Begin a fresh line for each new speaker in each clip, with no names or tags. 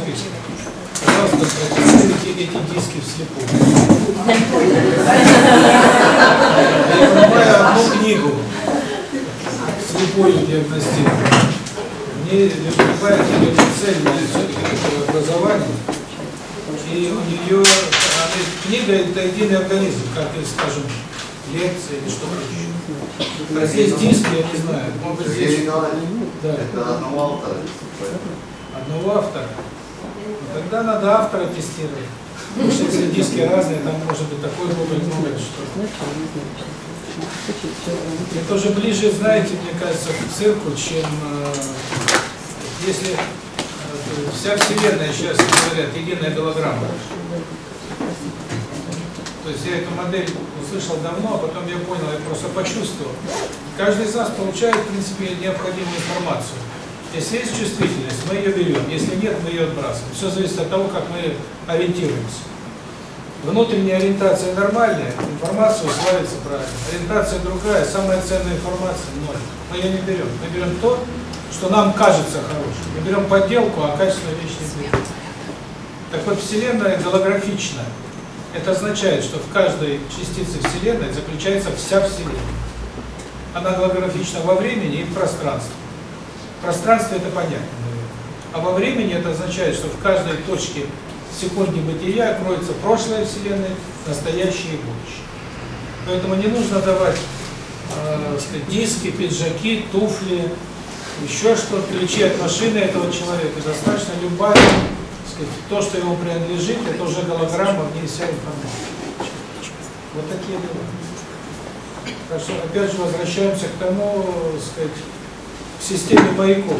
написано. Пожалуйста, протестируйте эти диски вслепую. Я понимаю одну книгу слепую диагностировать. Мне любая цель все-таки образование. И у нее книга это единый организм, как и, скажем, лекция или что-то еще. А здесь диски, я не знаю, может здесь... Да.
Это одного автора.
Одного автора. Тогда надо автора тестировать. Потому что если диски разные, там может быть такой рубль много, что... Это уже ближе, знаете, мне кажется, к цирку, чем э, если э, вся Вселенная сейчас говорят единая голограмма. То есть я эту модель услышал давно, а потом я понял, я просто почувствовал. Каждый из нас получает, в принципе, необходимую информацию. Если есть чувствительность, мы ее берем. Если нет, мы ее отбрасываем. Все зависит от того, как мы ориентируемся. Внутренняя ориентация нормальная, информация усваивается правильно. Ориентация другая, самая ценная информация – ноль. Мы ее не берем. Мы берем то, что нам кажется хорошим. Мы берем подделку, а качественную вещь не берем. Так вот, Вселенная голографична. Это означает, что в каждой частице Вселенной заключается вся Вселенная. Она голографична во времени и в пространстве. Пространстве это понятно. А во времени это означает, что в каждой точке секунде бытия кроется прошлое Вселенной, настоящее и будущее. Поэтому не нужно давать э, диски, пиджаки, туфли, еще что-то, ключи от машины этого человека. Достаточно любая, сказать, то, что ему принадлежит, это уже голограмма, в ней вся информация. Вот такие дела. Так что, опять же, возвращаемся к тому, сказать, к системе маяков.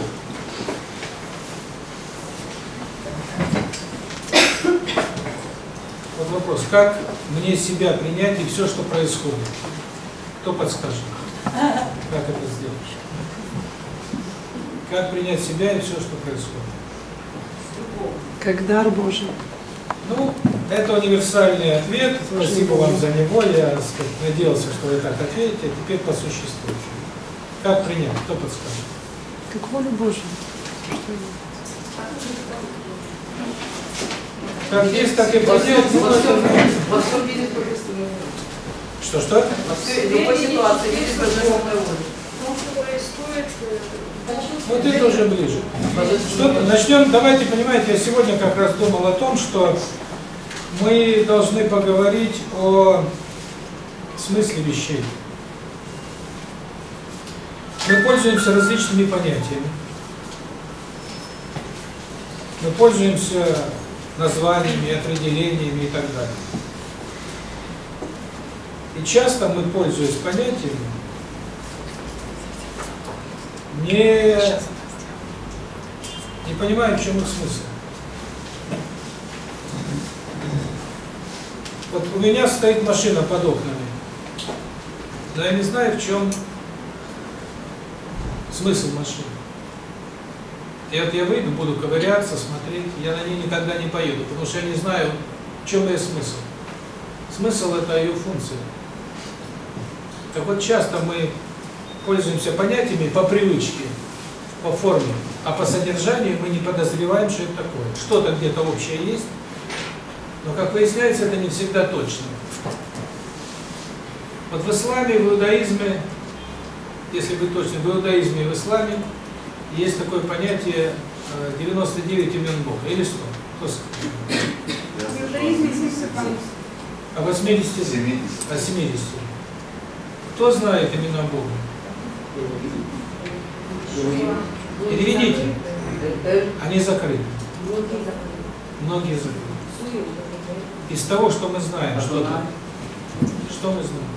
Вот вопрос, как мне себя принять и все, что происходит? Кто подскажет? Как это сделать? Как принять себя и все, что происходит?
Как дар Божий.
Ну, это универсальный ответ. Спасибо вам за него. Я сказать, надеялся, что вы так ответите. Теперь по существу. Как принять? Кто подскажет?
Как волю Божию.
Как есть, так и поделать. Ну, это-
Во всем видит божественную волю.
Что-что?
Во всей любой ситуации видит божественную волю.
То, что происходит,
Вот это уже ближе. Что начнем, давайте, понимаете, я сегодня как раз думал о том, что мы должны поговорить о смысле вещей. Мы пользуемся различными понятиями. Мы пользуемся названиями, определениями и так далее. И часто мы, пользуясь понятиями, не, не понимаем, в чем их смысл. Вот у меня стоит машина под окнами, но я не знаю, в чем смысл машины. И вот я выйду, буду ковыряться, смотреть, я на ней никогда не поеду, потому что я не знаю, в чем ее смысл. Смысл – это ее функция. Так вот, часто мы пользуемся понятиями по привычке, по форме, а по содержанию мы не подозреваем, что это такое. Что-то где-то общее есть, но, как выясняется, это не всегда точно. Вот в исламе, в иудаизме, если быть точным, в иудаизме и в исламе есть такое понятие э, 99 имен Бога. Или 100? Кто скажет?
в иудаизме есть там
О 80?
70.
О 70. Кто знает имена Бога? Переведите. Они закрыты. Многие закрыты. Из того, что мы знаем, что то что мы знаем?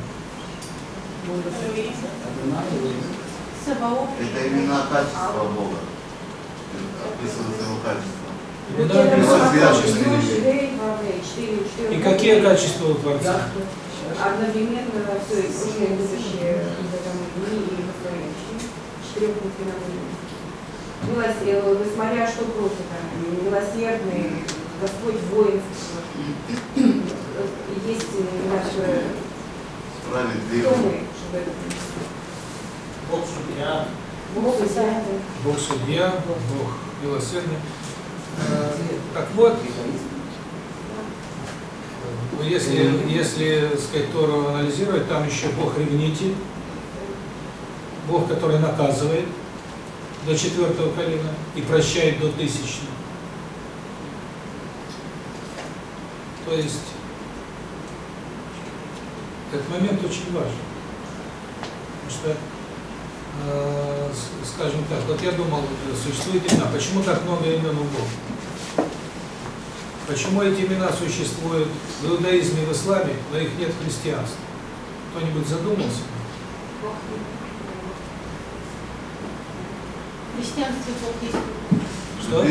Саваоф.
Это именно качество Бога. Описывает его качество.
Имена. И какие качества у Творца?
Одновременно все время будущее и настоящее. Четырехпунктное Милосердный, смотря что просит, а, милосердный, Господь воинство. Есть наше, кто
Справедливый.
мы, чтобы это
Бог судья,
Бог святый.
Бог судья, Бог милосердный. Э, Так вот, ну, если, если, сказать, Тору анализировать, там еще Бог ревнитель, Бог, который наказывает до четвертого колена и прощает до тысячного. То есть этот момент очень важен. Потому что, э, скажем так, вот я думал, существует имена. Почему так много имен у Бога? Почему эти имена существуют в иудаизме и в исламе, но их нет в христианстве? Кто-нибудь задумался?
В христианстве Бог есть любовь.
Что?
В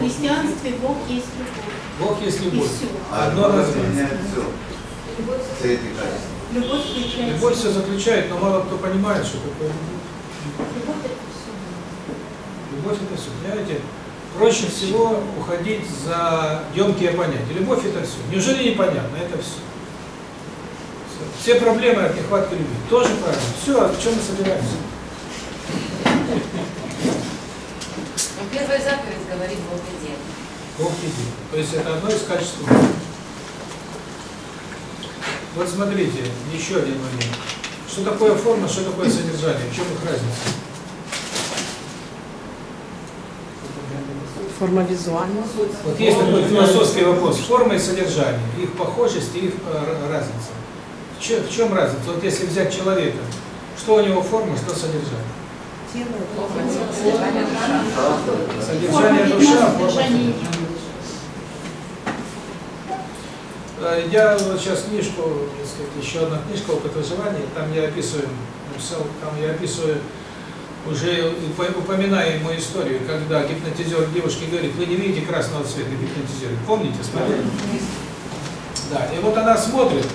христианстве Бог есть любовь.
Бог есть
И
любовь.
все.
А
Одно
включает.
Любовь все заключает, но мало кто понимает, что такое любовь.
Любовь это все.
Любовь это все, понимаете? Проще всего уходить за емкие понятия. Любовь это все. Неужели непонятно? Это все. Все проблемы от нехватки любви. Тоже правильно. Все, о чем мы собираемся?
Ну, первая заповедь говорит Бог един.
Бог един. То есть это одно из качеств. Вот смотрите, еще один момент. Что такое форма, что такое содержание? В чем их разница?
Форма визуальная.
Вот есть такой философский вопрос. Форма и содержание, их похожесть и их э, разница. В чем, в чем разница? Вот если взять человека, что у него форма, что содержание?
Содержание душа.
Содержание
Форма
душа,
видна,
форма
содержание
содержание. Э, Я вот сейчас книжку, так сказать, еще одна книжка «Опыт выживания», там я описываю, написал, там я описываю уже упо- упоминаю мою историю, когда гипнотизер девушке говорит, вы не видите красного цвета, гипнотизер. Помните, смотрели? Да, и вот она смотрит,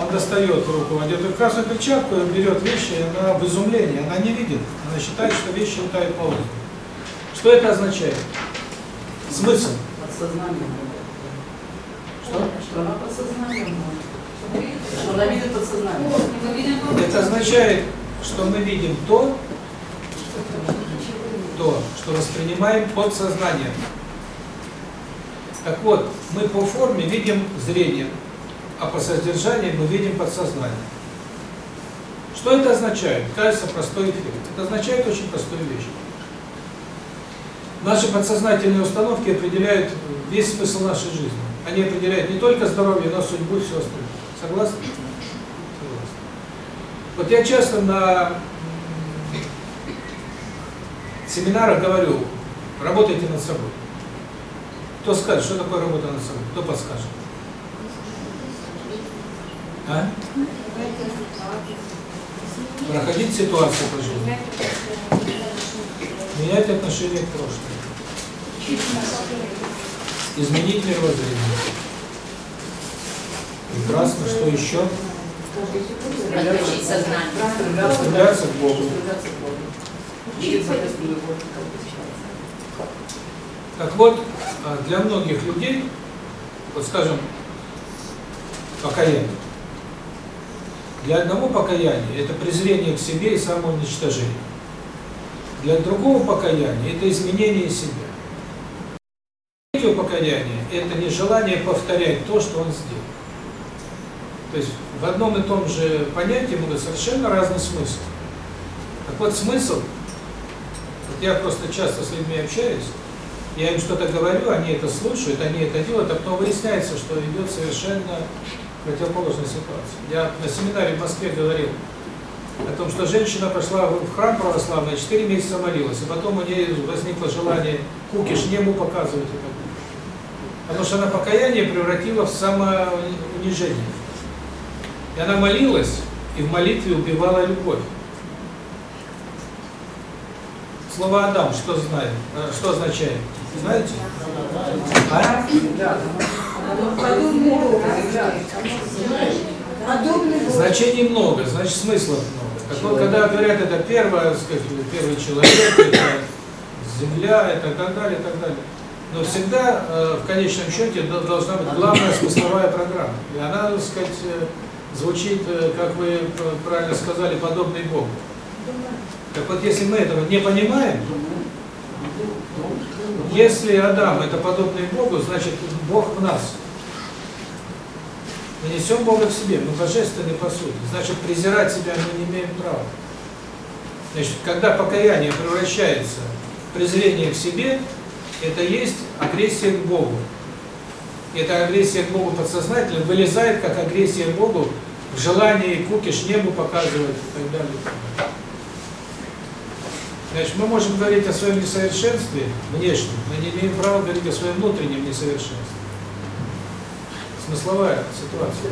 он достает руку, одет в красную перчатку, берет вещи, и она в изумлении, она не видит, она считает, что вещи летают по воздуху. Что это означает? Смысл.
Подсознание.
Что?
Что она подсознание. Что она видит подсознание.
Это означает, что мы видим то, то, что воспринимаем подсознанием. Так вот, мы по форме видим зрением, а по содержанию мы видим подсознание. Что это означает? Кажется, простой эффект. Это означает очень простую вещь. Наши подсознательные установки определяют весь смысл нашей жизни. Они определяют не только здоровье, но судьбу и все остальное. Согласны? Согласны. Вот я часто на семинарах говорю, работайте над собой. Кто скажет, что такое работа над собой? Кто подскажет? А? Проходить ситуацию по жизни. Менять отношение к прошлому. Изменить мировоззрение. Прекрасно. Что еще?
Подключить сознание.
Устремляться к Богу. Так вот, а, для многих людей, вот скажем, покаяние. Для одного покаяния это презрение к себе и самоуничтожение. Для другого покаяния это изменение себя. Третье покаяние – это нежелание повторять то, что он сделал. То есть в одном и том же понятии могут совершенно разный смысл. Так вот смысл, вот я просто часто с людьми общаюсь, я им что-то говорю, они это слушают, они это делают, а потом выясняется, что идет совершенно противоположная ситуация. Я на семинаре в Москве говорил о том, что женщина пошла в храм православный, 4 месяца молилась, и потом у нее возникло желание кукиш нему показывать и так далее. Потому что она покаяние превратила в самоунижение. И она молилась, и в молитве убивала любовь. Слово Адам что знает? э, Что означает? Знаете? А? Значений много, значит смыслов много. Так вот, когда говорят, это первое, сказать, первый человек, это земля, это так далее, так далее. Но всегда э, в конечном счете до- должна быть главная смысловая программа. И она, так сказать, э, звучит, э, как вы правильно сказали, подобный Богу. Так вот, если мы этого не понимаем, Если Адам это подобный Богу, значит Бог в нас. Мы несем Бога в себе, мы божественны по сути. Значит, презирать себя мы не имеем права. Значит, когда покаяние превращается в презрение к себе, это есть агрессия к Богу. Эта агрессия к Богу подсознательно вылезает как агрессия к Богу в желании кукиш небу показывать и так далее. Значит, мы можем говорить о своем несовершенстве внешнем, но не имеем права говорить о своем внутреннем несовершенстве. Смысловая ситуация.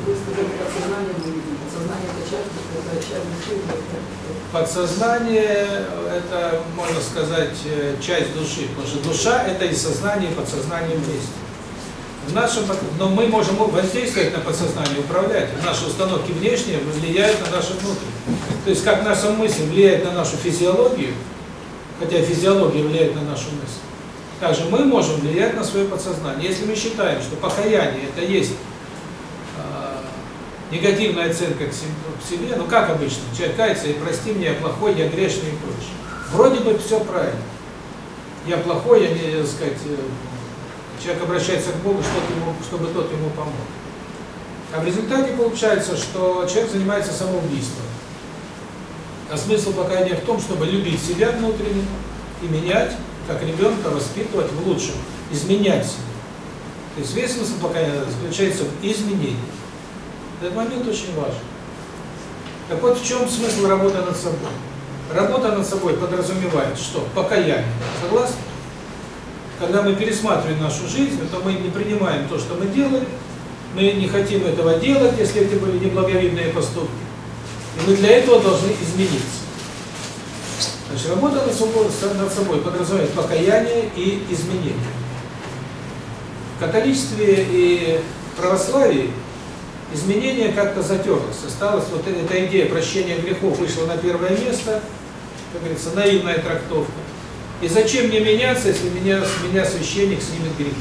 Подсознание это
можно сказать, э, часть души, потому что душа – это и сознание, и подсознание вместе. В нашем, но мы можем воздействовать на подсознание, управлять. Наши установки внешние влияют на наши внутренние. То есть, как наша мысль влияет на нашу физиологию, хотя физиология влияет на нашу мысль, также мы можем влиять на свое подсознание. Если мы считаем, что покаяние – это есть негативная оценка к се- к себе, ну как обычно, человек кается, и прости меня, я плохой, я грешный и прочее. Вроде бы все правильно. Я плохой, я не, так сказать, э, человек обращается к Богу, чтобы, ему, чтобы тот ему помог. А в результате получается, что человек занимается самоубийством. А смысл покаяния в том, чтобы любить себя внутренне и менять, как ребенка воспитывать в лучшем, изменять себя. То есть весь смысл покаяния заключается в изменении. Этот момент очень важен. Так вот, в чем смысл работы над собой? Работа над собой подразумевает, что покаяние. Согласны? Когда мы пересматриваем нашу жизнь, то мы не принимаем то, что мы делали, мы не хотим этого делать, если это были неблаговидные поступки. И мы для этого должны измениться. Значит, работа над собой, над собой подразумевает покаяние и изменение. В католичестве и православии изменение как-то затерлось. Осталась вот эта идея прощения грехов вышла на первое место, как говорится, наивная трактовка. И зачем мне меняться, если меня, с меня священник снимет грехи?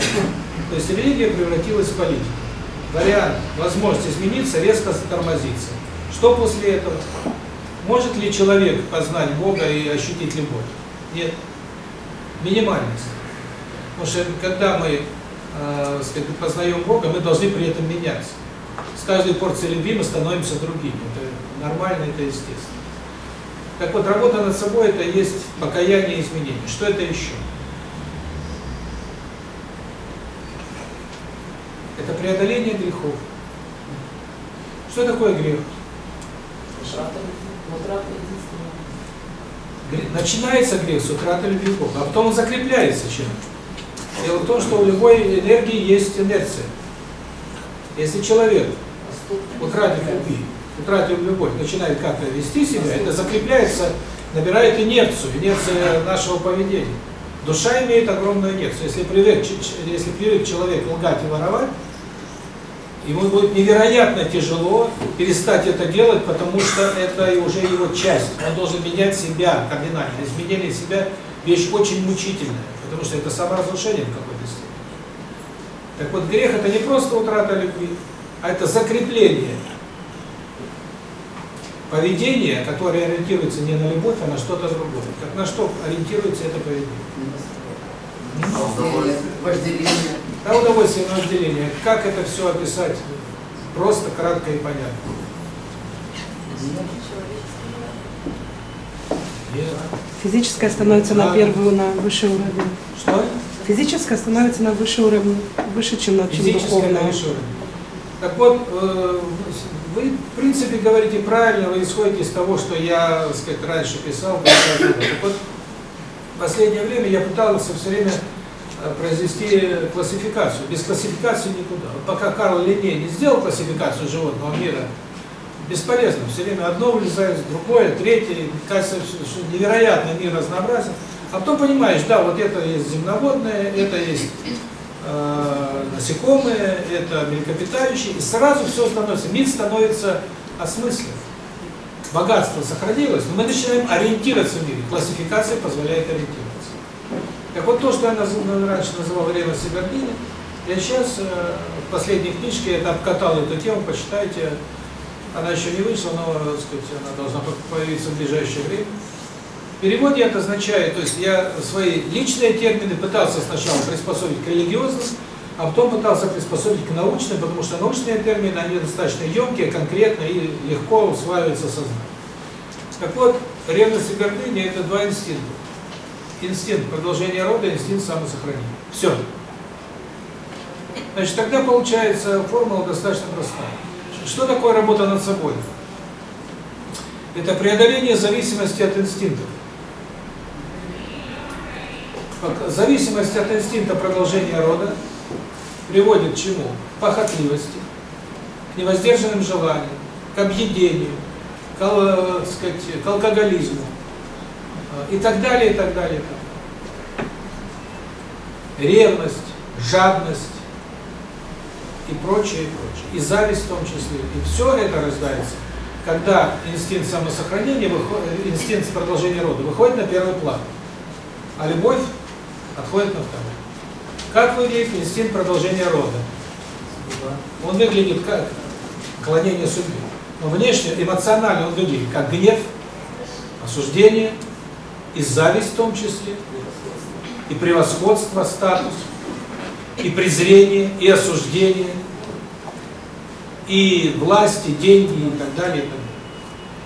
То есть религия превратилась в политику. Вариант, возможность измениться, резко затормозиться. Что после этого? Может ли человек познать Бога и ощутить любовь? Нет. Минимальность. Потому что когда мы э, сказать, познаем Бога, мы должны при этом меняться. С каждой порцией любви мы становимся другими. Это нормально, это естественно. Так вот, работа над собой – это есть покаяние и изменение. Что это еще? Это преодоление грехов. Что такое грех? Начинается грех с утраты любви к Богу, а потом он закрепляется чем? Дело в том, что у любой энергии есть инерция. Если человек, утратив любви, утратив любовь, начинает как-то вести себя, это закрепляется, набирает инерцию, инерция нашего поведения. Душа имеет огромную инерцию. Если привык, если привык человек лгать и воровать, ему будет невероятно тяжело перестать это делать, потому что это уже его часть. Он должен менять себя кардинально. Изменение себя – вещь очень мучительная, потому что это саморазрушение в какой-то степени. Так вот, грех – это не просто утрата любви, а это закрепление поведения, которое ориентируется не на любовь, а на что-то другое. Как на что ориентируется это поведение?
Удовольствие?
Вожделение.
А удовольствие на разделение. Как это все описать? Просто, кратко и понятно. Нет.
Физическое становится на
Да.
первую, на высший уровень.
Что?
Физическое становится на высший уровень, выше, чем, на- чем
Физическое
духовное.
нарушение. Так вот, э, вы, в принципе, говорите правильно, вы исходите из того, что я, так сказать, раньше писал. Так вот, в последнее время я пытался все время э, произвести классификацию. Без классификации никуда. Вот пока Карл Линней не сделал классификацию животного мира, бесполезно. Все время одно вылезает, другое, третье. Кажется, что невероятно мир разнообразен. А потом понимаешь, да, вот это есть земноводное, это есть насекомые, это млекопитающие, и сразу все становится, мир становится осмыслен. Богатство сохранилось, но мы начинаем ориентироваться в мире. Классификация позволяет ориентироваться. Так вот то, что я раньше называл ревность и гордыня, я сейчас э, в последней книжке это обкатал эту тему, почитайте. Она еще не вышла, но так сказать, она должна по- появиться в ближайшее время. Переводе это означает, то есть я свои личные термины пытался сначала приспособить к религиозным, а потом пытался приспособить к научным, потому что научные термины, они достаточно емкие, конкретные и легко усваиваются сознанием. Так вот, ревность и гордыня – это два инстинкта. Инстинкт продолжения рода, инстинкт самосохранения. Все. Значит, тогда получается формула достаточно простая. Что такое работа над собой? Это преодоление зависимости от инстинктов. Зависимость от инстинкта продолжения рода приводит к чему? Похотливости, к невоздержанным желаниям, к объедению, к, так сказать, к алкоголизму э, и так далее, и так далее. Ревность, жадность и прочее, и прочее. И зависть в том числе. И все это рождается, когда инстинкт самосохранения, инстинкт продолжения рода выходит на первый план, а любовь отходит на второй. Как выглядит инстинкт продолжения рода? Он выглядит как клонение судьбы. Но внешне, эмоционально он выглядит как гнев, осуждение, и зависть в том числе, и превосходство, статус, и презрение, и осуждение, и власть, и деньги, и так далее, и так далее.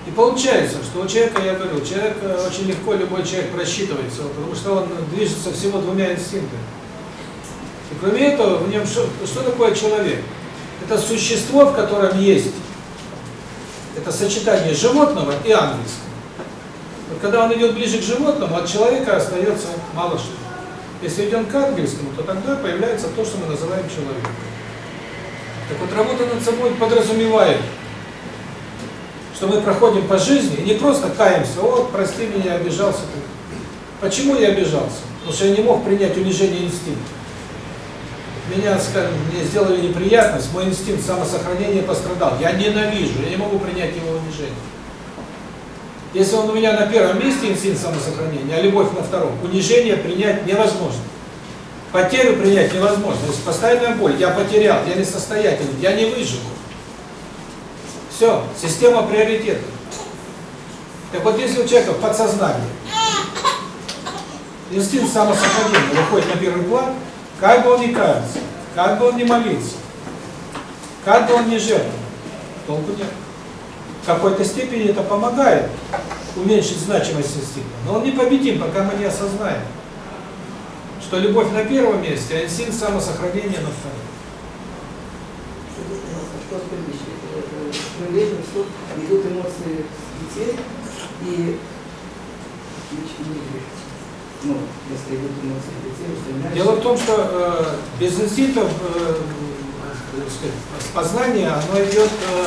И получается, что у человека, я говорю, человек э, очень легко, любой человек просчитывается, потому что он движется всего двумя инстинктами. И кроме этого, в нем что, что такое человек? Это существо, в котором есть это сочетание животного и ангельского. Вот когда он идет ближе к животному, от человека остается мало что. Если идем к ангельскому, то тогда появляется то, что мы называем человеком. Так вот, работа над собой подразумевает, что мы проходим по жизни и не просто каемся, вот, прости меня, обижался. Почему я обижался? Потому что я не мог принять унижение инстинкта. Меня, скажем, мне сделали неприятность, мой инстинкт самосохранения пострадал. Я ненавижу, я не могу принять его унижение. Если он у меня на первом месте инстинкт самосохранения, а любовь на втором, унижение принять невозможно. Потерю принять невозможно. Если постоянная боль, я потерял, я несостоятельный, я не выживу. Все, система приоритетов. Так вот, если у человека в подсознании инстинкт самосохранения выходит на первый план, как бы он ни каялся, как бы он ни молился, как бы он ни жертвовал, толку нет. В какой-то степени это помогает уменьшить значимость инстинкта, но он непобедим, пока мы не осознаем, что любовь на первом месте, а инстинкт самосохранения на втором.
Что Мы видим, что идут эмоции детей и ну, если идут эмоции детей, устремляются.
Дело в том, что э, без инстинктов э, сказать, познание, оно идет э,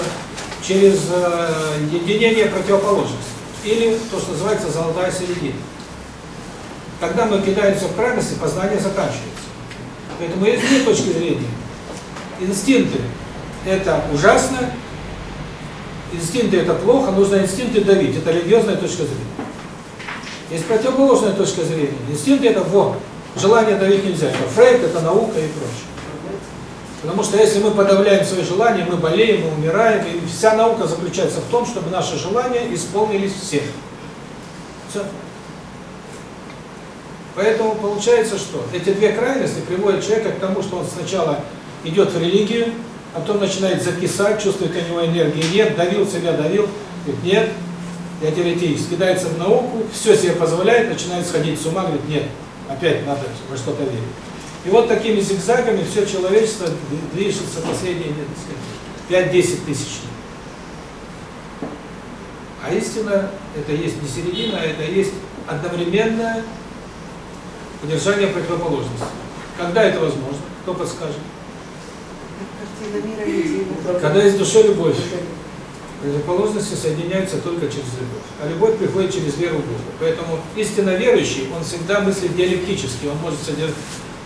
через э, единение противоположностей. Или то, что называется золотая середина. Когда мы кидаемся в крайности, познание заканчивается. Поэтому есть две точки зрения. Инстинкты – это ужасно, инстинкты – это плохо, нужно инстинкты давить. Это религиозная точка зрения. Есть противоположная точка зрения. Инстинкты – это вот, желание давить нельзя. Это Фрейд, это наука и прочее. Потому что если мы подавляем свои желания, мы болеем, мы умираем, и вся наука заключается в том, чтобы наши желания исполнились все. Все. Поэтому получается, что эти две крайности приводят человека к тому, что он сначала идет в религию, потом начинает закисать, чувствует, у него энергии нет, давил себя, давил, говорит, нет, я теоретически, кидается в науку, все себе позволяет, начинает сходить с ума, говорит, нет, опять надо во что-то верить. И вот такими зигзагами все человечество движется последние, не сказать, 5-10 тысяч лет. А истина, это есть не середина, а это есть одновременное удержание противоположности. Когда это возможно? Кто подскажет?
Картина мира людей.
Когда есть в любовь. Противоположности соединяются только через любовь. А любовь приходит через веру в Бога. Поэтому истинно верующий, он всегда мыслит диалектически, он может содержать,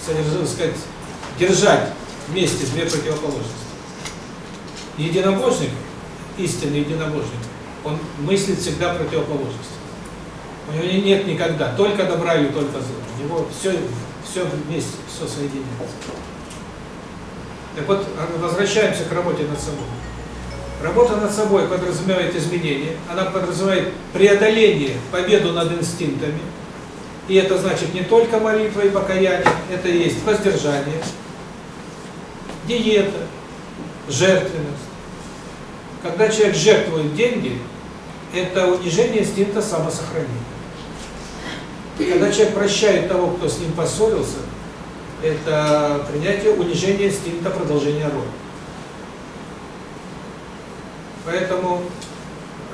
содержать, сказать, держать вместе две противоположности. Единобожник, истинный единобожник, он мыслит всегда противоположности. У него нет никогда только добра или только зла. У него все, все вместе, все соединяется. Так вот, возвращаемся к работе над собой. Работа над собой подразумевает изменение, она подразумевает преодоление, победу над инстинктами. И это значит не только молитва и покаяние, это есть воздержание, диета, жертвенность. Когда человек жертвует деньги, это унижение инстинкта самосохранения. Когда человек прощает того, кто с ним поссорился, это принятие унижения инстинкта продолжения рода. Поэтому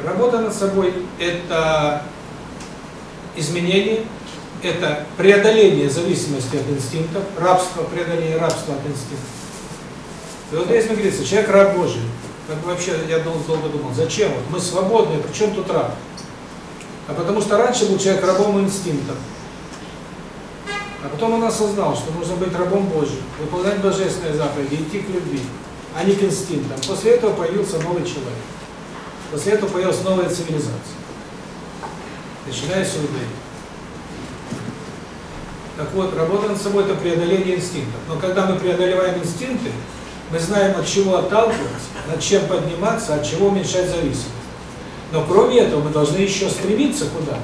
работа над собой – это изменение, это преодоление зависимости от инстинктов, рабство, преодоление рабства от инстинктов. И вот если говорится, человек раб Божий, как вообще я долго, долго думал, зачем? Вот мы свободны, при чем тут раб? А потому что раньше был человек рабом инстинктов. А потом он осознал, что нужно быть рабом Божьим, выполнять божественные заповеди, идти к любви, а не к инстинктам. После этого появился новый человек. После этого появилась новая цивилизация. Начиная с иудеи. Так вот, работа над собой – это преодоление инстинктов. Но когда мы преодолеваем инстинкты, мы знаем, от чего отталкиваться, над чем подниматься, от чего уменьшать зависимость. Но кроме этого мы должны еще стремиться куда-то.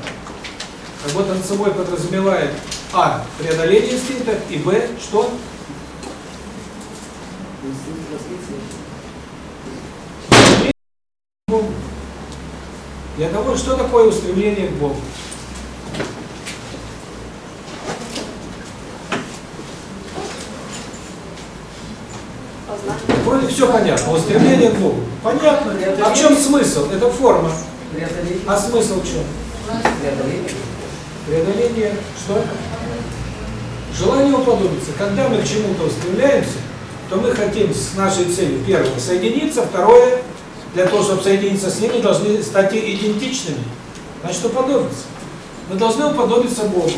Работа над собой подразумевает А. Преодоление инстинктов и Б. Что? Для того, что такое устремление к Богу? Вроде все понятно. Устремление к Богу. Понятно. А в чем смысл? Это форма. А смысл в чем? Преодоление что? Желание уподобиться. Когда мы к чему-то устремляемся, то мы хотим с нашей целью, первое, соединиться, второе, для того, чтобы соединиться с ними, должны стать идентичными. Значит, уподобиться. Мы должны уподобиться Богу.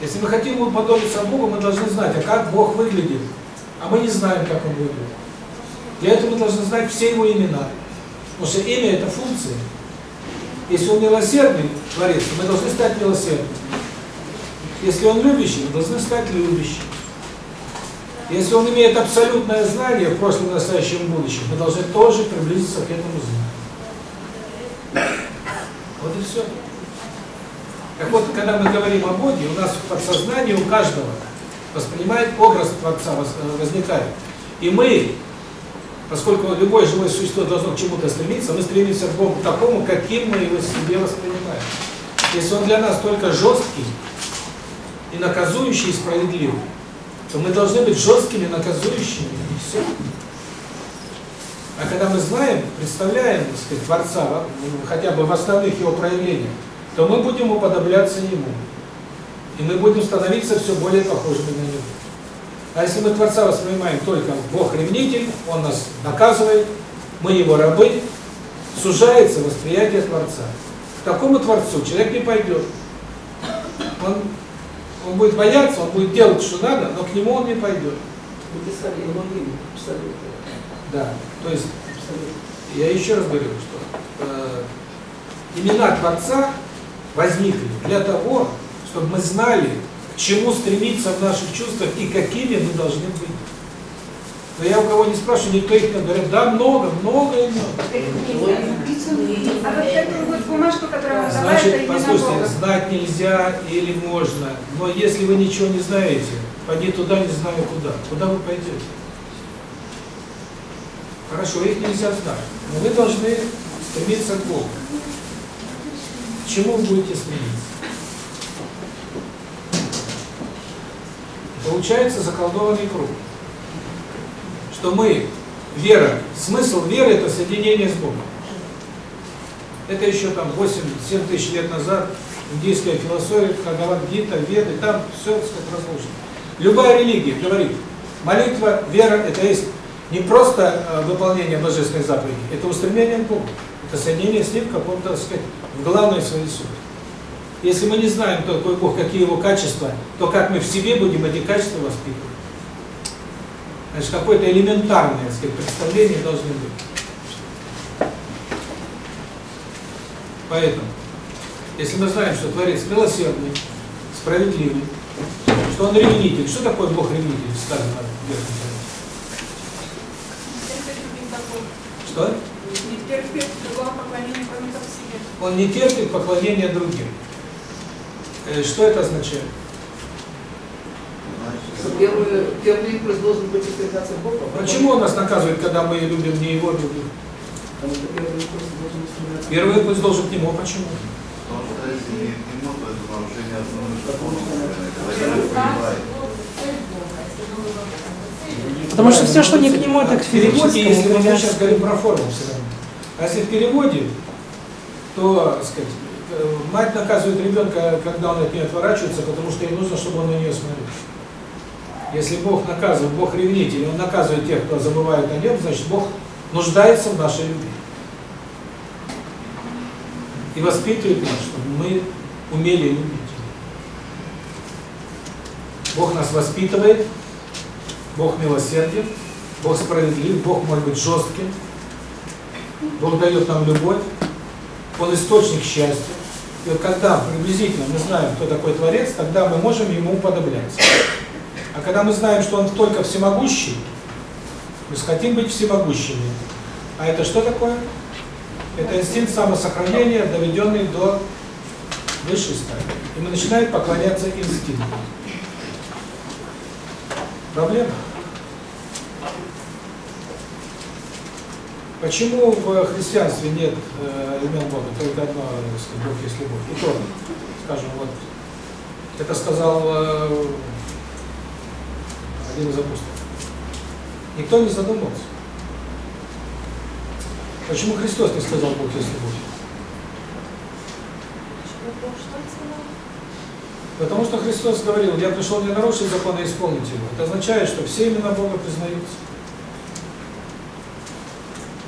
Если мы хотим уподобиться Богу, мы должны знать, а как Бог выглядит. А мы не знаем, как Он выглядит. Для этого мы должны знать все Его имена. Потому что имя – это функция. Если Он милосердный, Творец, мы должны стать милосердными. Если Он любящий, мы должны стать любящими. Если Он имеет абсолютное знание в прошлом, настоящем будущем, мы должны тоже приблизиться к этому знанию. Вот и все. Так вот, когда мы говорим о Боге, у нас в подсознании у каждого воспринимает образ Творца, возникает. И мы, поскольку любое живое существо должно к чему-то стремиться, мы стремимся к Богу такому, каким мы его себе воспринимаем. Если Он для нас только жесткий и наказующий, и справедливый, то мы должны быть жесткими, наказующими, и все. А когда мы знаем, представляем, так сказать, Творца, хотя бы в основных его проявлениях, то мы будем уподобляться Ему. И мы будем становиться все более похожими на Него. А если мы Творца воспринимаем только Бог-ревнитель, Он нас наказывает, мы Его рабы, сужается восприятие Творца. К такому Творцу человек не пойдет. Он, он будет бояться, он будет делать, что надо, но к Нему он не пойдет. Да, то есть, я еще раз говорю, что э, имена Творца возникли для того, чтобы мы знали, к чему стремиться в наших чувствах и какими мы должны быть. Но я у кого не спрашиваю, никто их не говорит, да, много, много имен.
А вот эту вот бумажку, которую это
Значит, послушайте, знать нельзя или можно, но если вы ничего не знаете, пойди туда, не знаю куда. Куда вы пойдете? Хорошо, их нельзя знать, но вы должны стремиться к Богу. К чему вы будете стремиться? Получается заколдованный круг. Что мы, вера, смысл веры – это соединение с Богом. Это еще там 8-7 тысяч лет назад индийская философия, Бхагавад-гита, Веды, там все, так сказать, разложено. Любая религия говорит, молитва, вера – это есть не просто э, выполнение божественной заповеди, это устремление к Богу, это соединение с Ним в каком-то, так сказать, в главной своей сути. Если мы не знаем, кто такой Бог, какие его качества, то как мы в себе будем эти качества воспитывать? Значит, какое-то элементарное, так сказать, представление должно быть. Поэтому, если мы знаем, что Творец милосердный, справедливый, что Он ревнитель, что такое Бог ревнитель, сказано в Завете? Что?
Не терпит другого поклонения, кроме как себе.
Он не терпит поклонения другим. Э, Что это означает?
Первый, первый импульс должен быть устремляться к Богу. а потом-
Почему он нас наказывает, когда мы любим не его, а других?
Потому что первый импульс должен устремляться к
Первый импульс должен к нему. Почему?
Потому что если не к нему, то это нарушение основных законов, когда.
Потому что все, что не к нему, это к
В переводе, если мы сейчас говорим про форму все равно. А если в переводе, то, так сказать, э, мать наказывает ребенка, когда он от нее отворачивается, потому что ей нужно, чтобы он на нее смотрел. Если Бог наказывает, Бог ревнитель, Он наказывает тех, кто забывает о нем, значит, Бог нуждается в нашей любви. И воспитывает нас, чтобы мы умели любить. Бог нас воспитывает, Бог милосерден, Бог справедлив, Бог может быть жестким, Бог дает нам любовь, Он источник счастья. И вот когда приблизительно мы знаем, кто такой Творец, тогда мы можем Ему уподобляться. А когда мы знаем, что Он только всемогущий, мы хотим быть всемогущими. А это что такое? Это инстинкт самосохранения, доведенный до высшей стадии. И мы начинаем поклоняться инстинкту. Проблема? Почему в христианстве нет э, имен Бога, только одно, сказать, Бог есть любовь? И то, скажем, вот, это сказал э, один из апостолов. Никто не задумался. Почему Христос не сказал Бог есть любовь? Потому что Христос говорил, я пришел не нарушить закон, а исполнить его. Это означает, что все имена Бога признаются.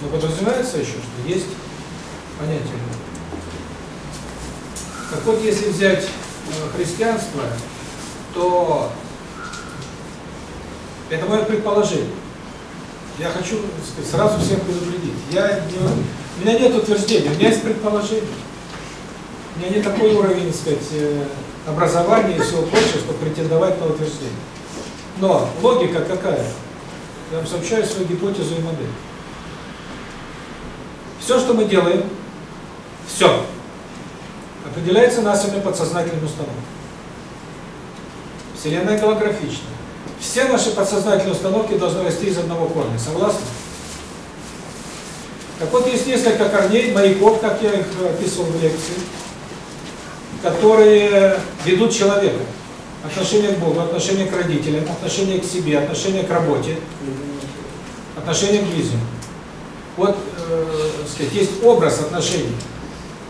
Но подразумевается еще, что есть понятие Бога. Так вот, если взять э, христианство, то это мое предположение. Я хочу сказать, сразу всех предупредить. Я не, у меня нет утверждения, у меня есть предположение. У меня не такой уровень, так сказать, э, образования и всего прочего, чтобы претендовать на утверждение. Но логика какая? Я вам сообщаю свою гипотезу и модель. Все, что мы делаем, все, определяется нашими подсознательными установками. Вселенная голографична. Все наши подсознательные установки должны расти из одного корня. Согласны? Так вот, есть несколько корней, маяков, как я их описывал в лекции, которые ведут человека. Отношение к Богу, отношение к родителям, отношение к себе, отношение к работе, отношение к близким. Вот, э, сказать, есть образ отношений.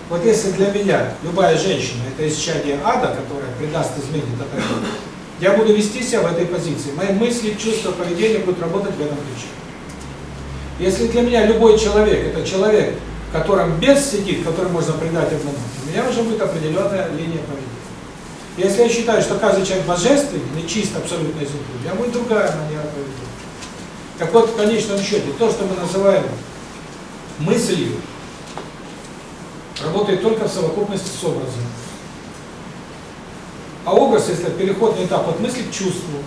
Вот если для меня любая женщина – это исчадие ада, которая предаст, изменит, это, я буду вести себя в этой позиции. Мои мысли, чувства, поведение будут работать в этом ключе. Если для меня любой человек – это человек, в котором бес сидит, который можно предать одному, у меня уже будет определенная линия поведения. Если я считаю, что каждый человек божественный, чист абсолютно изнутри, у меня будет другая манера поведения. Так вот, в конечном счете, то, что мы называем мыслью, работает только в совокупности с образом. А образ – это переходный этап от мысли к чувству.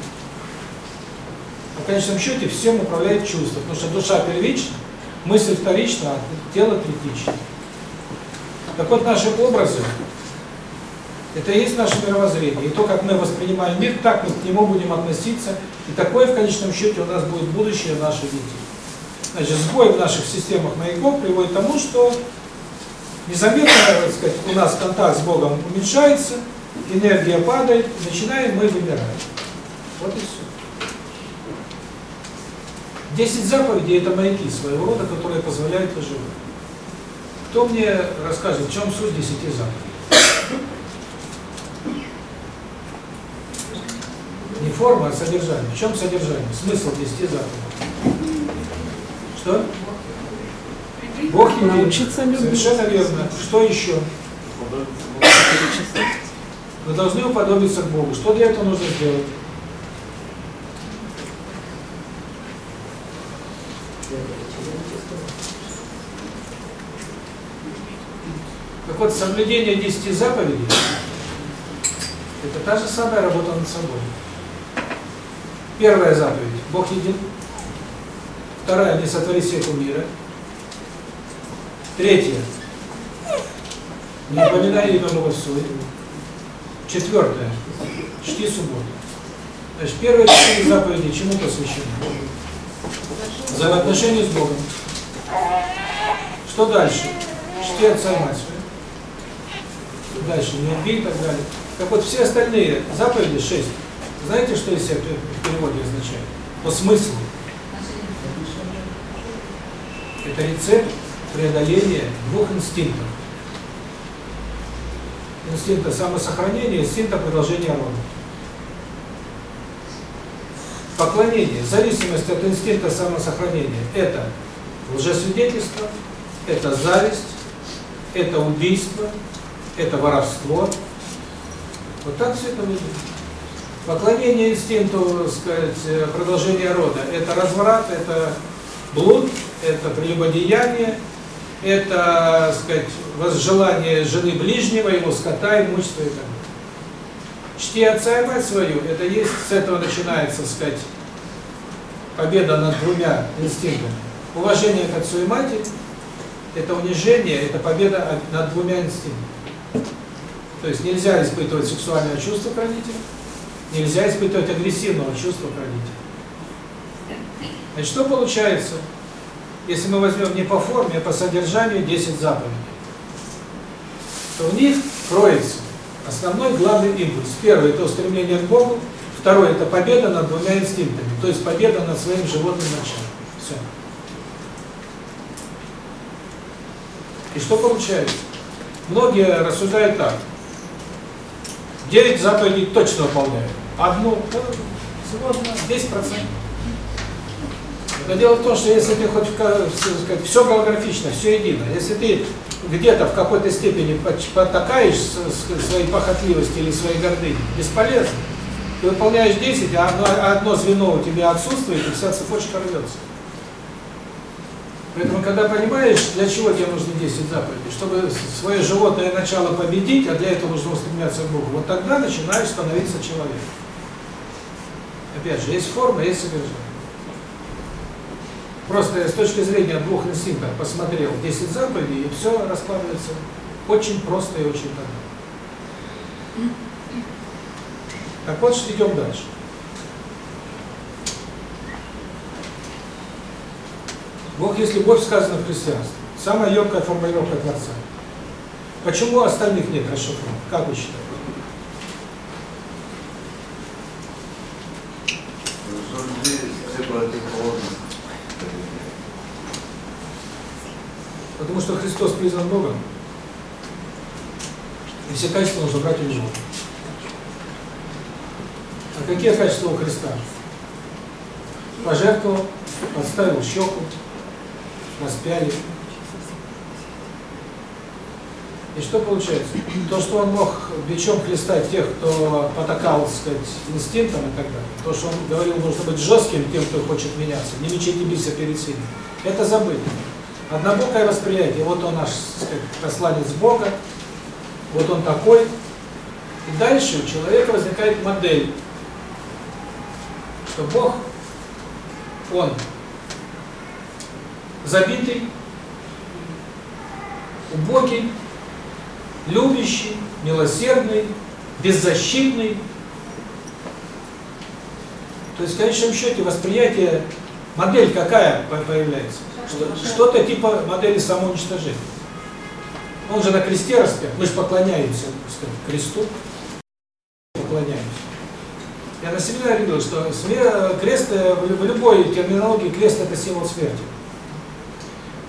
В конечном счете всем управляет чувство, потому что душа первична, мысль вторична, а тело третично. Так вот, наши образы – это и есть наше мировоззрение. И то, как мы воспринимаем мир, так мы к нему будем относиться. И такое, в конечном счете, у нас будет будущее наших детей. Значит, сбой в наших системах маяков приводит к тому, что незаметно, так сказать, у нас контакт с Богом уменьшается, энергия падает, начинаем мы вымирать. Вот и все. Десять заповедей – это маяки своего рода, которые позволяют выживать. Кто мне расскажет, в чем суть десяти заповедей? Не форма, а содержание. В чем содержание? Смысл десяти заповедей? Что? Бог един.
Научиться любить.
Совершенно верно. Что еще? Мы должны уподобиться Богу. Что для этого нужно сделать? Так вот, соблюдение десяти заповедей – это та же самая работа над собой. Первая заповедь – Бог един. Вторая – не сотвори свету мира. Третье. Не упоминай имя Бога в ссоре. Четвертое. Чти субботу. Значит, первые четыре заповеди чему посвящены? Взаимоотношению с Богом. Что дальше? Чти отца и мать свою. Дальше, не убей и так далее. Так вот, все остальные заповеди, шесть, знаете, что из себя в переводе означает? По смыслу. Это рецепт преодоления двух инстинктов. Инстинкта самосохранения, инстинкта продолжения рода. Поклонение, в зависимости от инстинкта самосохранения, это лжесвидетельство, это зависть, это убийство, это воровство. Вот так все это выглядит. Поклонение инстинкту, сказать, продолжения рода, это разврат, это блуд, это прелюбодеяние, это, сказать, возжелание жены ближнего, его скота, имущества и так далее. Чти отца и мать свою, это есть, с этого начинается, сказать, победа над двумя инстинктами. Уважение к отцу и матери, это унижение, это победа над двумя инстинктами. То есть нельзя испытывать сексуальное чувство к родителям, нельзя испытывать агрессивного чувства к родителям. Значит, что получается, если мы возьмем не по форме, а по содержанию 10 заповедей? То в них кроется основной главный импульс. Первый – это устремление к Богу, второй – это победа над двумя инстинктами, то есть победа над своим животным началом. Все. И что получается? Многие рассуждают так. Девять заповедей точно выполняют. Одну, да, всего одна, 10%. Но дело в том, что если ты хоть сказать, все голографично, все едино, если ты где-то в какой-то степени потакаешь своей похотливости или своей гордыни, бесполезно. Ты выполняешь 10, а одно, одно звено у тебя отсутствует, и вся цепочка рвется. Поэтому, когда понимаешь, для чего тебе нужны 10 заповедей, чтобы свое животное начало победить, а для этого нужно устремляться к Богу, вот тогда начинаешь становиться человеком. Опять же, есть форма, есть содержание. Просто с точки зрения двух инстинктов посмотрел 10 заповедей, и все раскладывается очень просто и очень понятно. Так вот, идем дальше. Бог есть любовь, сказано в христианстве. Самая емкая формулировка Творца. Почему остальных нет расшифровок? Как вы считаете?
Что люди все противоположности.
Потому что Христос признан Богом, и все качества нужно брать у Него. А какие качества у Христа? Пожертвовал, подставил щеку, распяли. И что получается? То, что он мог бичом хлестать тех, кто потакал, так сказать, инстинктом и так далее, то, что он говорил, нужно быть жестким тем, кто хочет меняться, не мечи, не бейся перед сильным, это забыли. Однобокое восприятие, вот он наш, посланец Бога, вот он такой. И дальше у человека возникает модель, что Бог, Он забитый, убогий, любящий, милосердный, беззащитный. То есть в конечном счете восприятие, модель какая появляется? Что-то типа модели самоуничтожения. Он же на кресте распят, мы же поклоняемся сказать, кресту, поклоняемся. Я на семинаре говорил, что крест, в любой терминологии крест это символ смерти.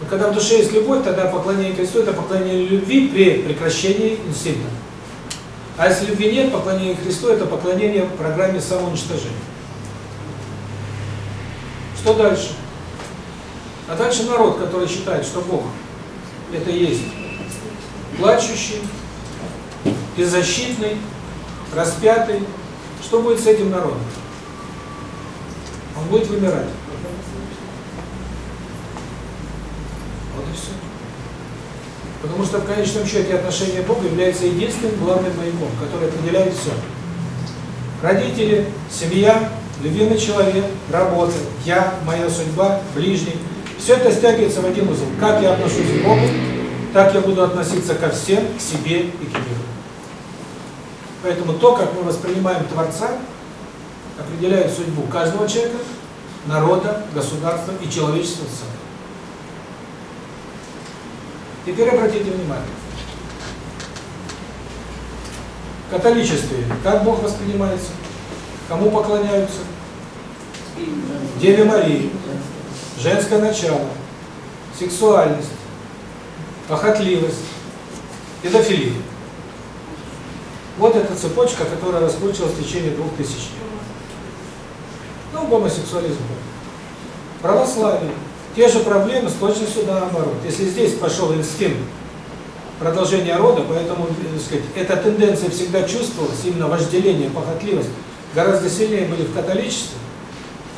Но когда в душе есть любовь, тогда поклонение кресту это поклонение любви при прекращении инстинкта. А если любви нет, поклонение Христу это поклонение программе самоуничтожения. Что дальше? А дальше народ, который считает, что Бог это есть плачущий, беззащитный, распятый. Что будет с этим народом? Он будет вымирать. Вот и все. Потому что в конечном счете отношение Бога является единственным главным маяком, который определяет все. Родители, семья, любимый человек, работа, я, моя судьба, ближний. Все это стягивается в один узел. Как я отношусь к Богу, так я буду относиться ко всем, к себе и к миру. Поэтому то, как мы воспринимаем Творца, определяет судьбу каждого человека, народа, государства и человечества в целом. Теперь обратите внимание. В католичестве как Бог воспринимается? Кому поклоняются? Деве Марии. Женское начало, сексуальность, похотливость, педофилия. Вот эта цепочка, которая раскручивалась в течение двух тысяч лет. Ну, гомосексуализм. Православие. Те же проблемы с точностью наоборот. Если здесь пошел инстинкт продолжения рода, поэтому, так сказать, эта тенденция всегда чувствовалась, именно вожделение, похотливость, гораздо сильнее были в католичестве.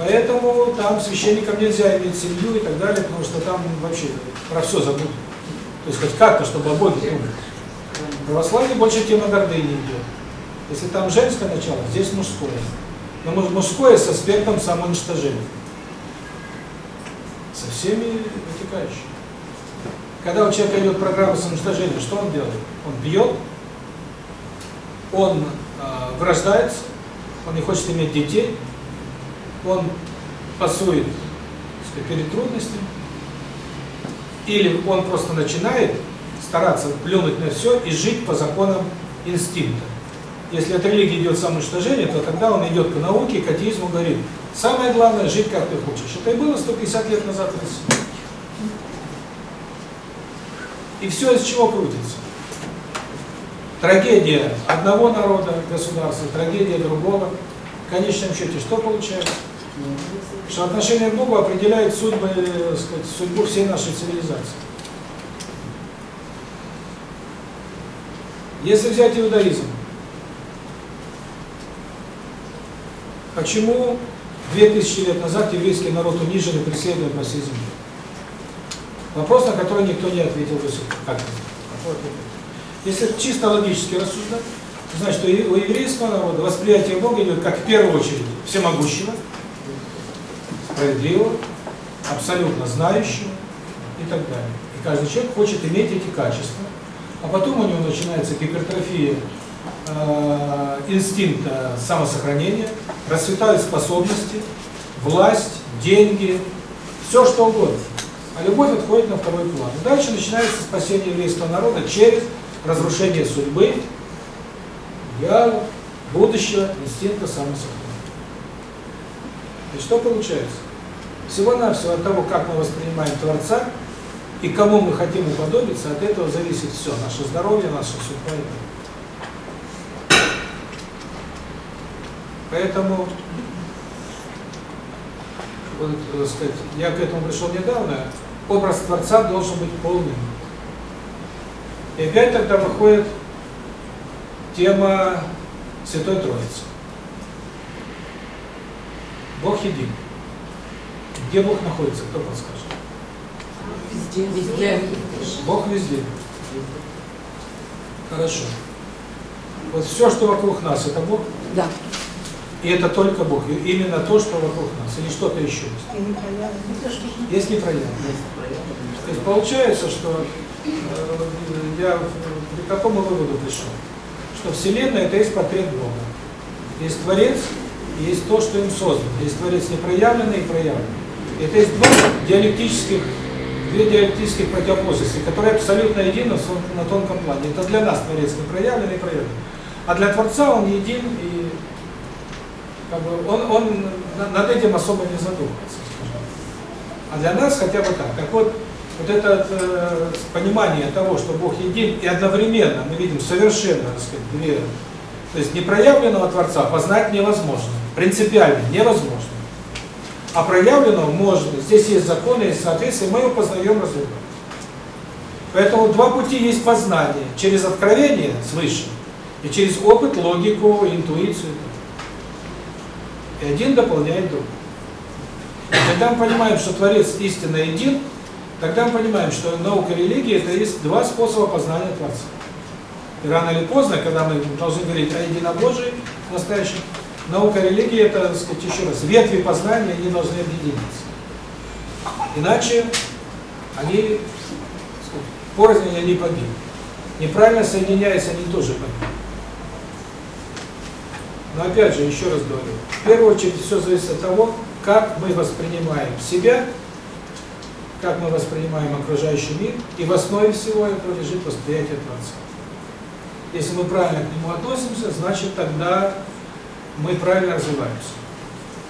Поэтому там священникам нельзя иметь семью и так далее, потому что там вообще про все забудут. То есть хоть как-то, чтобы о Боге думать. В православии больше тема гордыни идет. Если там женское начало, здесь мужское. Но мужское с аспектом самоуничтожения. Со всеми вытекающими. Когда у человека идет программа самоуничтожения, что он делает? Он бьет, он э, вырождается, он не хочет иметь детей, он пасует сказать, перед трудностями, или он просто начинает стараться плюнуть на все и жить по законам инстинкта. Если от религии идет самоуничтожение, то тогда он идет к науке, к атеизму, говорит, самое главное – жить как ты хочешь. Это и было 150 лет назад в России. И все из чего крутится? Трагедия одного народа, государства, трагедия другого. В конечном счете, что получается? Что отношение к Богу определяет судьбы, э, сказать, судьбу всей нашей цивилизации. Если взять иудаизм, почему 2000 лет назад еврейский народ унижен и преследуем по всей земле? Вопрос, на который никто не ответил до сих пор. Если чисто логически рассуждать, значит, у еврейского народа восприятие Бога идет как в первую очередь всемогущего, справедливого, абсолютно знающего и так далее. И каждый человек хочет иметь эти качества, а потом у него начинается гипертрофия э, инстинкта самосохранения, расцветают способности, власть, деньги, все что угодно. А любовь отходит на второй план. И дальше начинается спасение еврейского народа через разрушение судьбы, идеалов, будущего, инстинкта самосохранения. И что получается? Всего-навсего от того, как мы воспринимаем Творца и кому мы хотим уподобиться, от этого зависит все, наше здоровье, наша судьба. Поэтому, вот, так сказать, я к этому пришел недавно, образ Творца должен быть полным. И опять тогда выходит тема Святой Троицы. Бог един. Где Бог находится, кто подскажет?
Везде. Везде.
Бог везде. Хорошо. Вот все, что вокруг нас, это Бог?
Да.
И это только Бог. И именно то, что вокруг нас. Или что-то еще есть. Есть непроявлено. То есть получается, что э, я к какому выводу пришел? Что Вселенная это есть портрет Бога. Есть Творец, и есть то, что им создано. Есть Творец непроявленный и проявленный. Это есть два диалектических, две диалектических противоположности, которые абсолютно едины на тонком плане. Это для нас Творец непроявленный и проявленный. А для Творца он един и как бы, он, он над этим особо не задумывается. А для нас хотя бы так. Так вот, вот это э, понимание того, что Бог един, и одновременно мы видим совершенно, так сказать, две, то есть непроявленного Творца познать невозможно, принципиально невозможно. А проявленного можно. Здесь есть законы, есть соответствие, мы его познаем, развиваем. Поэтому два пути есть познание. Через откровение свыше и через опыт, логику, интуицию. И один дополняет другой. Когда мы понимаем, что Творец истинно един, тогда мы понимаем, что наука и религия – это есть два способа познания Творца. И рано или поздно, когда мы должны говорить о единобожии настоящем, наука и религия – это, так сказать, еще раз, ветви познания, они должны объединиться. Иначе они Порознь они погиб. Неправильно соединяясь, они тоже погиб. Но опять же, еще раз говорю, в первую очередь все зависит от того, как мы воспринимаем себя, как мы воспринимаем окружающий мир, и в основе всего этого лежит восприятие Творца. Если мы правильно к нему относимся, значит тогда мы правильно развиваемся.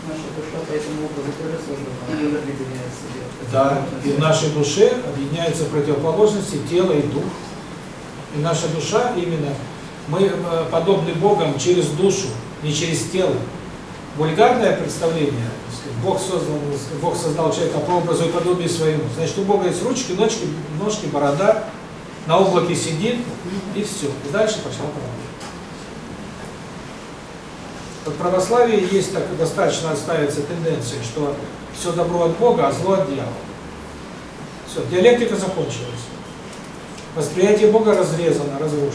Наша душа по этому образу тоже создана, она тоже объединяет в себе.
Да, и в нашей душе объединяются противоположности тела и дух. И наша душа именно, мы э, подобны Богом через душу, не через тело. Вульгарное представление, Бог создал, Бог создал человека по образу и подобию своему. Значит, у Бога есть ручки, ножки, ножки, борода, на облаке сидит, и все. И дальше пошла В православии есть так достаточно отстаивается тенденция, что все добро от Бога, а зло от дьявола. Все, диалектика закончилась. Восприятие Бога разрезано, разрушено.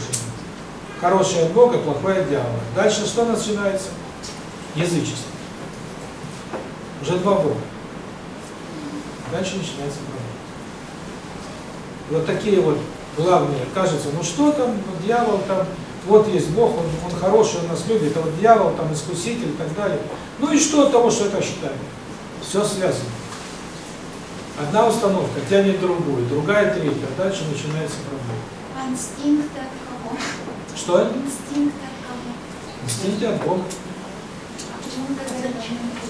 Хорошее от Бога, плохое от дьявола. Дальше что начинается? Язычество. Уже два Бога. Дальше начинается проблема. Вот такие вот главные, кажется, ну что там, ну, дьявол там, вот есть Бог, он, он хороший, он нас любит, а вот дьявол там искуситель и так далее. Ну и что от того, что это считаем? Все связано. Одна установка тянет другую, другая третья, а дальше начинается проблема.
А инстинкт от кого?
Что?
Инстинкт от кого?
Инстинкты от Бога.
А почему тогда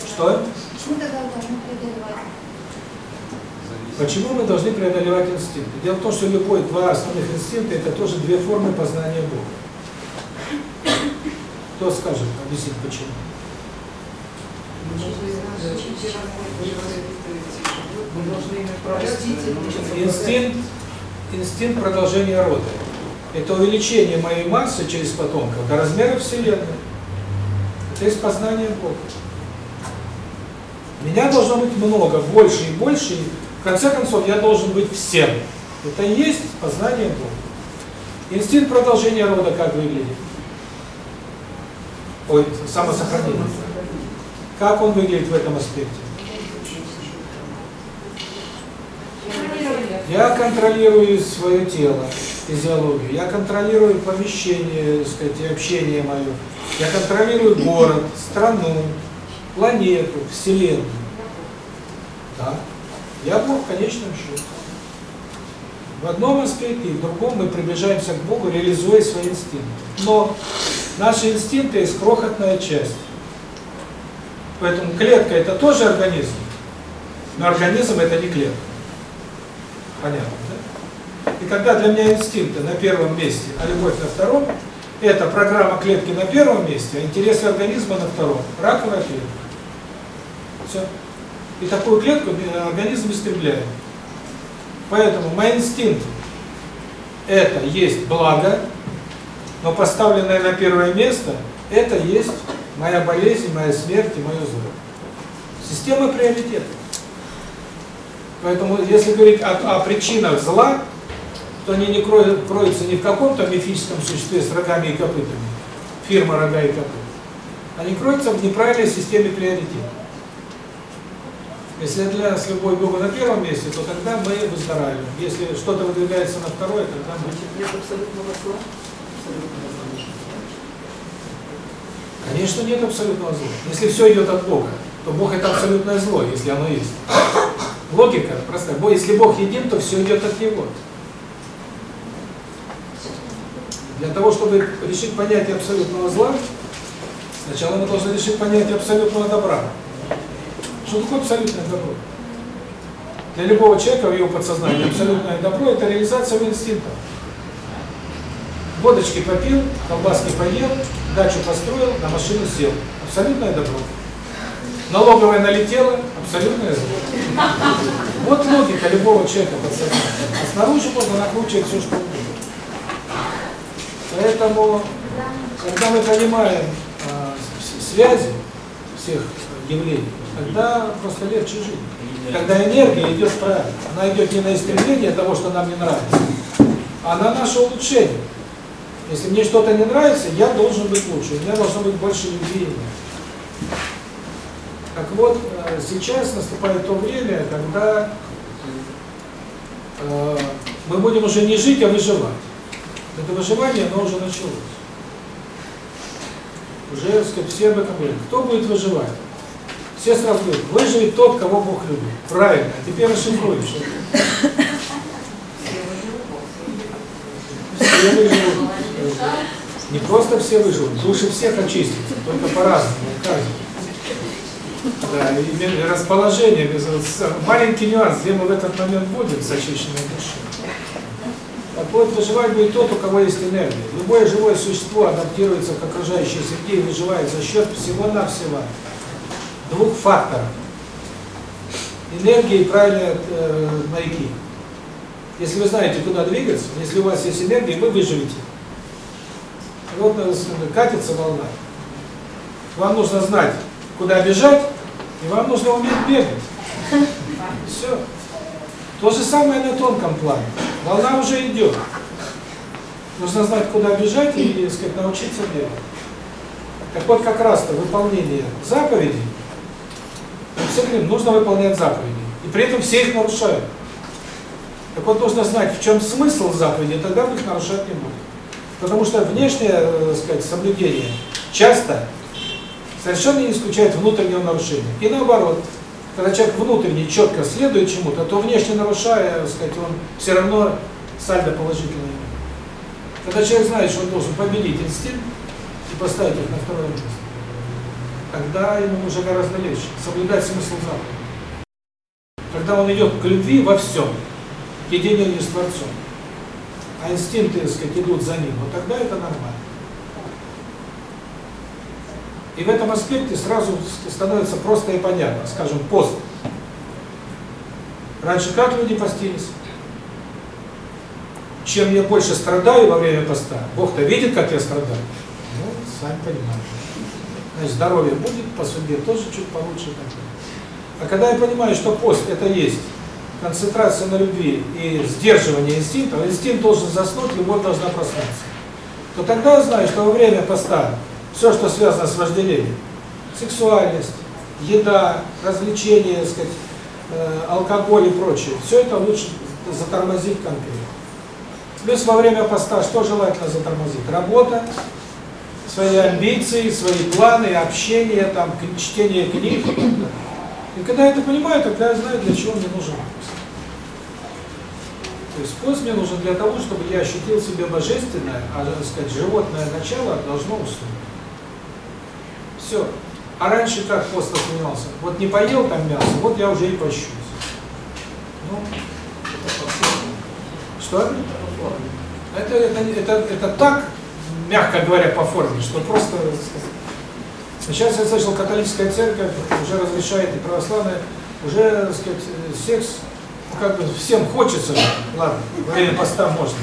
Что?
Почему тогда должны преодолевать?
Почему мы должны преодолевать инстинкты? Дело в том, что любой два основных инстинкта – это тоже две формы познания Бога. Кто скажет, объяснит почему? Инстинкт, инстинкт продолжения рода. Это увеличение моей массы через потомков до размера Вселенной. Это есть познание Бога. Меня должно быть много, больше и больше. И в конце концов, я должен быть всем. Это и есть познание Бога. Инстинкт продолжения рода как выглядит? Ой, самосохранение. Как он выглядит в этом аспекте? Я контролирую свое тело, физиологию, я контролирую помещение, сказать, и общение мое, я контролирую город, страну, планету, Вселенную. Да. Я Бог в конечном счете. В одном аспекте и в другом мы приближаемся к Богу, реализуя свои инстинкты. Но наши инстинкты есть крохотная часть. Поэтому клетка – это тоже организм, но организм – это не клетка. Понятно, да? И когда для меня инстинкты на первом месте, а любовь на втором, это программа клетки на первом месте, а интересы организма на втором. Раковая клетка. Все. И такую клетку организм истребляет. Поэтому мои инстинкты – это есть благо, но поставленное на первое место – это есть моя болезнь, моя смерть и мое зло. Система приоритетов. Поэтому, если говорить о, о причинах зла, то они не кроют, кроются не в каком-то мифическом существе с рогами и копытами, фирма рога и копыт. Они кроются в неправильной системе приоритетов. Если для нас любовь к Богу на первом месте, то тогда мы выздоравливаем. Если что-то выдвигается на второе, тогда мы...
Нет абсолютного зла. Абсолютного зла.
Конечно, нет абсолютного зла. Если все идет от Бога, то Бог это абсолютное зло, если оно есть. Логика простая. Если Бог един, то все идет от Него. Для того, чтобы решить понятие абсолютного зла, сначала мы должны решить понятие абсолютного добра. Что такое абсолютное добро? Для любого человека в его подсознании абсолютное добро – это реализация его инстинктов. Водочки попил, колбаски поел, дачу построил, на машину сел. Абсолютное добро. Налоговая налетела, абсолютное зло. Вот логика любого человека подсознания. А снаружи можно накручивать все, что угодно. Поэтому, когда мы понимаем а, связи всех явлений, тогда просто легче жить. Когда энергия идет правильно, она идет не на истребление того, что нам не нравится, а на наше улучшение. Если мне что-то не нравится, я должен быть лучше, у меня должно быть больше любви. Так вот, э, сейчас наступает то время, когда э, мы будем уже не жить, а выживать. Это выживание, оно уже началось. Уже, все об этом говорят. Кто будет выживать? Все говорят, выживет тот, кого Бог любит. Правильно. А теперь расшифруем, все выживут. Не просто все выживут, души всех очистятся, только по-разному, каждый. Да, и расположение, с- маленький нюанс, где мы в этот момент будем с очищенной душой. Так вот, выживать будет тот, у кого есть энергия. Любое живое существо адаптируется к окружающей среде и выживает за счет всего-навсего двух факторов. Энергии и правильные э, маяки. Если вы знаете, куда двигаться, если у вас есть энергия, вы выживете. Вот э, катится волна. Вам нужно знать, куда бежать, и вам нужно уметь бегать. Все. То же самое на тонком плане. Волна уже идет. Нужно знать, куда бежать и, так сказать, научиться бегать. Так вот, как раз-то выполнение заповедей, мы все говорим, нужно выполнять заповеди. И при этом все их нарушают. Так вот, нужно знать, в чем смысл заповеди, тогда вы их нарушать не будете. Потому что внешнее, э, так сказать, соблюдение часто совершенно не исключает внутреннего нарушения. И наоборот, когда человек внутренне четко следует чему-то, то внешне нарушая, так сказать, он все равно сальдо положительное. Когда человек знает, что он должен победить инстинкт и поставить их на второе место, тогда ему уже гораздо легче соблюдать смысл заповеди. Когда он идет к любви во всем, к единению с Творцом, а инстинкты, так сказать, идут за ним, вот тогда это нормально. И в этом аспекте сразу становится просто и понятно, скажем, пост. Раньше как люди постились? Чем я больше страдаю во время поста, Бог-то видит, как я страдаю. Ну, сами понимаете. Значит, здоровье будет, по судьбе тоже чуть получше. А когда я понимаю, что пост это есть концентрация на любви и сдерживание инстинктов, инстинкт должен заснуть, любовь должна проснуться, то тогда я знаю, что во время поста все, что связано с вожделением, сексуальность, еда, развлечения, так сказать, э, алкоголь и прочее, все это лучше затормозить конкретно. Плюс во время поста что желательно затормозить? Работа, свои амбиции, свои планы, общение, там, чтение книг. И когда я это понимаю, тогда я знаю, для чего мне нужен пост. То есть пост мне нужен для того, чтобы я ощутил в себе божественное, а, так сказать, животное начало должно уснуть. Все. А раньше как пост отменялся? Вот не поел там мясо, вот я уже и пощусь. Ну, что? Это, это, это, это так, мягко говоря, по форме, что просто... Сейчас я слышал, католическая церковь уже разрешает и православная, уже, так сказать, секс, ну, как бы всем хочется, ладно, во время поста можно.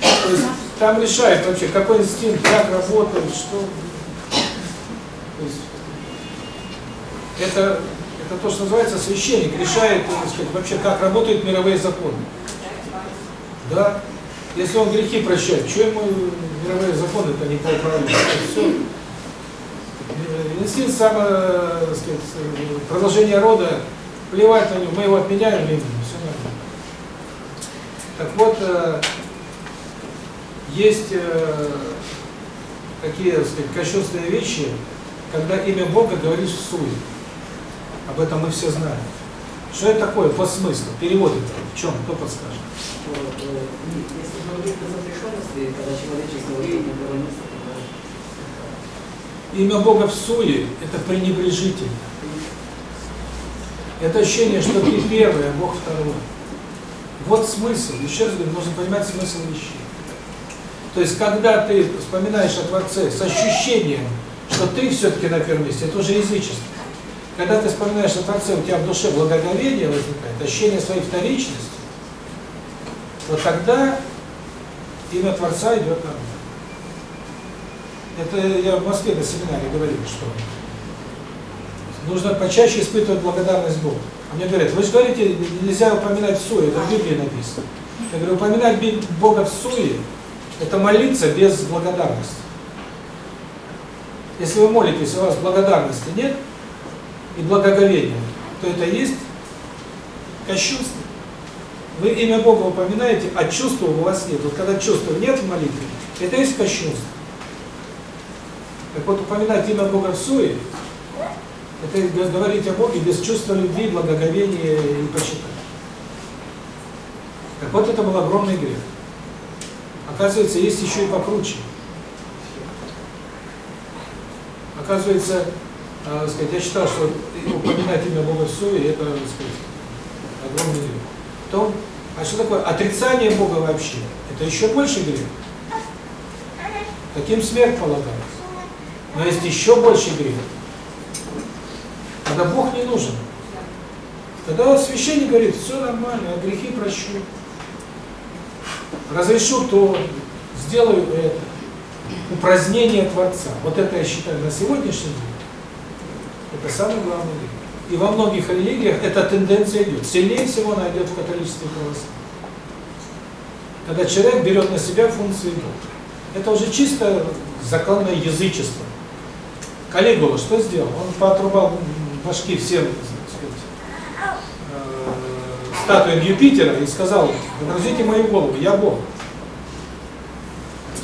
То есть там решает вообще, какой инстинкт, как работает, что... То есть, это, это то, что называется священник, решает, так сказать, вообще, как работают мировые законы. Да? Если он грехи прощает, что ему мировые законы-то не по управлению? Все. Инстинкт само, так сказать, продолжение рода, плевать на него, мы его отменяем, все нормально. Так вот, э, есть э, такие, так сказать, кощунственные вещи, когда имя Бога говоришь в суе. Об этом мы все знаем. Что это такое по смыслу? Перевод это в чем? Кто подскажет?
Если говорить о запрещенности, когда человечество границы,
Имя Бога в суе – это пренебрежительно. Это ощущение, что ты первый, а Бог второй. Вот смысл. Еще раз говорю, нужно понимать смысл вещей. То есть, когда ты вспоминаешь о Творце с ощущением, что ты все-таки на первом месте, это уже язычество. Когда ты вспоминаешь о Творце, у тебя в душе благоговение возникает, ощущение своей вторичности, вот тогда имя Творца идет на Это я в Москве на семинаре говорил, что нужно почаще испытывать благодарность Богу. А мне говорят, вы же говорите, нельзя упоминать в суе, это в Библии написано. Я говорю, упоминать Бога в суе – это молиться без благодарности. Если вы молитесь, у вас благодарности нет и благоговения, то это есть кощунство. Вы имя Бога упоминаете, а чувства у вас нет. Вот когда чувства нет в молитве, это есть кощунство. Так вот, упоминать имя Бога в суе, это говорить о Боге без чувства любви, благоговения и почитания. Так вот, это был огромный грех. Оказывается, есть еще и покруче. Оказывается, э, сказать, я считал, что упоминать имя Бога в суе, это, так сказать, огромный грех. То, а что такое отрицание Бога вообще? Это еще больше грех. Таким смерть полагается. Но есть еще больше грех. Когда Бог не нужен. Тогда священник говорит, все нормально, я грехи прощу. Разрешу то, сделаю это. Упразднение Творца. Вот это я считаю на сегодняшний день. Это самый главный грех. И во многих религиях эта тенденция идет. Сильнее всего она идет в католичестве православии. Когда человек берет на себя функции Бога. Это уже чисто законное язычество. Калигула что сделал? Он поотрубал башки всем, сказать, э, статуям Юпитера и сказал, водрузите мою голову, я Бог.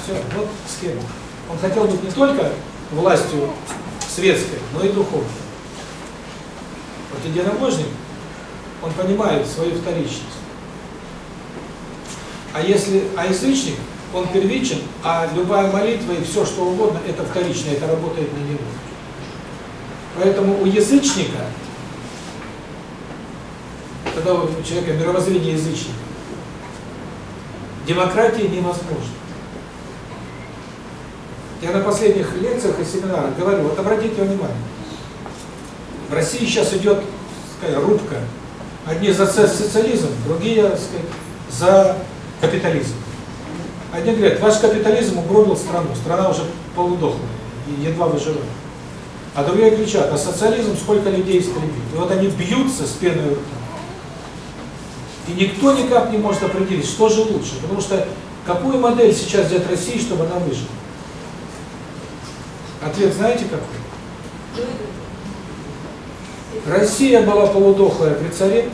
Все, вот схема. Он хотел быть не только властью светской, но и духовной. Единобожник, он понимает свою вторичность. А если, а язычник, он первичен, а любая молитва и все, что угодно, это вторично, это работает на него. Поэтому у язычника, когда у человека мировоззрение язычника, демократия невозможна. Я на последних лекциях и семинарах говорю, вот обратите внимание, в России сейчас идет такая рубка. Одни за социализм, другие, сказать, за капитализм. Одни говорят, ваш капитализм угробил страну, страна уже полудохла, едва выживает. А другие кричат, а социализм сколько людей истребит. И вот они бьются с пеной рта. И никто никак не может определить, что же лучше. Потому что какую модель сейчас взять России, чтобы она выжила? Ответ знаете какой? Россия была полудохлая при царе.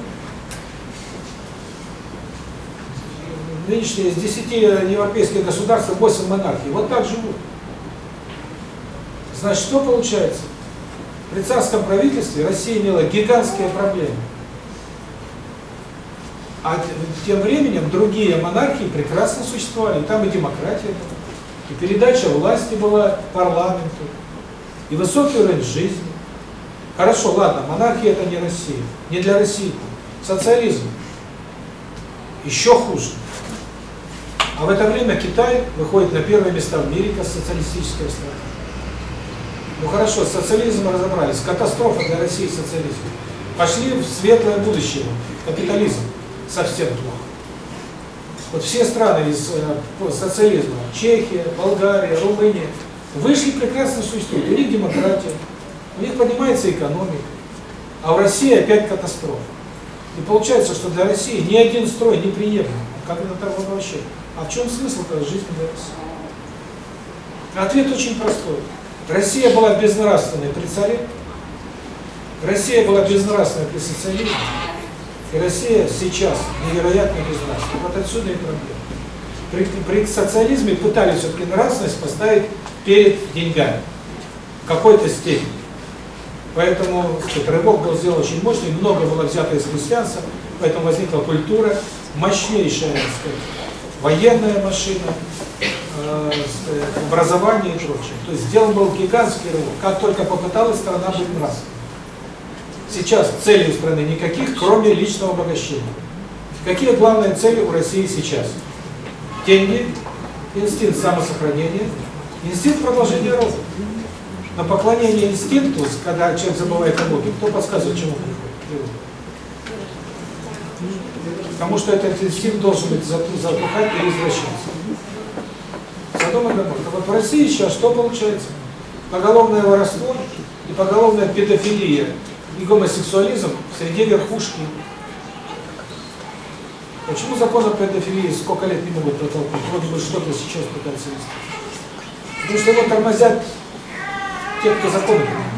Нынешние из 10 европейских государств 8 монархий. Вот так живут. Значит, что получается? При царском правительстве Россия имела гигантские проблемы. А тем временем другие монархии прекрасно существовали. Там и демократия была, и передача власти была парламенту, и высокий уровень жизни. Хорошо, ладно, монархия это не Россия, не для России. Социализм еще хуже. А в это время Китай выходит на первые места в мире как социалистическая страна. Ну хорошо, с социализмом разобрались. Катастрофа для России социализм. Пошли в светлое будущее. Капитализм совсем плохо. Вот все страны из э, социализма, Чехия, Болгария, Румыния, вышли прекрасно существуют. У них демократия, у них поднимается экономика. А в России опять катастрофа. И получается, что для России ни один строй не приемлем. Как это так вообще? А в чем смысл тогда жизни для России? Ответ очень простой. Россия была безнравственной при царе, Россия была безнравственной при социализме, и Россия сейчас невероятно безнравственна. Вот отсюда и проблема. При, при социализме пытались все-таки нравственность поставить перед деньгами в какой-то степени. Поэтому рывок был сделан очень мощный, много было взято из христианства, поэтому возникла культура, мощнейшая, так сказать, военная машина, э, сказать, образование и прочее. То есть сделан был гигантский рывок, как только попыталась страна быть нравственной. Сейчас целей у страны никаких, кроме личного обогащения. Какие главные цели у России сейчас? Деньги, инстинкт самосохранения, инстинкт продолжения рода. На поклонение инстинкту, когда человек забывает о Боге, кто подсказывает, чему приходит? Потому что этот инстинкт должен быть затухать и извращаться. Содом и Гоморра. Вот в России сейчас что получается? Поголовное воровство и поголовная педофилия и гомосексуализм среди верхушки. Почему закон о педофилии сколько лет не могут протолкнуть? Вроде бы что-то сейчас пытаются вести. Потому что его тормозят те, кто закон не понимает.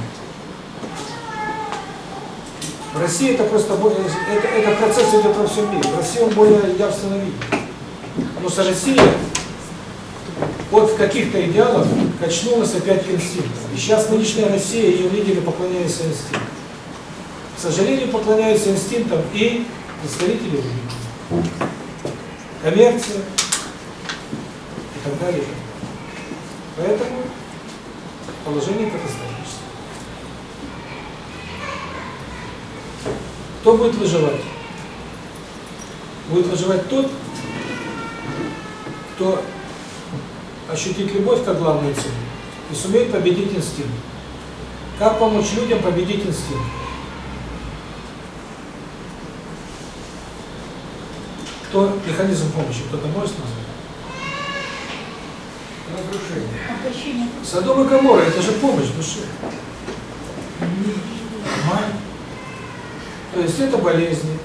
В России это просто более, это, это процесс идет во всем мире. В России он более явственно виден. Потому что Россия от каких-то идеалов качнулась опять к инстинктам. И сейчас нынешняя Россия, ее лидеры поклоняются инстинктам. К сожалению, поклоняются инстинктам и представители религии. Коммерция и так далее. Поэтому положение катастрофическое. Кто будет выживать? Будет выживать тот, кто ощутит любовь как главную цель и сумеет победить инстинкт. Как помочь людям победить инстинкт? Кто механизм помощи, кто-то может назвать? Разрушение. Содом и Гоморра – это же помощь душе. Понимаете? То есть это болезни,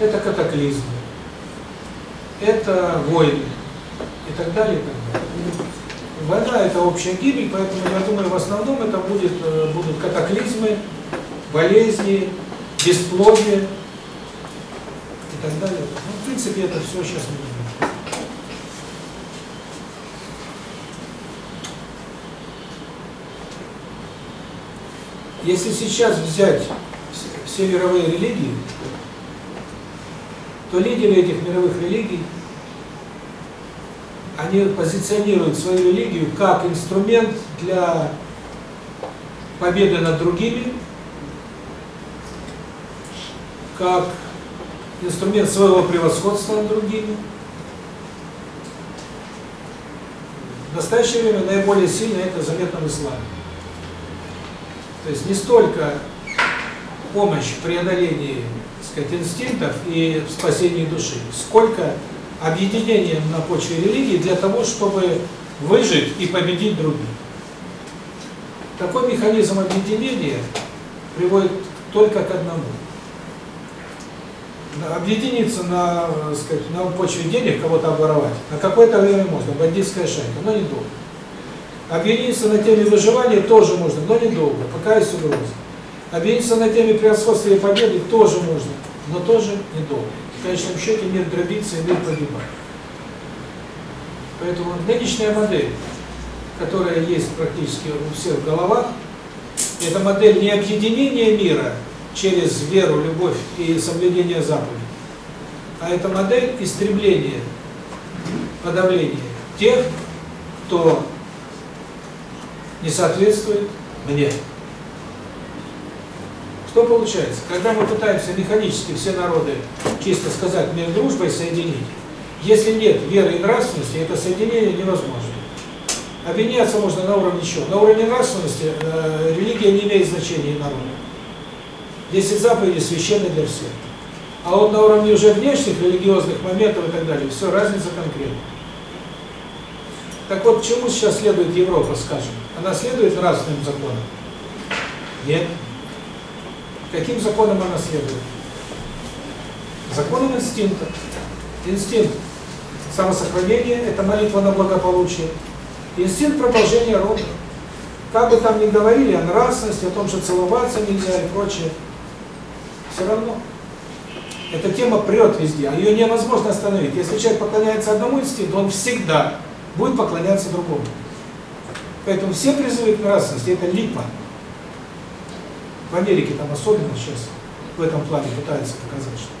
это катаклизмы, это войны и так далее, и так далее. Война – это общая гибель, поэтому я думаю, в основном это будет, э, будут катаклизмы, болезни, бесплодие и так далее. Ну, в принципе, это все сейчас мы видим. Если сейчас взять все- мировые религии, то лидеры этих мировых религий, они позиционируют свою религию как инструмент для победы над другими, как инструмент своего превосходства над другими. В настоящее время наиболее сильно это заметно в исламе. То есть не столько помощь в преодолении, сказать, инстинктов и в спасении души, сколько объединение на почве религии для того, чтобы выжить и победить других. Такой механизм объединения приводит только к одному. Объединиться на, сказать, на почве денег, кого-то обворовать, на какое-то время можно, бандитская шайка, но недолго. Объединиться на теме выживания тоже можно, но недолго, пока есть угроза. Объединиться на теме превосходства и победы тоже можно, но тоже недолго. В конечном счете мир дробится и мир погибает. Поэтому нынешняя модель, которая есть практически у всех в головах, это модель не объединения мира через веру, любовь и соблюдение заповедей, а это модель истребления, подавления тех, кто не соответствует мне. Что получается? Когда мы пытаемся механически все народы, чисто сказать, мир дружбой соединить, если нет веры и нравственности, это соединение невозможно. Объединяться можно на уровне чего? На уровне нравственности э, религия не имеет значения народа. Десять заповедей священны для всех. А вот на уровне уже внешних религиозных моментов и так далее, все, разница конкретна. Так вот, чему сейчас следует Европа, скажем? Она следует нравственным законам? Нет. Каким законам она следует? Законам инстинкта. Инстинкт самосохранения – это молитва на благополучие. Инстинкт продолжения рода. Как бы там ни говорили о нравственности, о том, что целоваться нельзя и прочее, все равно. Эта тема прет везде, а ее невозможно остановить. Если человек поклоняется одному инстинкту, он всегда будет поклоняться другому. Поэтому все призывы к нравственности – это липа. В Америке там особенно сейчас в этом плане пытаются показать, что.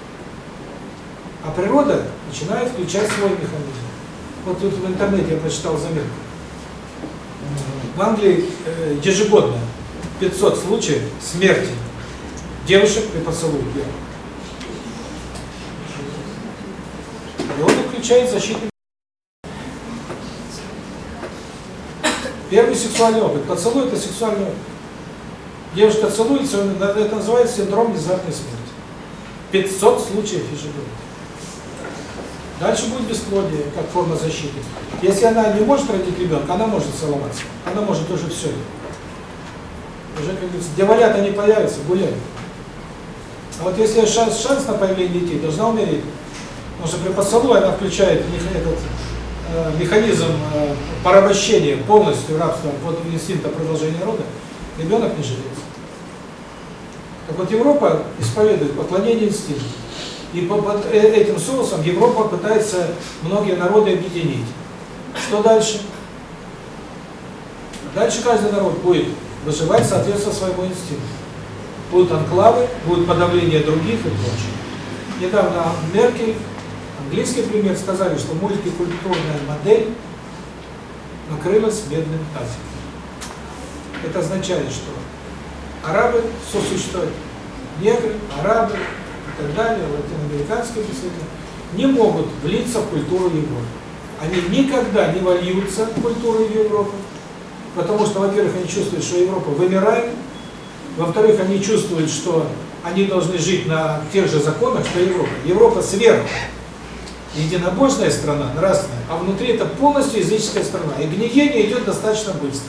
А природа начинает включать свой механизм. Вот тут в интернете я прочитал заметку. В Англии э, ежегодно 500 случаев смерти девушек при поцелуе. И он включает защитный Первый сексуальный опыт. Поцелуй – это сексуальный опыт. Девушка целуется, это называется синдром внезапной смерти. 500 случаев ежегодно. Дальше будет бесплодие, как форма защиты. Если она не может родить ребенка, она может целоваться. Она может уже все. Уже, как говорится, дьяволята не появятся, гуляют. А вот если шанс, шанс на появление детей, должна умереть. Потому что при поцелуе она включает этот, механизм э, порабощения полностью рабства под инстинкта продолжения рода, ребенок не живется. Так вот, Европа исповедует поклонение инстинкту. И по- под э- этим соусом Европа пытается многие народы объединить. Что дальше? Дальше каждый народ будет выживать соответственно своему инстинкту. Будут анклавы, будет подавление других и прочее. Недавно Меркель, английский пример, сказали, что мультикультурная модель накрылась медным тазиком. Это означает, что арабы сосуществуют, негры, арабы и так далее, латиноамериканские представители, не могут влиться в культуру Европы. Они никогда не вольются в культуру Европы, потому что, во-первых, они чувствуют, что Европа вымирает, во-вторых, они чувствуют, что они должны жить на тех же законах, что Европа. Европа сверху единобожная страна, нравственная, а внутри это полностью языческая страна. И гниение идет достаточно быстро.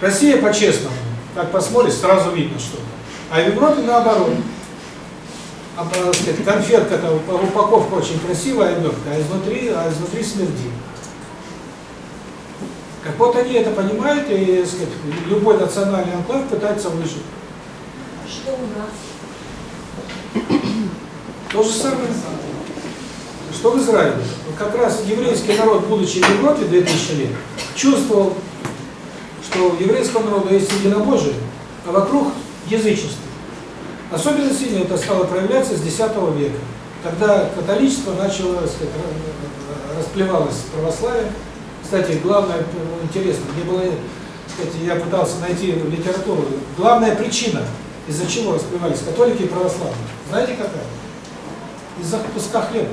Россия по-честному, как посмотришь, сразу видно что-то. А в Европе наоборот. А, так сказать, конфетка-то, упаковка очень красивая, легкая, а изнутри, а изнутри смердит. Как вот они это понимают, и так сказать, любой национальный анклав пытается выжить.
Что у нас?
То же самое. Что в Израиле? Как раз еврейский народ, будучи в Европе 2000 лет, чувствовал, что у еврейского народа есть единобожие, а вокруг язычество. Особенно сильно это стало проявляться с X века, когда католичество начало, так сказать, ра- расплевалось с православием. Кстати, главное, интересно, мне было, кстати, я пытался найти литературу, главная причина, из-за чего расплевались католики и православные, знаете какая? Из-за куска хлеба.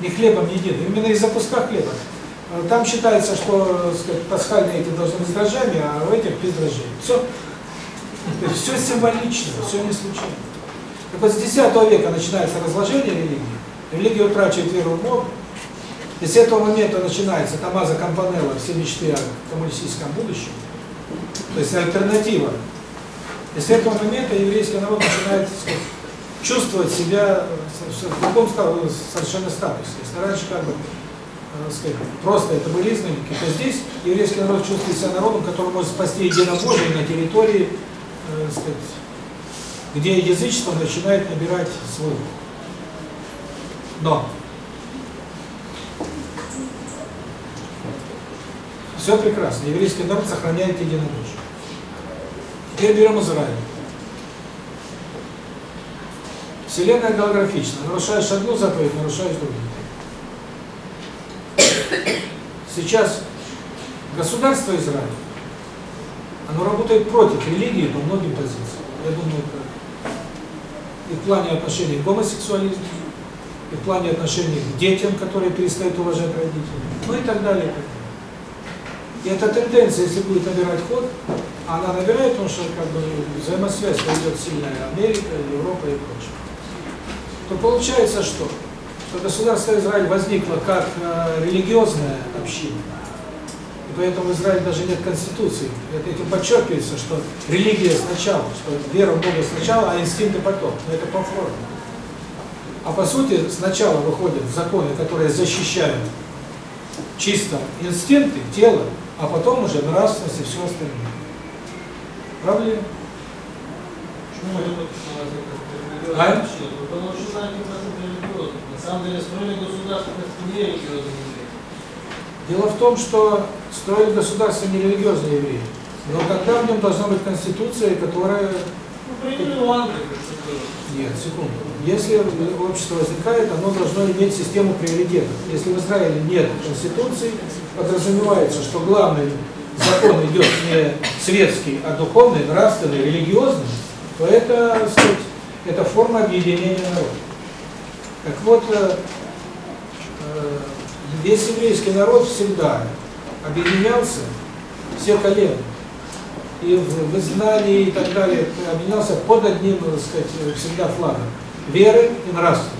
Не хлебом единым, именно из-за куска хлеба. Э, Там считается, что так сказать, пасхальные эти должны быть с дрожжами, а в этих без дрожжей. Все, все символично, все не случайно. Так вот, с X века начинается разложение религии. Религия утрачивает веру в Бога. И с этого момента начинается Томазо Кампанелло все мечты о коммунистическом будущем. То есть альтернатива. И с этого момента еврейский народ начинает сказать, чувствовать себя в в другом ста- совершенно статусе. Если раньше как бы, э, сказать, просто это были изгнанники, то здесь еврейский народ чувствует себя народом, который может спасти единобожие на территории, э, сказать, где язычество начинает набирать свой. Но все прекрасно, еврейский народ сохраняет единобожие. Теперь берем Израиль. Вселенная голографична. Нарушаешь одну заповедь, нарушаешь другую. Сейчас государство Израиль, оно работает против религии по многим позициям. Я думаю, это и в плане отношений к гомосексуализму, и в плане отношений к детям, которые перестают уважать родителей, ну и так далее. и эта тенденция, если будет набирать ход, она набирает, потому что как бы взаимосвязь идет сильная Америка, Европа и прочее, то получается что? Что государство Израиль возникло как э, религиозная община. И поэтому в Израиле даже нет конституции. Это этим подчеркивается, что религия сначала, что вера в Бога сначала, а инстинкты потом. Но это по форме. А по сути сначала выходят законы, которые защищают чисто инстинкты, тело, а потом уже нравственность и все остальное. Проблема.
Почему это вот
А?
Потому что процент религиозных. На самом деле строили государство как не религиозные евреи.
Дело в том, что строили государство не религиозные евреи, но тогда в нем должна быть конституция, которая...
Ну, приняли в Англии.
Нет, секунду. Если общество возникает, оно должно иметь систему приоритетов. Если в Израиле нет конституции, подразумевается, что главный закон идет не светский, а духовный, нравственный, религиозный, то это, сказать, это форма объединения народа. Так вот, э, э, весь еврейский народ всегда объединялся, все колена, и в, изгнании и так далее, объединялся под одним, так сказать, всегда флагом веры и нравственности.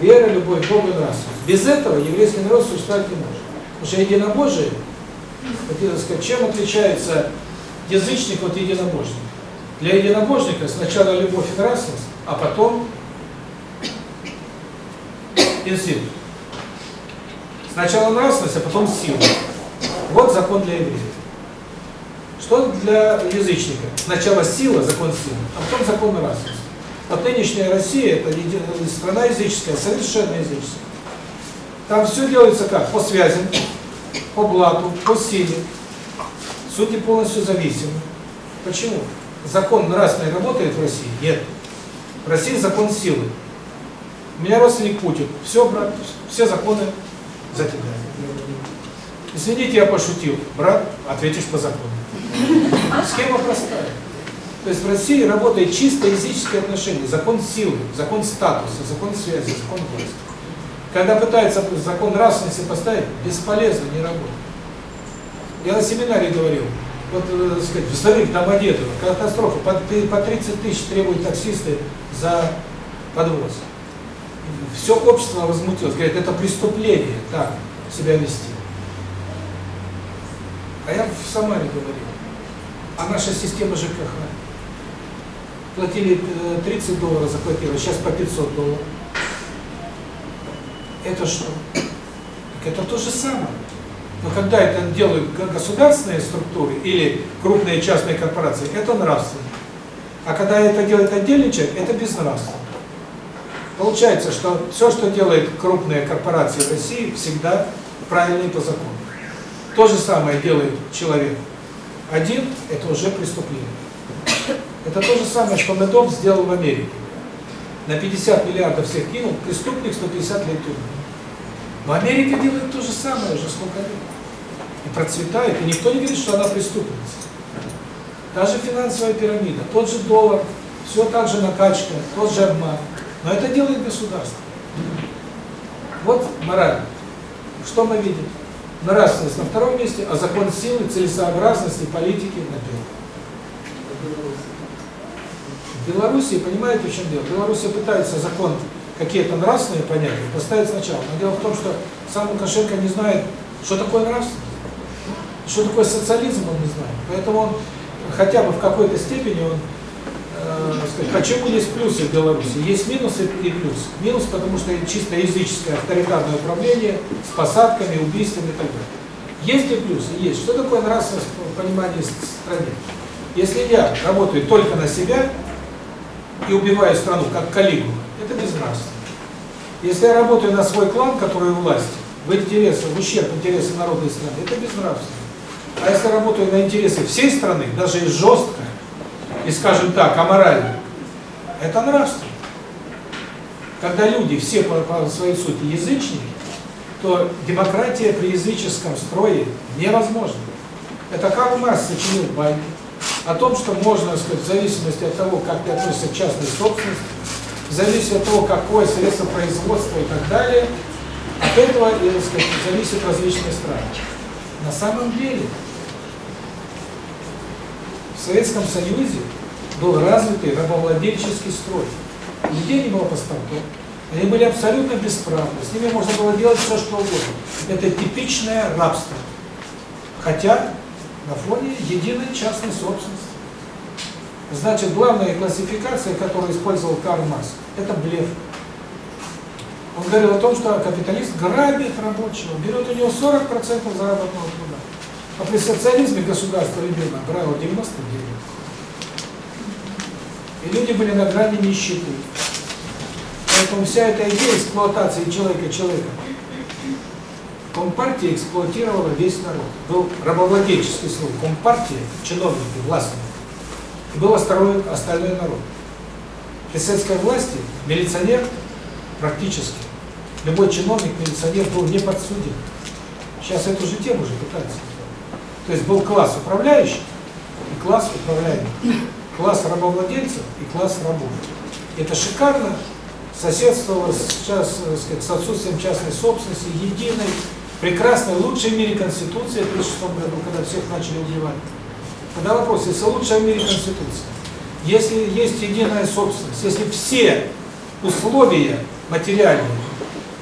Вера, любовь к Богу и нравственность. Без этого еврейский народ существовать не может. Потому что единобожие, вот, сказать, чем отличается язычник от единобожника? Для единобожника сначала любовь и нравственность, а потом инстинкт. Сначала нравственность, а потом сила. Вот закон для евреев. Что для язычника? Сначала сила, закон силы, а потом закон нравственности. Вот нынешняя Россия, это страна языческая, совершенно языческая. Там все делается как? По связям, по блату, по силе. Судьи полностью зависимы. Почему? Закон нравственный работает в России? Нет. В России закон силы. У меня родственник Путин. Все, брат, все законы за тебя. Извините, я пошутил. Брат, ответишь по закону. Схема простая. То есть в России работает чисто языческое отношение, закон силы, закон статуса, закон связи, закон власти. Когда пытаются закон нравственности поставить, бесполезно, не работает. Я на семинаре говорил, вот, э, так сказать, в Старых Домодедово, катастрофа, по, по 30 тысяч требуют таксисты за подвоз. Все общество возмутилось, говорит, это преступление, так себя вести. А я в Самаре говорил, а наша система ЖКХ. Платили э, 30 долларов за квартиру, сейчас по 500 долларов. Это что? Так это то же самое. Но когда это делают государственные структуры или крупные частные корпорации, это нравственно. А когда это делает отдельный человек, это безнравственно. Получается, что все, что делает крупные корпорации в России, всегда правильно и по закону. То же самое делает человек один, это уже преступление. Это то же самое, что Медов сделал в Америке. На 50 миллиардов всех кинул, преступник 150 лет тюрьмы. Но Америка делает то же самое уже сколько лет. И процветает, и никто не говорит, что она преступница. Даже финансовая пирамида, тот же доллар, все так же накачка, тот же обман. Но это делает государство. Вот мораль. Что мы видим? Нравственность на втором месте, а закон силы, целесообразности, политики на первом. В Белоруссии, понимаете, в чем дело? Белоруссия пытается закон какие-то нравственные понятия поставить сначала. Но дело в том, что сам Лукашенко не знает, что такое нравственность, что такое социализм он не знает. Поэтому он хотя бы в какой-то степени он, э, сказать, почему есть плюсы в Беларуси? Есть минусы и плюсы. Минус, потому что чисто языческое авторитарное управление с посадками, убийствами и так далее. Есть ли плюсы? Есть. Что такое нравственность в понимании страны? Если я работаю только на себя и убиваю страну, как Калигула, это безнравственно. Если я работаю на свой клан, который у власти, в интересы, в ущерб интересам народной страны, это безнравственно. А если работаю на интересы всей страны, даже и жестко, и, скажем так, аморально, это нравственно. Когда люди все по, по своей сути язычники, то демократия при языческом строе невозможна. Это Карл Маркс сочинил байки о том, что можно, сказать, в зависимости от того, как ты относишься к частной собственности, в зависимости от того, какое средство производства и так далее, от этого, так сказать, зависят различные страны. На самом деле, в Советском Союзе был развитый рабовладельческий строй. У не было паспортов, они были абсолютно бесправны, с ними можно было делать все, что угодно. Это типичное рабство. Хотя на фоне единой частной собственности. Значит, главная классификация, которую использовал Карл Маркс, это блеф. Он говорил о том, что капиталист грабит рабочего, берет у него 40% заработного труда. А при социализме государство ребенка брало 99%. И люди были на грани нищеты. Поэтому вся эта идея эксплуатации человека человека, Компартия эксплуатировала весь народ. Был рабовладельческий слой. Компартия, чиновники, властные. И был остальной, остальной народ. При советской власти милиционер практически, любой чиновник, милиционер был не подсуден. Сейчас эту же тему уже пытаются. То есть был класс управляющих и класс управляемых. Класс рабовладельцев и класс рабов. Это шикарно соседствовало сейчас с отсутствием частной собственности, единой, прекрасной, лучшей в мире Конституции в 1936 году, когда всех начали убивать. Тогда вопрос, если лучшая в мире Конституция, если есть единая собственность, если все условия материальные,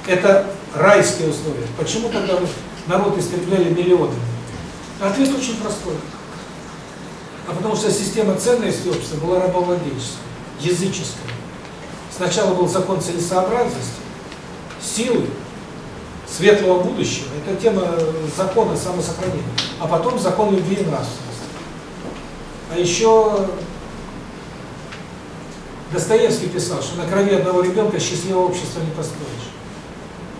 это райские условия, почему тогда народ истребляли миллионами? Ответ очень простой. А потому что система ценностей общества была рабовладельческая, языческая. Сначала был закон целесообразности, силы, светлого будущего. Это тема закона самосохранения. А потом закон любви и нравственности. А еще Достоевский писал, что на крови одного ребенка счастливого общества не построишь.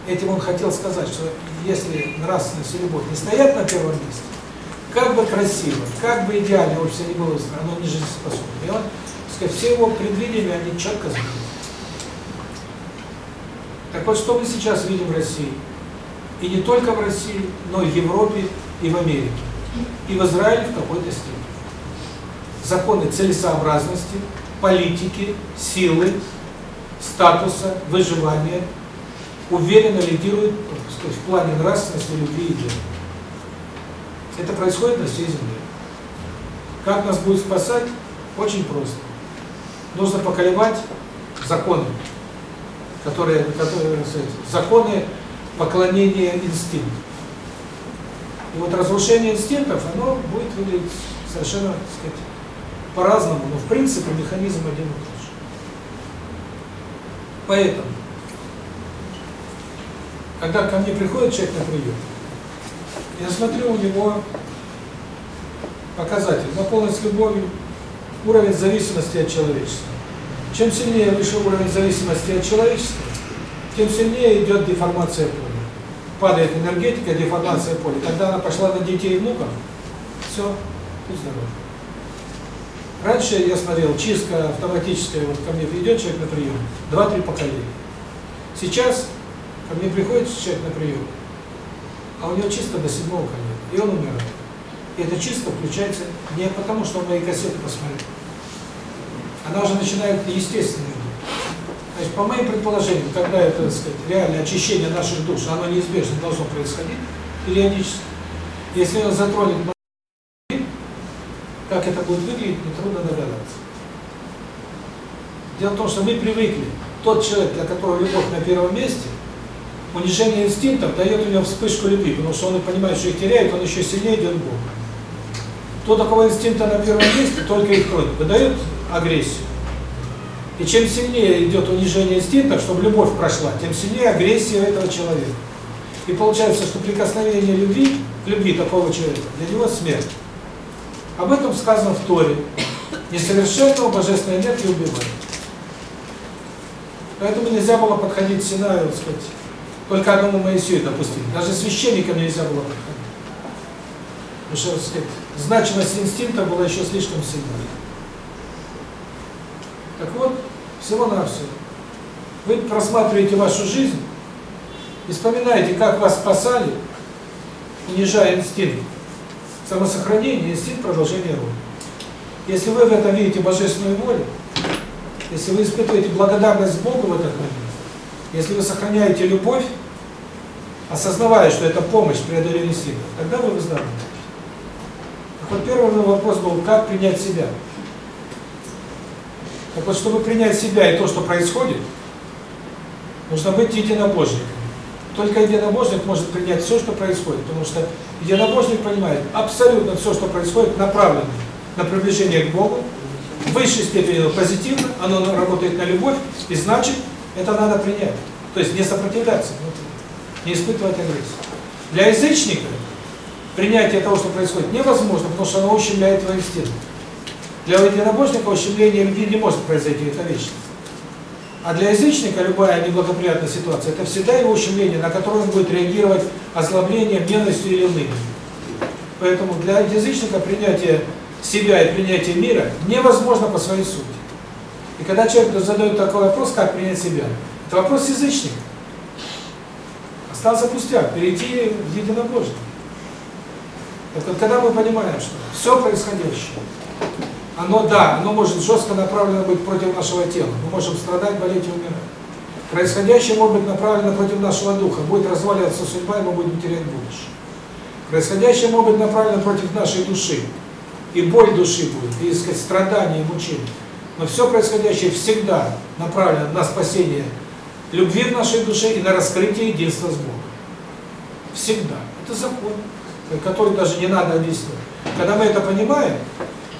Этим он хотел сказать, что если нравственность и любовь не стоят на первом месте, как бы красиво, как бы идеально общество не было, оно не жизнеспособно. И он, сказать, все его предвидения, они четко сбылись. Так вот, что мы сейчас видим в России? И не только в России, но и в Европе, и в Америке. И в Израиле в какой-то степени. Законы целесообразности, политики, силы, статуса, выживания уверенно лидируют сказать, в плане нравственности, любви и дела. Это происходит на всей Земле. Как нас будет спасать? Очень просто. Нужно поколебать законы, которые, которые сказать, законы поклонения инстинкту. И вот разрушение инстинктов, оно будет выглядеть совершенно, так сказать, по-разному, но в принципе механизм один и тот же. Поэтому, когда ко мне приходит человек на прием, я смотрю у него показатель, наполненность любовью, уровень зависимости от человечества. Чем сильнее выше уровень зависимости от человечества, тем сильнее идет деформация поля. Падает энергетика, деформация поля. Когда она пошла на детей и внуков, все, будь здоров. Раньше я смотрел, чистка автоматическая, вот ко мне придет человек на прием, два-три поколения. Сейчас ко мне приходит человек на прием, а у него чисто до седьмого колена, и он умирает. И эта чистка включается не потому, что он мои кассеты посмотрел. Она уже начинает естественно идти. Значит, по моим предположениям, когда это, так сказать, реальное очищение наших душ, оно неизбежно должно происходить периодически. Если он затронет как это будет выглядеть, нетрудно догадаться. Дело в том, что мы привыкли, тот человек, для которого любовь на первом месте, унижение инстинктов дает у него вспышку любви, потому что он понимает, что их теряет, он еще сильнее идет к Богу. Тот, у кого инстинкты на первом месте, только их кровь выдает агрессию. И чем сильнее идет унижение инстинктов, чтобы любовь прошла, тем сильнее агрессия этого человека. И получается, что прикосновение любви, любви такого человека, для него смерть. Об этом сказано в Торе. Несовершенного божественной энергии убивает. Поэтому нельзя было подходить к Синаю, так сказать, только одному Моисею допустили. Даже священникам нельзя было. Потому что, сказать, значимость инстинкта была еще слишком сильна. Так вот, всего-навсего. Вы просматриваете вашу жизнь и вспоминаете, как вас спасали, унижая инстинкт самосохранения, инстинкт продолжения рода. Если вы в этом видите божественную волю, если вы испытываете благодарность Богу в этот момент, если вы сохраняете любовь, осознавая, что это помощь в преодолении тогда вы выздоравливаете. Так вот, первый вопрос был, как принять себя? Так вот, чтобы принять себя и то, что происходит, нужно быть единобожником. Только единобожник может принять все, что происходит, потому что единобожник понимает, абсолютно все, что происходит, направлено на приближение к Богу, в высшей степени позитивно, оно работает на любовь, и значит, это надо принять. То есть не сопротивляться не испытывать агрессию. Для язычника принятие того, что происходит, невозможно, потому что оно ущемляет его инстинкт. Для единобожника ущемление любви не может произойти, это вечно. А для язычника любая неблагоприятная ситуация – это всегда его ущемление, на которое он будет реагировать озлоблением, ненавистью или унынием. Поэтому для язычника принятие себя и принятие мира невозможно по своей сути. И когда человек задает такой вопрос, как принять себя, это вопрос язычника. Остался пустяк, перейти в единобожие. Так вот, когда мы понимаем, что все происходящее, оно, да, оно может жестко направлено быть против нашего тела. Мы можем страдать, болеть и умирать. Происходящее может быть направлено против нашего духа. Будет разваливаться судьба, и мы будем терять будущее. Происходящее может быть направлено против нашей души. И боль души будет, и, сказать, страдания, и мучения. Но все происходящее всегда направлено на спасение любви в нашей душе и на раскрытие единства с Богом. Всегда. Это закон, который даже не надо объяснять. Когда мы это понимаем,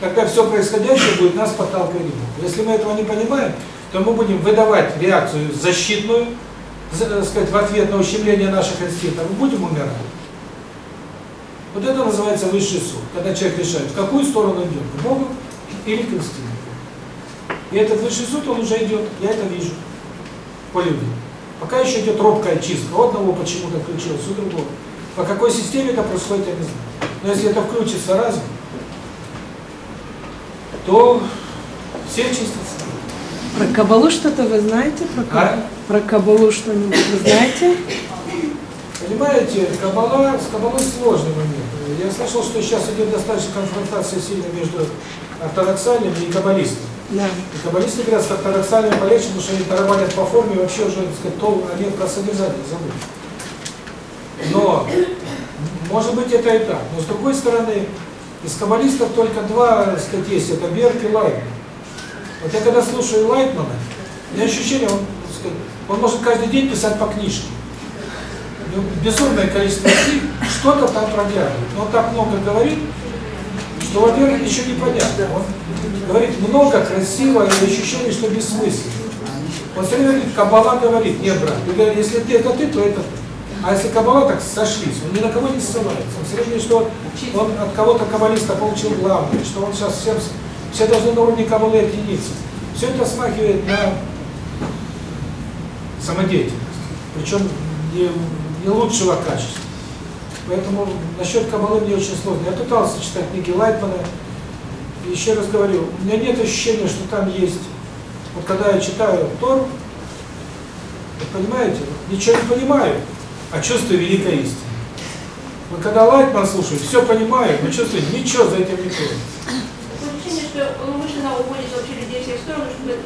тогда все происходящее будет нас подталкивать к Богу. Если мы этого не понимаем, то мы будем выдавать реакцию защитную, сказать, в ответ на ущемление наших инстинктов, мы будем умирать. Вот это называется высший суд, когда человек решает, в какую сторону идет, к Богу или к инстинкту. И этот высший суд, он уже идет, я это вижу по людям. Пока еще идет робкая чистка, у одного почему-то включилось, у другого. По какой системе это происходит, я не знаю. Но если это включится разом, то все чистятся.
Про Кабалу что-то вы знаете? Про, Каб-
А?
про Кабалу что-нибудь вы знаете?
Понимаете, кабала, с кабалой сложный момент. Я слышал, что сейчас идет достаточно конфронтация сильно между ортодоксальными и каббалистами.
Да.
И каббалисты говорят, что ортодоксальными полегче, потому что они тарабанят по форме, вообще уже, так сказать, то, они про содержание забыли. Но, может быть, это и так. Но с другой стороны, из каббалистов только два, так сказать, есть, это Берг и Лайтман. Вот я когда слушаю Лайтмана, у меня ощущение, он, сказать, он может каждый день писать по книжке. Безумное количество книг, что-то там проглядывает. Но он так много говорит, что, во-первых, еще непонятно. Он говорит много, красиво, и ощущение, что бессмысленно. Он все время Каббала говорит, нет, брат, ты говоришь, если ты это ты, то это ты. А если Каббала, так сошлись, он ни на кого не ссылается. Он все что он от кого-то каббалиста получил главное, что он сейчас всем, все должны на уровне Каббалы объединиться. Все это смахивает на самодеятельность. Причем не, не лучшего качества. Поэтому насчет Каббалы мне очень сложно. Я пытался читать книги Лайтмана. Еще раз говорю, у меня нет ощущения, что там есть... Вот когда я читаю Тору, вы понимаете, ничего не понимаю, а чувствую великой истины. Вот когда Лайтман слушаю, все понимаю, но чувствую, ничего за этим не.
Такое ощущение, что он умышленно уводит вообще людей всех в сторону, чтобы э,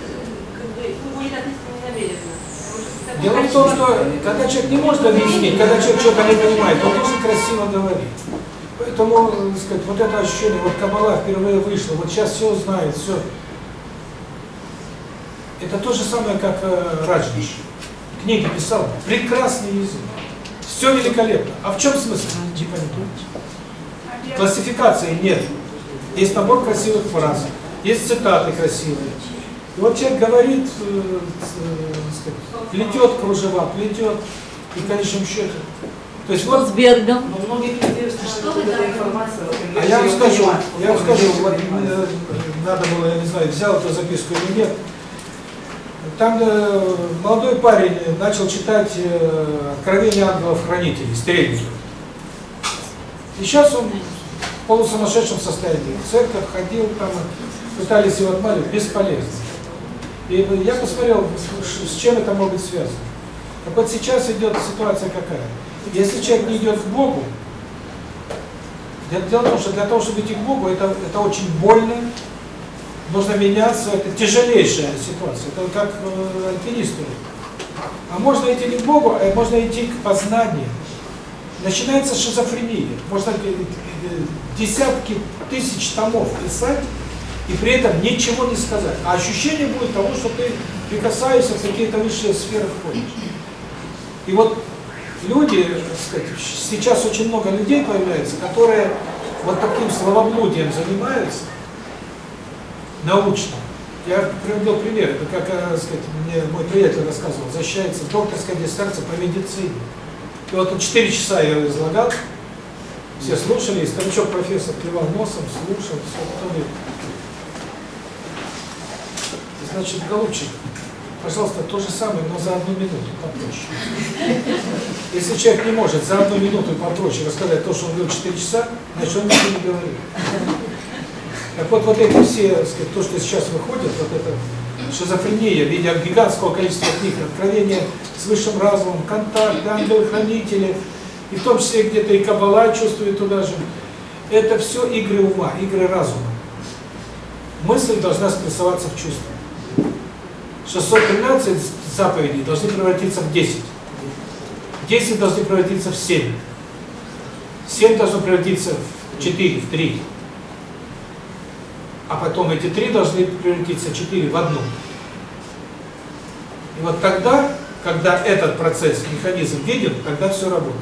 как бы уводит от истины намеренно. Потому что такое
Дело в том, что когда человек не может объяснить, когда человек что-то не понимает, он должен красиво говорить. Поэтому, так сказать, вот это ощущение, вот Каббала впервые вышла, вот сейчас все знает, все. Это то же самое, как э, Раджниш. Книги писал, прекрасный язык. Все великолепно. А в чем смысл? Не.
А где-
Классификации нет. Есть набор красивых фраз, есть цитаты красивые. И вот человек говорит, э, э, плетет кружева, плетет, и в конечном счете. То есть вот,
Но многих людей
Что вы
что эта
там?
информация.
а я вам скажу, я вам скажу, вот э, надо было, я не знаю, взял эту записку или нет. Там э, молодой парень начал читать э, Откровение ангелов-хранителей, Стрельников. И сейчас он в полусумасшедшем состоянии. В церковь ходил, там пытались его отмаливать, бесполезно. И я посмотрел, с чем это может быть связано. Так вот сейчас идет ситуация какая. Если человек не идет к Богу, дело в том, что для того, чтобы идти к Богу, это, это очень больно, нужно меняться, это тяжелейшая ситуация, это как э, альпинисту. А можно идти не к Богу, а можно идти к познанию. Начинается шизофрения. Можно э, э, десятки тысяч томов писать, и при этом ничего не сказать. А ощущение будет того, что ты прикасаешься в какие-то высшие сферы входишь. И вот люди, так сказать, сейчас очень много людей появляется, которые вот таким словоблудием занимаются, научно. Я привел пример, это как, э, так сказать, мне мой приятель рассказывал, защищается докторская диссертация по медицине. И вот он 4 часа я излагал, все слушали, и старичок профессор клевал носом, слушал, все, потом говорит, значит, голубчик, пожалуйста, то же самое, но за одну минуту, попроще. Если человек не может за одну минуту попроще рассказать то, что он говорил 4 часа, значит, он ничего не говорит. Так вот, вот эти все, сказать, то, что сейчас выходит, вот эта шизофрения в виде гигантского количества книг, откровения с высшим разумом, контакт, ангелы-хранители, и в том числе где-то и Каббала чувствует туда же, это все игры ума, игры разума. Мысль должна спрессоваться в чувство. 613 заповедей должны превратиться в 10. 10 должны превратиться в 7. 7 должно превратиться в 4, в 3. А потом эти 3 должны превратиться в 4 в одну. И вот тогда, когда этот процесс, механизм виден, тогда все работает.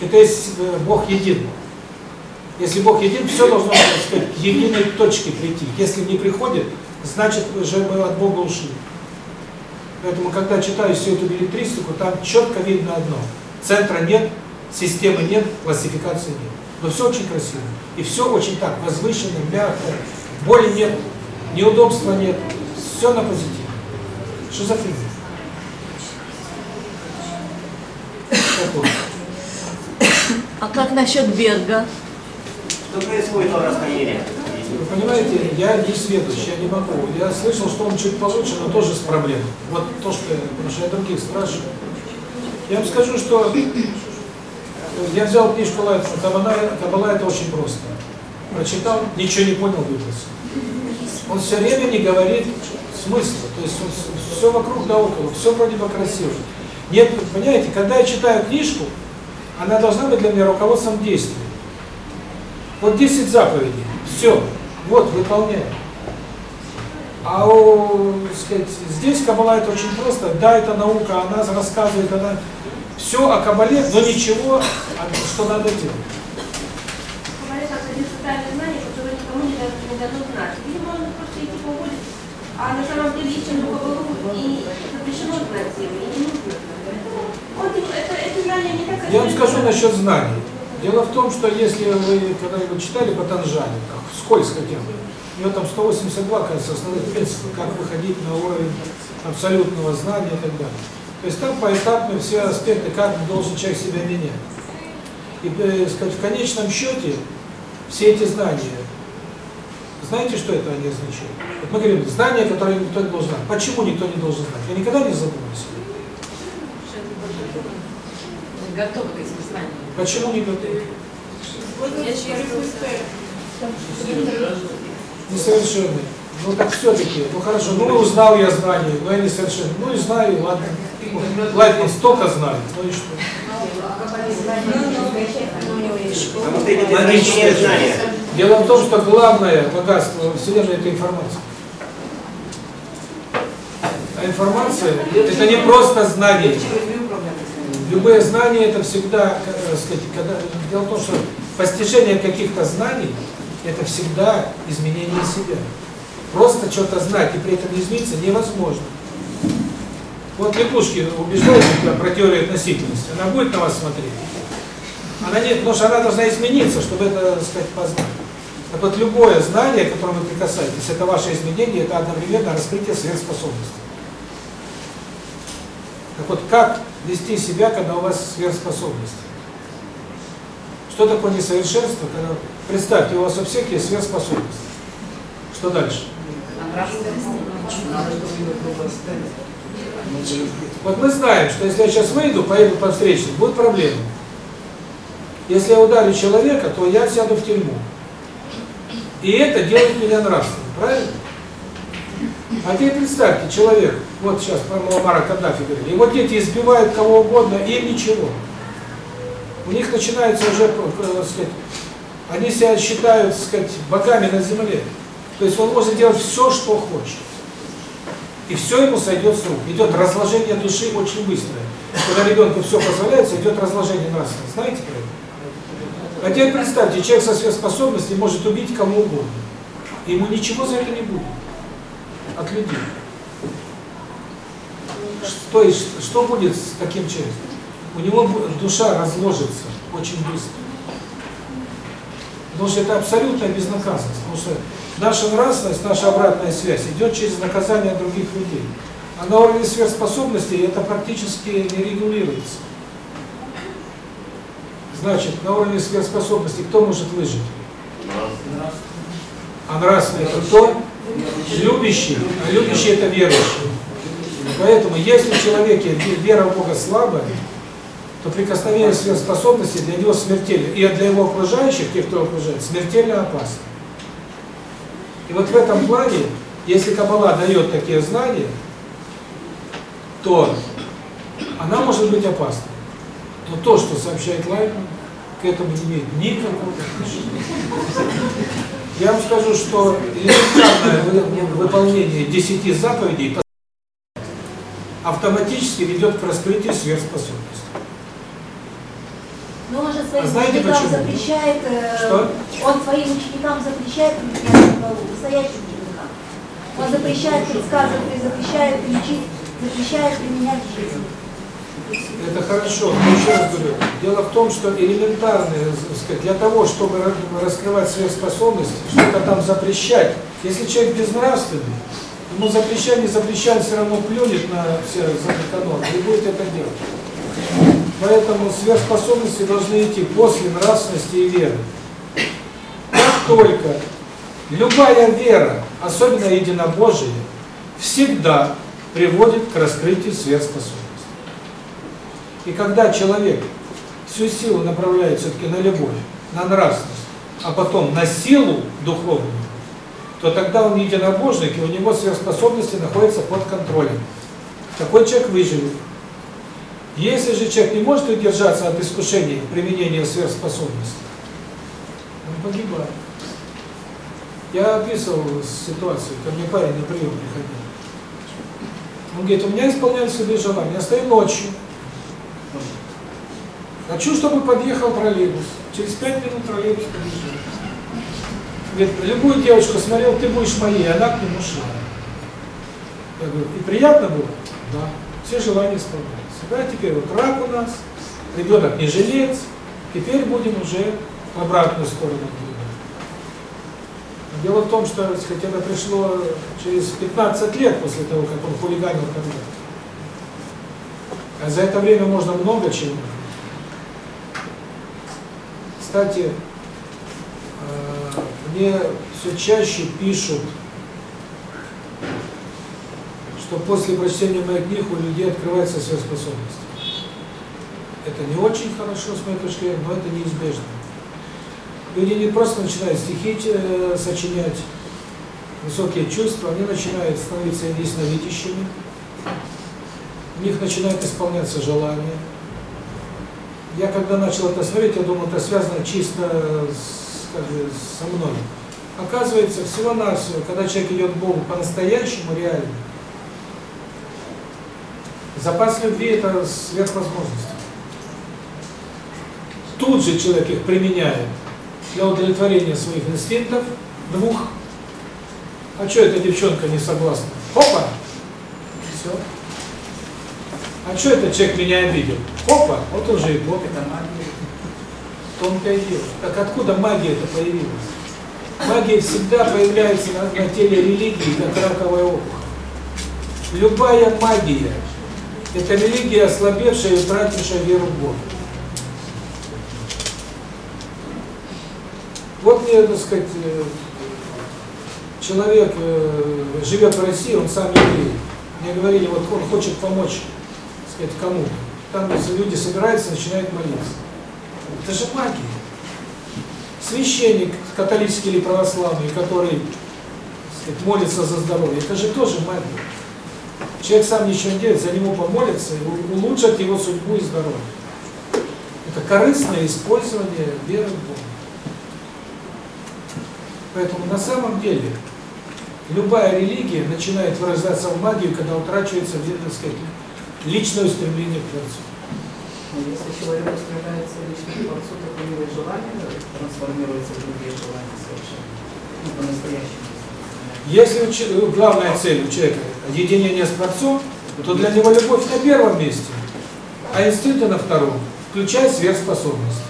Это есть э, Бог един. Если Бог един, все должно, так сказать, к единой точке прийти. Если не приходит, значит уже мы от Бога ушли. Поэтому, когда читаю всю эту билетристику, там четко видно одно. Центра нет, системы нет, классификации нет. Но все очень красиво. И все очень так, возвышенно, мягко. Боли нет, неудобства нет. Все на позитиве. Шизофрения. Такое.
А как насчет Берга?
Что происходит в арабском мире?
Вы понимаете, я не сведущий, я не могу. Я слышал, что он чуть получше, но тоже с проблемой. Вот то, что потому что я других спрашиваю. Я вам скажу, что я взял книжку Лайтмана, Кабала, Кабала это очень просто. Прочитал, ничего не понял, выбросил. Он все время не говорит смысла, то есть он все вокруг да около, все вроде бы красиво. Нет, понимаете, когда я читаю книжку, она должна быть для меня руководством действия. Вот 10 заповедей, все, вот, выполняем. А у, сказать, здесь Каббала это очень просто, да, это наука, она рассказывает, она все о Кабале, но ничего, а что надо делать.
А на самом деле есть чем Кабалу и запрещено знать его, и не нужно. Поэтому он, это, это знание не так
Я вам скажу насчет знаний. Дело в том, что если вы когда-нибудь читали Патанжали, так, вскользь хотя бы, у него там 182, кажется, основных принципов, как выходить на уровень абсолютного знания и так далее. То есть там поэтапно все аспекты, как должен человек себя менять. И, э, сказать, в конечном счете, все эти знания, знаете, что это они означают? Вот мы говорим, знания, которые никто не должен знать. Почему никто не должен знать? Я никогда не задумывался.
Готовы к этим.
Почему не готовы? Несовершенный. Ну так все-таки, ну хорошо, ну узнал я знания, но я несовершенный. Ну и знаю, ладно. Ладно, столько знаю, ну и что? Дело в том, что главное богатство во Вселенной – это информация. А информация – это не просто знание. Любые знания – это всегда, как сказать, когда, дело в том, что постижение каких-то знаний – это всегда изменение себя. Просто что-то знать и при этом измениться невозможно. Вот лягушки убеждают тебя про теорию относительности, она будет на вас смотреть? Она нет, потому что она должна измениться, чтобы это, так сказать, познать. Так вот, любое знание, к которому вы прикасаетесь, это ваше изменение, это одновременно раскрытие сверхспособностей. Так вот, как вести себя, когда у вас сверхспособности? Что такое несовершенство? Когда, представьте, у вас у всех есть сверхспособности. Что дальше? Вот мы знаем, что если я сейчас выйду, поеду по встрече, будет проблема. Если я ударю человека, то я сяду в тюрьму. И это делает меня нравственным, правильно? А теперь представьте, человек, вот сейчас про Муаммара Каддафи говорили, его дети избивают кого угодно, им ничего. У них начинается уже, так сказать, они себя считают, так сказать, богами на земле. То есть он может делать все, что хочет. И все ему сойдет с рук. Идет разложение души очень быстрое. Когда ребенку все позволяется, идет разложение нравственности. Знаете про это? А теперь представьте, человек со сверхспособностью может убить кого угодно. И ему ничего за это не будет. От людей. То есть, что будет с таким человеком? У него душа разложится очень быстро. Потому что это абсолютная безнаказанность. Потому что наша нравственность, наша обратная связь идет через наказание других людей. А на уровне сверхспособностей это практически не регулируется. Значит, на уровне сверхспособностей кто может выжить? А нравственный это кто? Любящий. А любящий это верующий. Поэтому, если в человеке вера в Бога слабая, то прикосновение сверхспособности для него смертельно. И для его окружающих, тех, кто окружает, смертельно опасно. И вот в этом плане, если Каббала дает такие знания, то она может быть опасной. Но то, что сообщает Лайтман, к этому не имеет никакого отношения. Я вам скажу, что элементарное выполнение десяти заповедей автоматически ведет к раскрытию сверхспособности.
Но он же своим
А знаете
ученикам
почему?
запрещает, э,
Что?
он своим ученикам запрещает применять Кабалу, настоящим ученикам. Он запрещает предсказывать, запрещает лечить, запрещает применять в жизни.
Это хорошо, но еще раз говорю, дело в том, что элементарные, сказать, для того, чтобы ра- раскрывать свои способности, что-то там запрещать, если человек безнравственный, ему запрещать, не запрещать, все равно плюнет на все законы и будет это делать. Поэтому сверхспособности должны идти после нравственности и веры. Как только любая вера, особенно единобожие, всегда приводит к раскрытию сверхспособностей. И когда человек всю силу направляет все-таки на любовь, на нравственность, а потом на силу духовную, то тогда он единобожник, и у него сверхспособности находятся под контролем. Такой человек выживет. Если же человек не может удержаться от искушения применения сверхспособностей, он погибает. Я описывал ситуацию, ко мне парень на прием приходил. Он говорит, у меня исполняются себе желания. Я стою ночью. Хочу, чтобы подъехал троллейбус. Через пять минут троллейбус подъезжает. Говорит, любую девушку смотрел, ты будешь моей, она к нему шла. Я говорю, и приятно было? Да. Все желания исполняются. Да, теперь вот рак у нас, ребенок не жилец, теперь будем уже в обратную сторону двигаться. Дело в том, что, сказать, это пришло через 15 лет после того, как он хулиганил когда А за это время можно много чего. Кстати, э, мне все чаще пишут, что после прочтения моих книг у людей открывается сверхспособность. Это не очень хорошо, с моей точки зрения, но это неизбежно. Люди не просто начинают стихи э, сочинять, высокие чувства, они начинают становиться ясновидящими, у них начинают исполняться желания. Я когда начал это смотреть, я думал, это связано чисто с, бы, со мной. Оказывается, всего-навсего, когда человек идет к Богу по-настоящему, реально, запас любви – это сверхвозможности. Тут же человек их применяет для удовлетворения своих инстинктов, двух. А что эта девчонка не согласна? Хопа! Все. А что этот человек меня обидел? Хопа! Вот уже и Бог. Это магия. Тонкое дело. Так откуда магия-то появилась? Магия всегда появляется на, на теле религии, как раковая опухоль. Любая магия – это религия, ослабевшая и утратившая веру в Бога. Вот мне, так сказать, человек э, живет в России, он сам еврей. Мне говорили, вот он хочет помочь, сказать, кому-то. Там люди собираются, начинают молиться. Это же магия. Священник, католический или православный, который сказать, молится за здоровье, это же тоже магия. Человек сам ничего не делает, за него помолятся, и улучшат его судьбу и здоровье. Это корыстное использование веры в Бога. Поэтому на самом деле любая религия начинает выражаться в магию, когда утрачивается, так сказать, личное устремление к Творцу.
Но если человек устремляется лично к Творцу, то и желания трансформируются в другие желания совершенно. Ну, по-настоящему.
Если у че- главная цель у человека единение с Творцом, то для него любовь на первом месте, а инстинкты на втором, включая сверхспособность.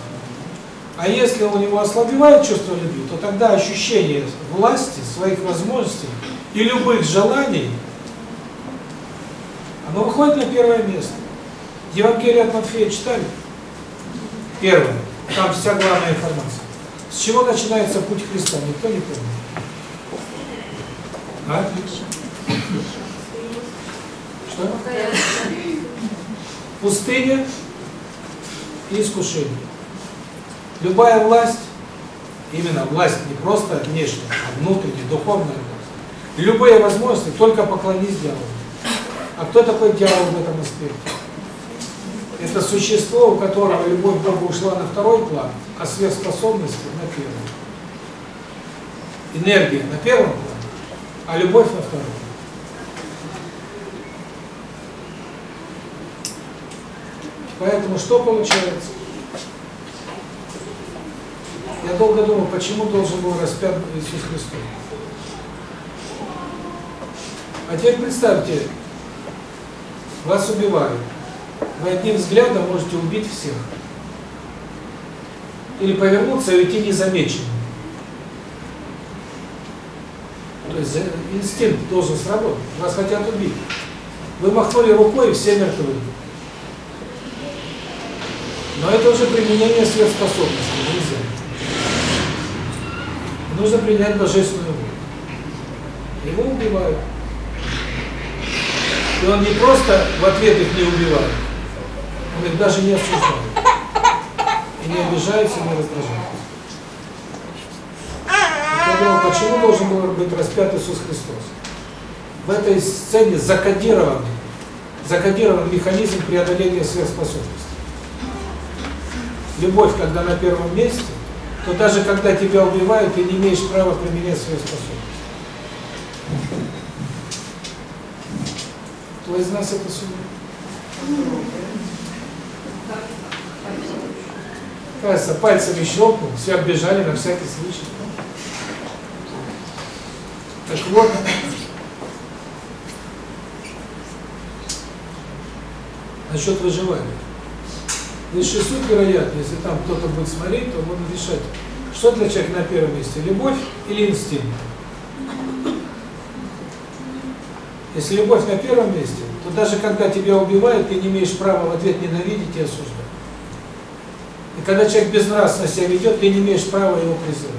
А если у него ослабевает чувство любви, то тогда ощущение власти, своих возможностей и любых желаний, оно выходит на первое место. Евангелие от Матфея читали? Первое. Там вся главная информация. С чего начинается путь Христа, никто не помнит. А? Что? Пустыня и искушение. Любая власть, именно власть не просто внешняя, а внутренняя, духовная власть. Любые возможности, только поклонись дьяволу. А кто такой дьявол в этом аспекте? Это существо, у которого любовь к Богу ушла на второй план, а сверхспособности на первый. Энергия на первом плане, а любовь на втором. Поэтому что получается? Я долго думал, почему должен был распят Иисус Христос. А теперь представьте, вас убивают. Вы одним взглядом можете убить всех. Или повернуться и уйти незамеченным. То есть за- инстинкт должен сработать. Вас хотят убить. Вы махнули рукой, и все мертвы. Но это уже применение сверхспособностей, нельзя. Нужно принять божественную волю. Его убивают. И он не просто в ответ их не убивает, он их даже не осуждает. И не обижается, не раздражается. Я думал, почему должен был быть распят Иисус Христос? В этой сцене закодирован, закодирован механизм преодоления сверхспособностей. Любовь, когда на первом месте, то даже когда тебя убивают, ты не имеешь права применять сверхспособности. Кто из нас это сумеет? Кажется, пальцами щелкнул, все отбежали на всякий случай. Так вот, насчет выживания. Высший суд, вероятно, если там кто-то будет смотреть, то он решать, что для человека на первом месте, любовь или инстинкт. Если любовь на первом месте, то даже когда тебя убивают, ты не имеешь права в ответ ненавидеть и осуждать. И когда человек безнравственно себя ведет, ты не имеешь права его презирать.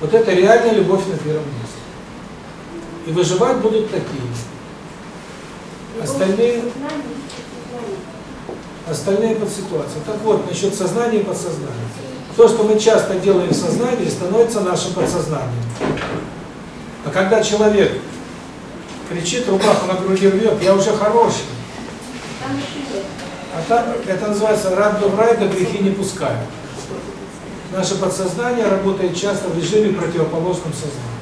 Вот это реальная любовь на первом месте. И выживать будут такие. Остальные, остальные под ситуацией. Так вот, насчет сознания и подсознания. То, что мы часто делаем в сознании, становится нашим подсознанием. А когда человек кричит, рубаху на груди рвет, я уже хороший. А там это называется рад до рай, до грехи не пускаю. Наше подсознание работает часто в режиме противоположном сознанию.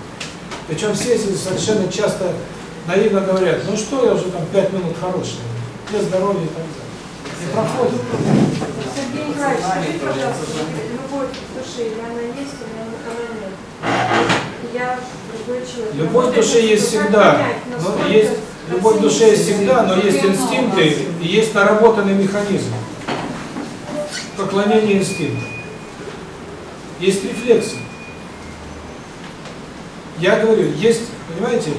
Причем все эти совершенно часто наивно говорят, ну что, я уже там пять минут хороший, для здоровья и так далее. Не проходит.
Сергей Николаевич, скажите, пожалуйста, любовь в душе, я на есть, меня никого нет. Я другой человек.
Любовь в душе есть всегда. Но есть любовь в душе есть всегда, но есть инстинкты и есть наработанный механизм. Поклонение инстинкту. Есть рефлексы. Я говорю, есть, понимаете,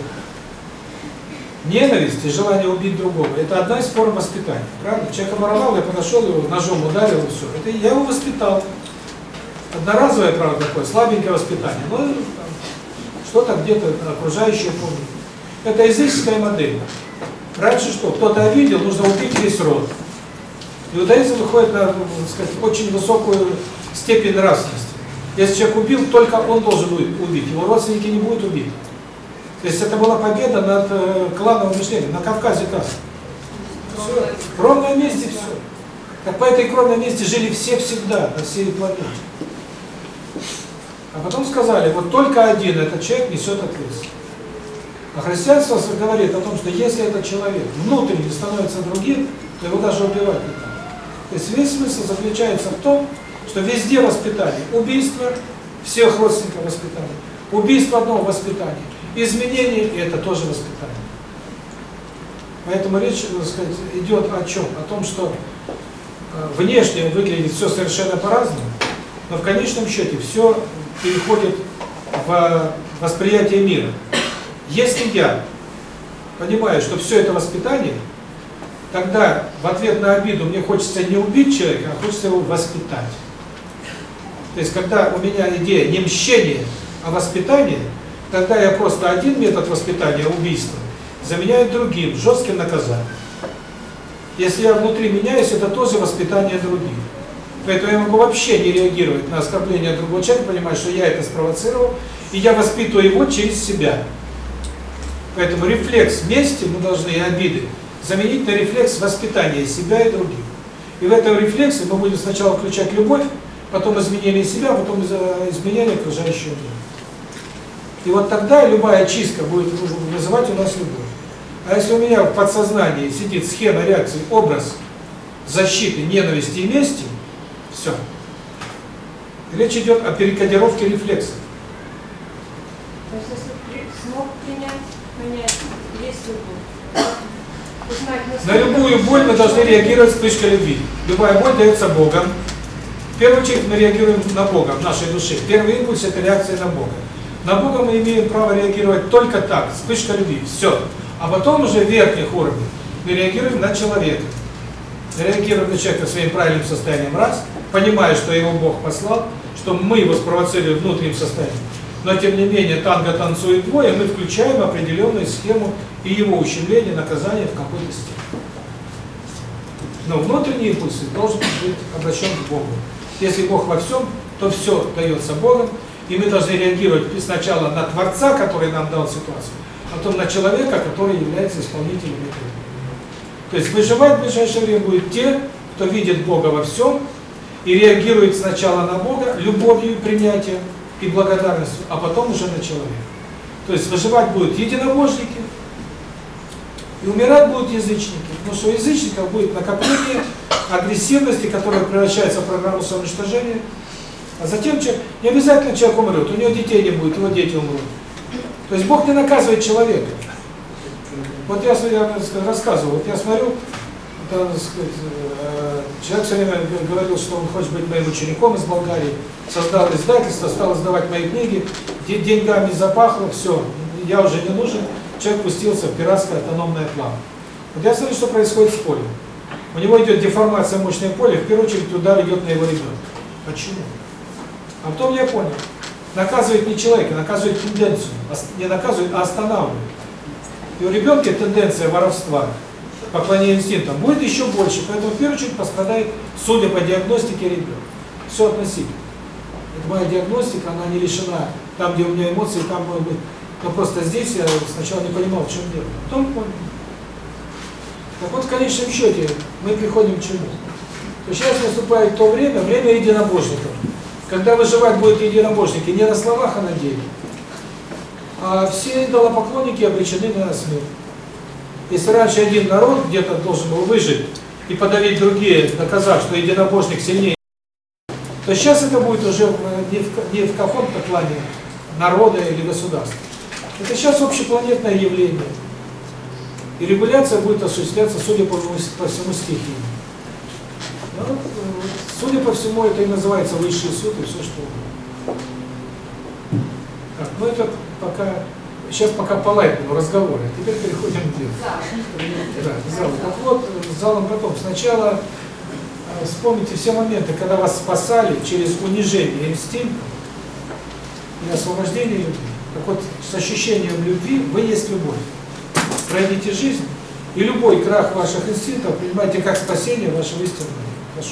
ненависть и желание убить другого. Это одна из форм воспитания. Правда? Человек оборовал, я подошел его, ножом ударил и все. Это я его воспитал. Одноразовое, правда, такое, слабенькое воспитание. Но там, что-то где-то окружающее помнит. Это языческая модель. Раньше что? Кто-то обидел, нужно убить весь род. Иудаизм выходит на, так сказать, очень высокую степень нравственности. Если человек убил, только он должен будет убить, его родственники не будут убиты. То есть это была победа над э, клановым мышлением. На Кавказе как? Все. Кровное месте все. Так по этой кровной месте жили все всегда, на всей планете. А потом сказали, вот только один этот человек несет ответственность. А христианство говорит о том, что если этот человек внутренне становится другим, то его даже убивать не надо. То есть весь смысл заключается в том, что везде воспитание, убийство всех родственников воспитания, убийство одного воспитания, изменение – это тоже воспитание. Поэтому речь, так сказать, идет о чем? О том, что э, внешне выглядит все совершенно по-разному, но в конечном счете все переходит в восприятие мира. Если я понимаю, что все это воспитание, тогда в ответ на обиду мне хочется не убить человека, а хочется его воспитать. То есть, когда у меня идея не мщение, а воспитание, тогда я просто один метод воспитания, убийства, заменяю другим, жестким наказанием. Если я внутри меняюсь, это тоже воспитание других. Поэтому я могу вообще не реагировать на оскорбление другого человека, понимая, что я это спровоцировал, и я воспитываю его через себя. Поэтому рефлекс мести мы должны и обиды заменить на рефлекс воспитания себя и других. И в этом рефлексе мы будем сначала включать любовь, потом изменение себя, потом изменение окружающего мира. И вот тогда любая чистка будет вызывать у нас любовь. А если у меня в подсознании сидит схема реакции, образ защиты, ненависти и мести, все. Речь идет о перекодировке рефлексов.
То есть, если смог принять, понять, есть любовь, узнать,
На любую боль мы должны реагировать вспышкой любви. Любая боль дается Богом. В первую очередь мы реагируем на Бога, в нашей душе. Первый импульс – это реакция на Бога. На Бога мы имеем право реагировать только так, вспышка любви, все. А потом уже в верхних уровнях мы реагируем на человека. Реагируем на человека своим правильным состоянием раз, понимая, что его Бог послал, что мы его спровоцировали внутренним состоянием. Но тем не менее танго танцует двое, мы включаем определенную схему и его ущемления, наказания в какой-то степени. Но внутренний импульс должен быть обращен к Богу. Если Бог во всем, то все дается Богом, и мы должны реагировать сначала на Творца, который нам дал ситуацию, а потом на человека, который является исполнителем этого. То есть выживать в ближайшее время будут те, кто видит Бога во всем и реагирует сначала на Бога любовью и принятием и благодарностью, а потом уже на человека. То есть выживать будут единобожники, и умирать будут язычники. Потому что у язычников будет накопление агрессивности, которая превращается в программу самоуничтожения. А затем человек, не обязательно человек умрет, у него детей не будет, его дети умрут. То есть Бог не наказывает человека. Вот я, я рассказывал, вот я смотрю, это, сказать, э, человек все время говорил, что он хочет быть моим учеником из Болгарии, создал издательство, стал издавать мои книги, де- деньгами запахло, все, я уже не нужен, человек пустился в пиратское автономное плавание. Вот я смотрю, что происходит с полем. У него идет деформация мощной поля, в первую очередь удар идет на его ребенка. Почему? А потом я понял, наказывает не человека, наказывает тенденцию, не наказывает, а останавливает. И у ребенка тенденция воровства, поклонение инстинктам будет еще больше, поэтому в первую очередь пострадает, судя по диагностике, ребенок. Все относительно. Это моя диагностика, она не лишена, там, где у меня эмоции, там может быть. Но просто здесь я сначала не понимал, в чем дело. Потом понял. Так вот, в конечном счете, мы приходим к чему? То сейчас наступает то время, время единобожников. Когда выживать будут единобожники не на словах, а на деле. А все идолопоклонники обречены на смерть. Если раньше один народ где-то должен был выжить и подавить другие, доказав, что единобожник сильнее, то сейчас это будет уже в- не в, не в каком-то плане народа или государства. Это сейчас общепланетное явление. И регуляция будет осуществляться, судя по, по всему, стихии. Ну, вот, э, судя по всему, это и называется высший суд и все что угодно. Так, ну это пока, сейчас пока по лайтному разговоры, а теперь переходим к делу. Да, к залу. Так вот, с залом потом. Сначала э, вспомните все моменты, когда вас спасали через унижение инстинктов и освобождение любви. Так вот, с ощущением любви вы есть любовь. Пройдите жизнь, и любой крах ваших инстинктов принимайте как спасение вашего истинного. я.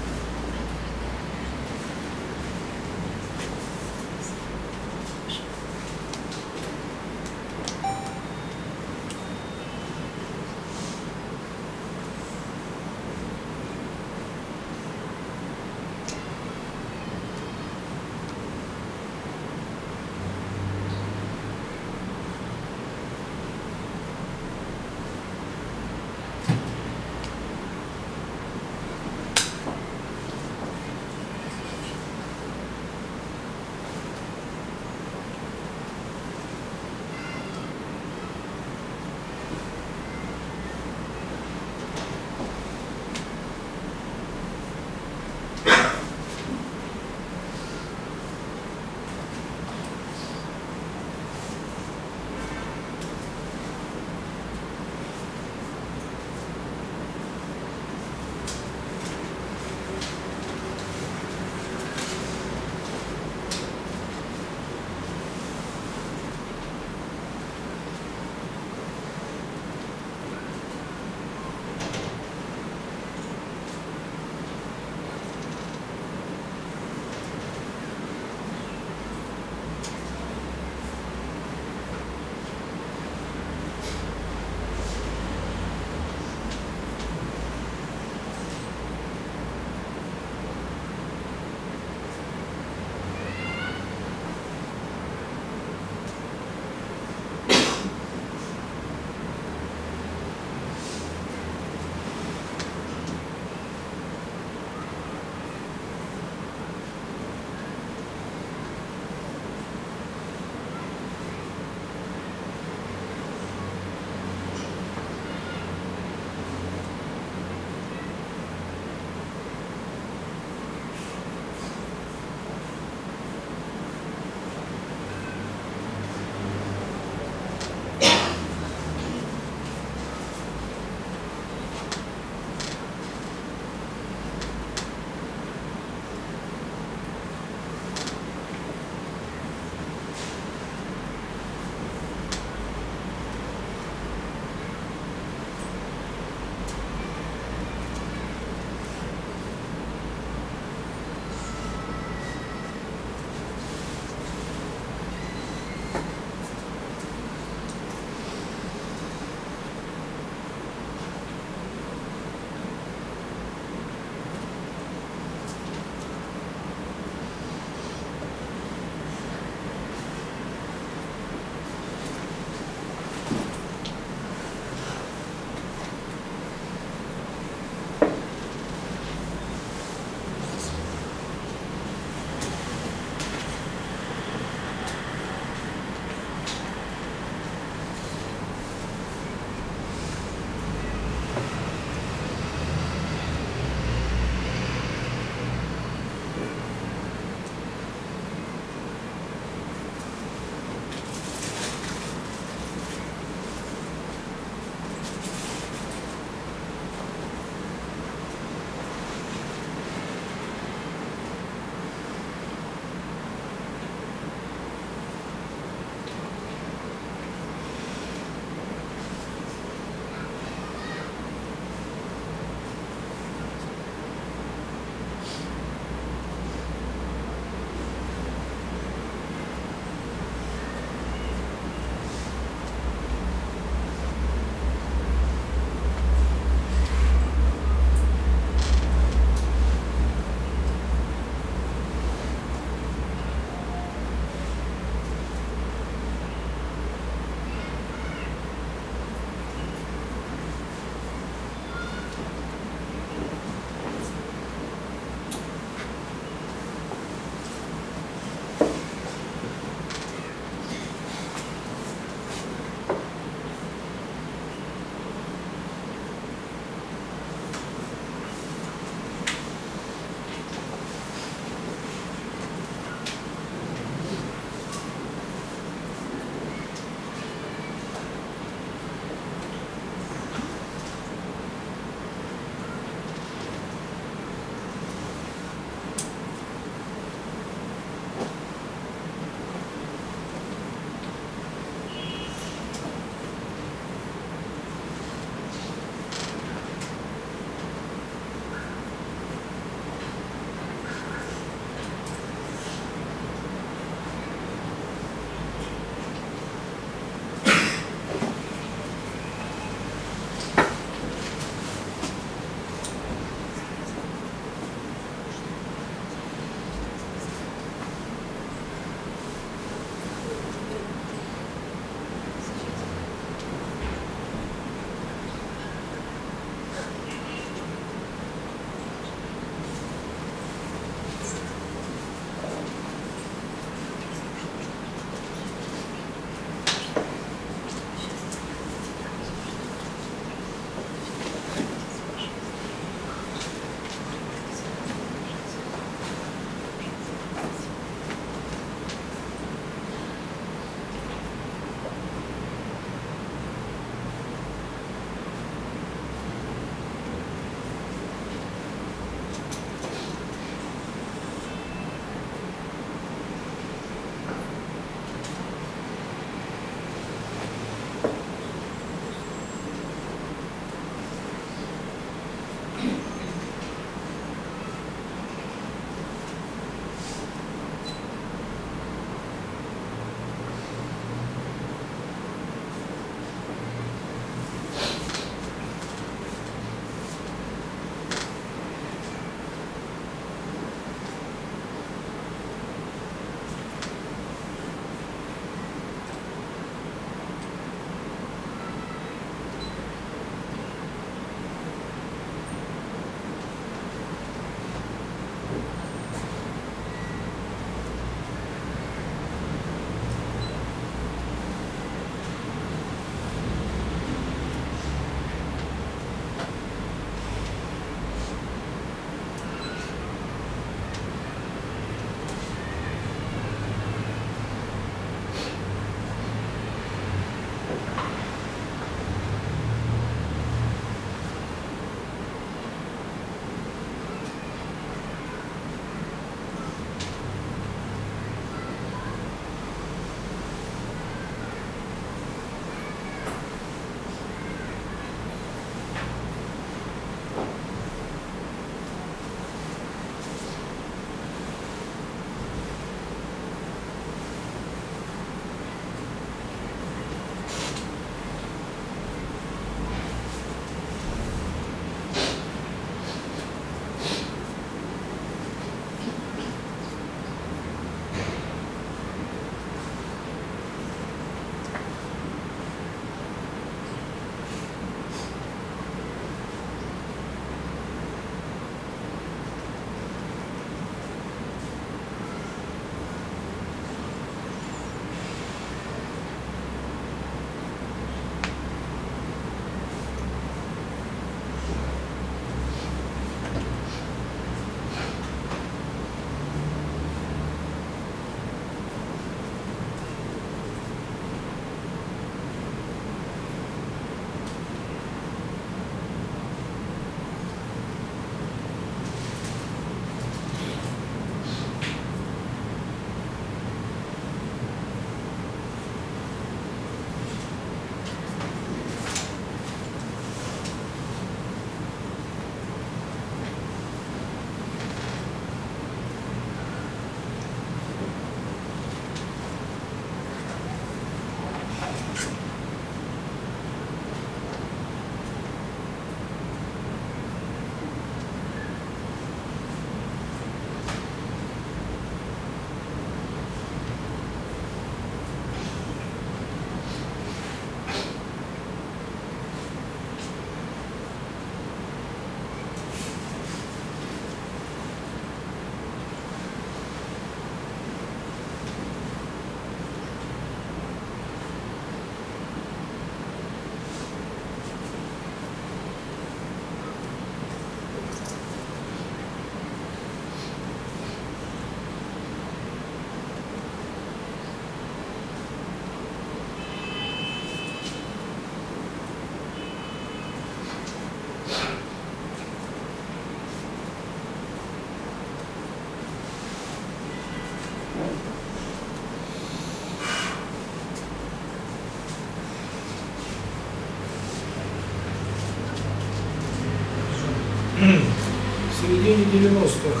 Середине 90-х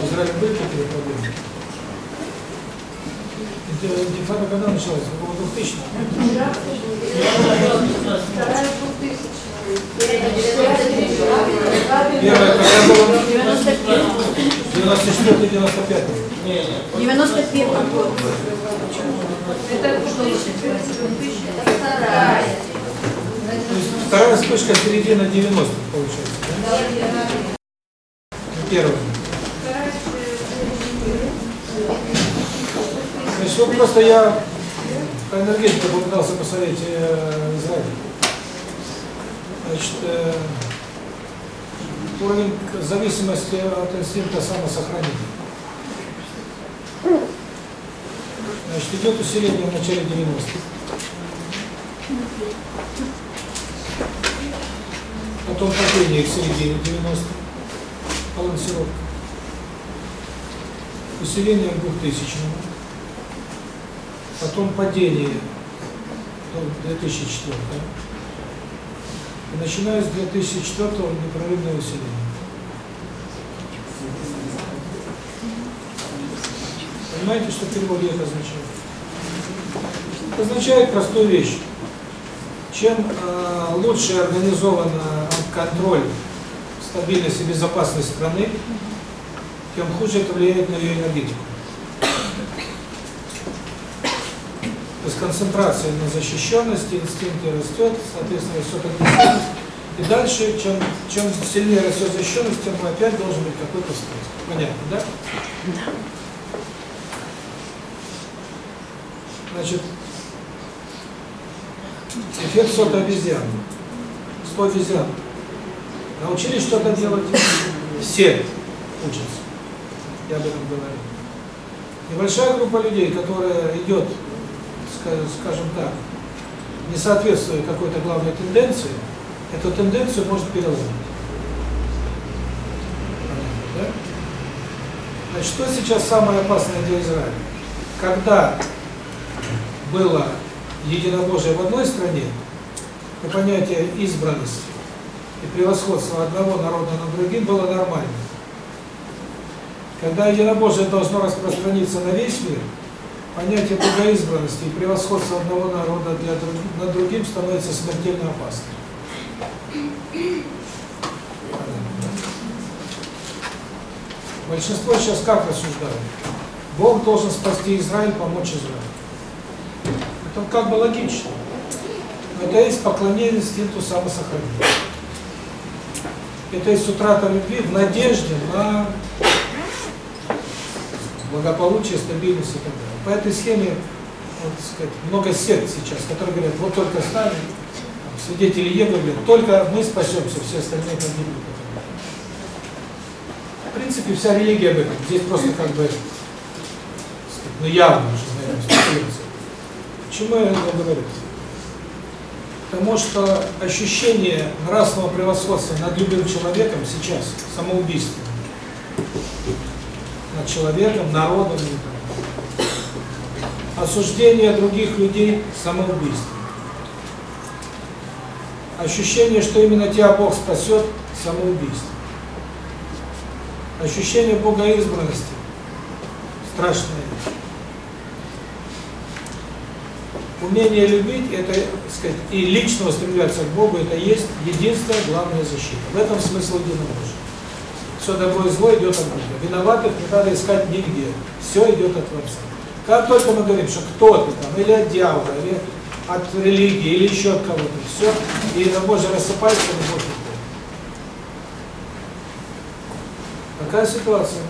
в Израиле были такие проблемы? Инти- Интифада когда началась? Около 2000
Вторая двухтысячная.
Первая когда была?
91
94-95.
Не, не.
91 год.
Это 2000
Вторая.
То есть вторая вспышка середина 90-х получается. Да? Первая. Значит, вот просто я по энергетике попытался посмотреть э, Израиль. Значит, э, уровень зависимости от инстинкта самосохранения. Значит, идет усиление в начале 90-х. Потом падение к середине 90-х. Балансировка. Усиление к 2000-му. Потом падение до 2004 И начиная с 2004 непрерывное усиление. Понимаете, что в переводе это означает? Это означает простую вещь. Чем э, лучше организован э, контроль, стабильность и безопасность страны, тем хуже это влияет на ее энергетику. То есть концентрация на защищенности, инстинкте растет, соответственно, растет агрессивность. И дальше, чем, чем сильнее растет защищенность, тем опять должен быть какой-то всплеск. Понятно, да? Значит, эффект сотой обезьяны. 100 обезьян. Научились что-то делать? Все учатся. Я об этом говорю. Небольшая группа людей, которая идет, скажем так, не соответствует какой-то главной тенденции, эту тенденцию может переломить. Да? Значит, что сейчас самое опасное для Израиля? Когда было единобожие в одной стране, то понятие избранности и превосходства одного народа над другим было нормально. Когда единобожие должно распространиться на весь мир, понятие богоизбранности и превосходства одного народа для над другим становится смертельно опасным. Большинство сейчас как рассуждают? Бог должен спасти Израиль, помочь Израилю. Это как бы логично. Но это есть поклонение инстинкту самосохранения. Это есть утрата любви в надежде на благополучие, стабильность и так далее. По этой схеме, вот, сказать, много сект сейчас, которые говорят, вот только с нами, свидетели Евы только мы спасемся, все остальные погибнут. В принципе, вся религия об этом. Здесь просто как бы, сказать, ну явно уже, наверное, спекуляция. Почему я это говорю? Потому что ощущение нравственного превосходства над любым человеком сейчас самоубийство. Над человеком, народом. Осуждение других людей – самоубийство. Ощущение, что именно тебя Бог спасет – самоубийство. Ощущение богоизбранности – страшная вещь. Умение любить, это, сказать, и лично устремляться к Богу, это есть единственная главная защита. В этом смысл единобожия. Все добро и зло идет от Бога. Виноватых не надо искать нигде. Все идет от Творца. Как только мы говорим, что кто-то там, или от дьявола, или от религии, или еще от кого-то, все, и единобожие рассыпается, любовь уходит. Такая ситуация.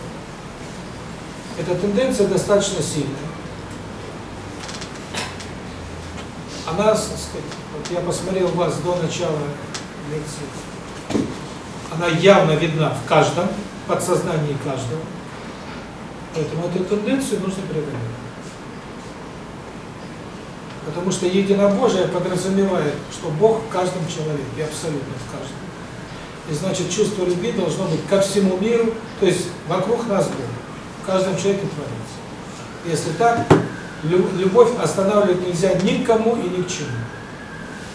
Эта тенденция достаточно сильная. Она, так сказать, вот я посмотрел вас до начала лекции, она явно видна в каждом, подсознании каждого. Поэтому эту тенденцию нужно преодолеть. Потому что единобожие подразумевает, что Бог в каждом человеке, абсолютно в каждом. И значит, чувство любви должно быть ко всему миру, то есть вокруг нас Бог, в каждом человеке творится. Если так, лю- любовь останавливать нельзя никому и ни к чему.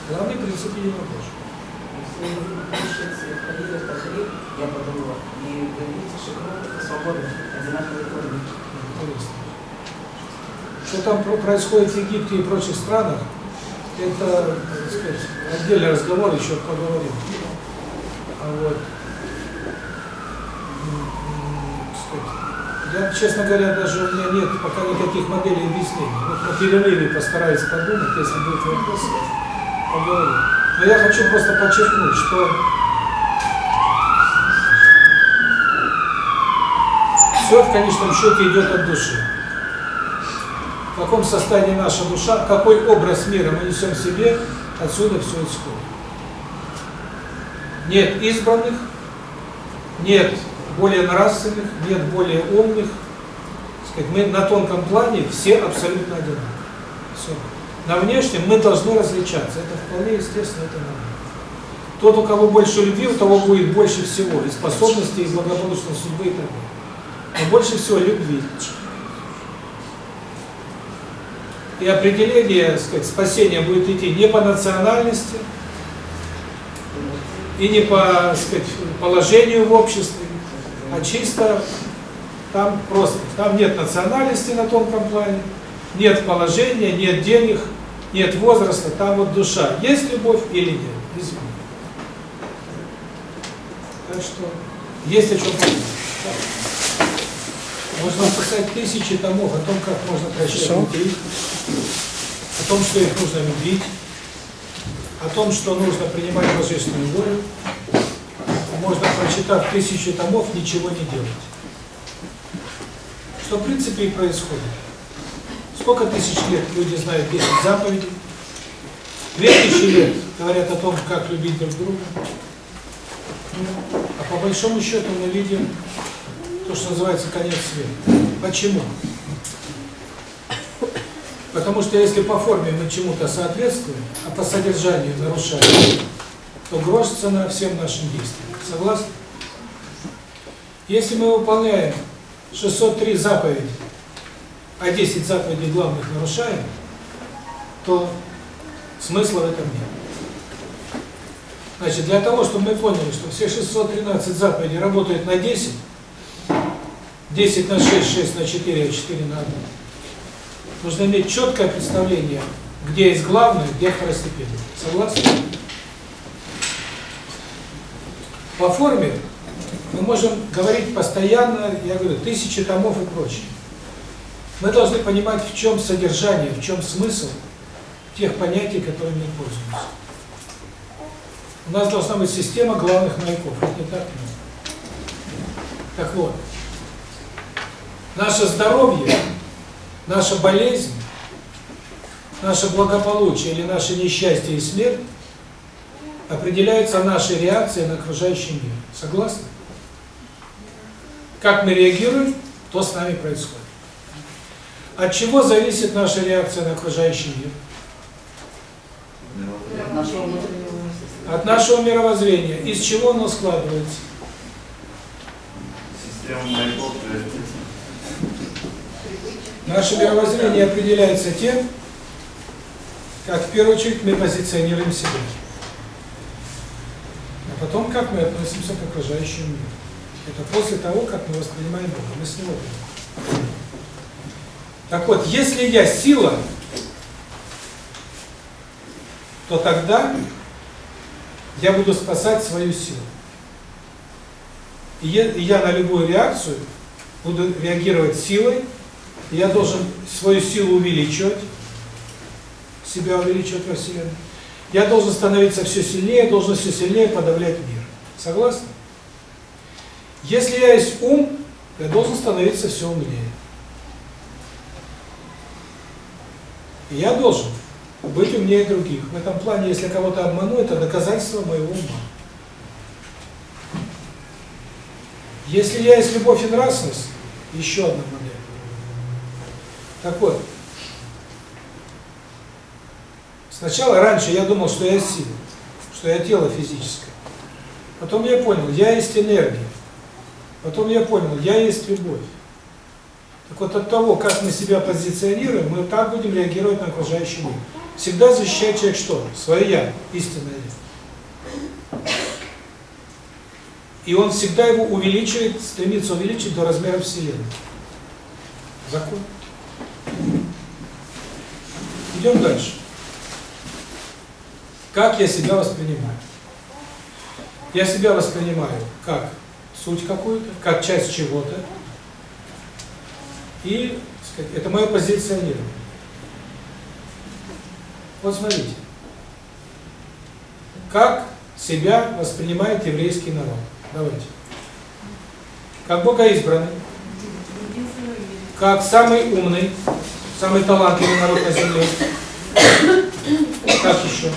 Главный принцип единобожия.
Я подумала, и видите, что это свобода, одинаковые корни.
Что там про- происходит в Египте и прочих странах, это, сказать, отдельный разговор, еще поговорим. А вот, я, честно говоря, даже у меня нет пока никаких моделей объяснений. Вот на перерыве постараюсь подумать, если будет вопрос, поговорим. Но я хочу просто подчеркнуть, что все в конечном счете идет от души. В каком состоянии наша душа, какой образ мира мы несем в себе, отсюда все исходит. Нет избранных, нет более нравственных, нет более умных. Сказать, Мы на тонком плане все абсолютно одинаковые. Все. На внешнем мы должны различаться. Это вполне естественно, это нормально. Тот, у кого больше любви, у того будет больше всего и способностей, и благополучной судьбы и так далее. Но больше всего любви. И определение, так сказать, спасения будет идти не по национальности, и не по, так сказать, положению в обществе, а чисто там просто, там нет национальности на тонком плане, нет положения, нет денег, нет возраста, там вот душа. Есть любовь или нет? Извините. Так что есть о чем подумать. Можно написать тысячи томов о том, как можно прощать людей, о том, что их нужно любить, о том, что нужно принимать божественную волю. Можно, прочитав тысячи томов, ничего не делать. Что в принципе и происходит. Сколько тысяч лет люди знают 10 заповедей? Две тысячи лет говорят о том, как любить друг друга. А по большому счету мы видим то, что называется конец света. Почему? Потому что если по форме мы чему-то соответствуем, а по содержанию нарушаем, то грош цена всем нашим действиям. Согласны? Если мы выполняем 603 заповеди, а 10 заповедей главных нарушаем, то смысла в этом нет. Значит, для того, чтобы мы поняли, что все 613 заповедей работают на 10, 10 на 6, 6 на 4, а 4 на 1, нужно иметь четкое представление, где есть главное, где второстепенное. Согласны? По форме мы можем говорить постоянно, я говорю, тысячи томов и прочее. Мы должны понимать, в чем содержание, в чем смысл тех понятий, которыми мы пользуемся. У нас должна быть система главных маяков, это не так. Так вот, наше здоровье, наша болезнь, наше благополучие или наше несчастье и смерть определяется нашей реакцией на окружающий мир. Согласны? Как мы реагируем, то с нами происходит. От чего зависит наша реакция на окружающий мир?
От нашего
мировоззрения. Из чего оно складывается?
Система маяков,
Наше мировоззрение определяется тем, как в первую очередь мы позиционируем себя. А потом, как мы относимся к окружающему миру. Это после того, как мы воспринимаем Бога. Мы с Него берем. Так вот, если я сила, то тогда я буду спасать свою силу. И я, и я на любую реакцию буду реагировать силой, и я должен свою силу увеличивать, себя увеличивать во Вселенной. Я должен становиться все сильнее, должен все сильнее подавлять мир. Согласны? Если я есть ум, я должен становиться все умнее. И я должен быть умнее других. В этом плане, если кого-то обману, это доказательство моего ума. Если я есть любовь и нравственность, еще одна модель. Так вот, сначала, раньше я думал, что я сила, что я тело физическое. Потом я понял, я есть энергия. Потом я понял, я есть любовь. Так вот от того, как мы себя позиционируем, мы так будем реагировать на окружающий мир. Всегда защищает человек что? Свое я, истинное. И он всегда его увеличивает, стремится увеличить до размера Вселенной. Закон. Идем дальше. Как я себя воспринимаю? Я себя воспринимаю как суть какую-то, как часть чего-то. И сказать, это мое позиционирование. Вот смотрите. Как себя воспринимает еврейский народ? Давайте. Как богоизбранный, как самый умный, самый талантливый народ на земле. Как еще?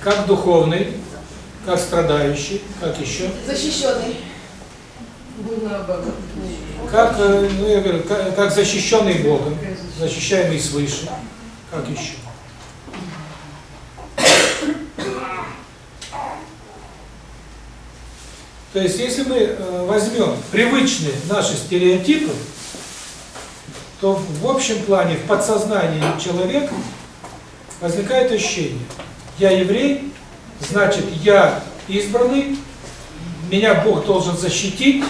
Как духовный, как страдающий, как еще?
Защищенный.
Как, э, ну я говорю, как, как защищенный Богом, защищаемый свыше, как еще? То есть, если мы э, возьмем привычные наши стереотипы, то в общем плане, в подсознании человека возникает ощущение, я еврей, значит, я избранный, меня Бог должен защитить,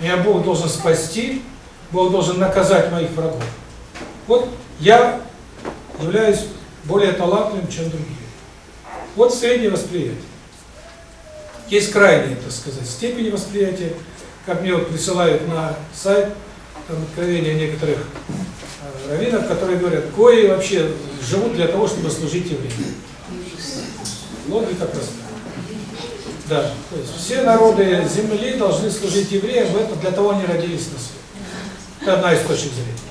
меня Бог должен спасти, Бог должен наказать моих врагов. Вот я являюсь более талантливым, чем другие. Вот среднее восприятие. Есть крайние, так сказать, степени восприятия, как мне вот присылают на сайт там, откровения некоторых э, раввинов, которые говорят, кои вообще живут для того, чтобы служить евреям. Логика простая. Да, то есть все народы земли должны служить евреям, в этом для того они родились на свет. Это одна из точек зрения.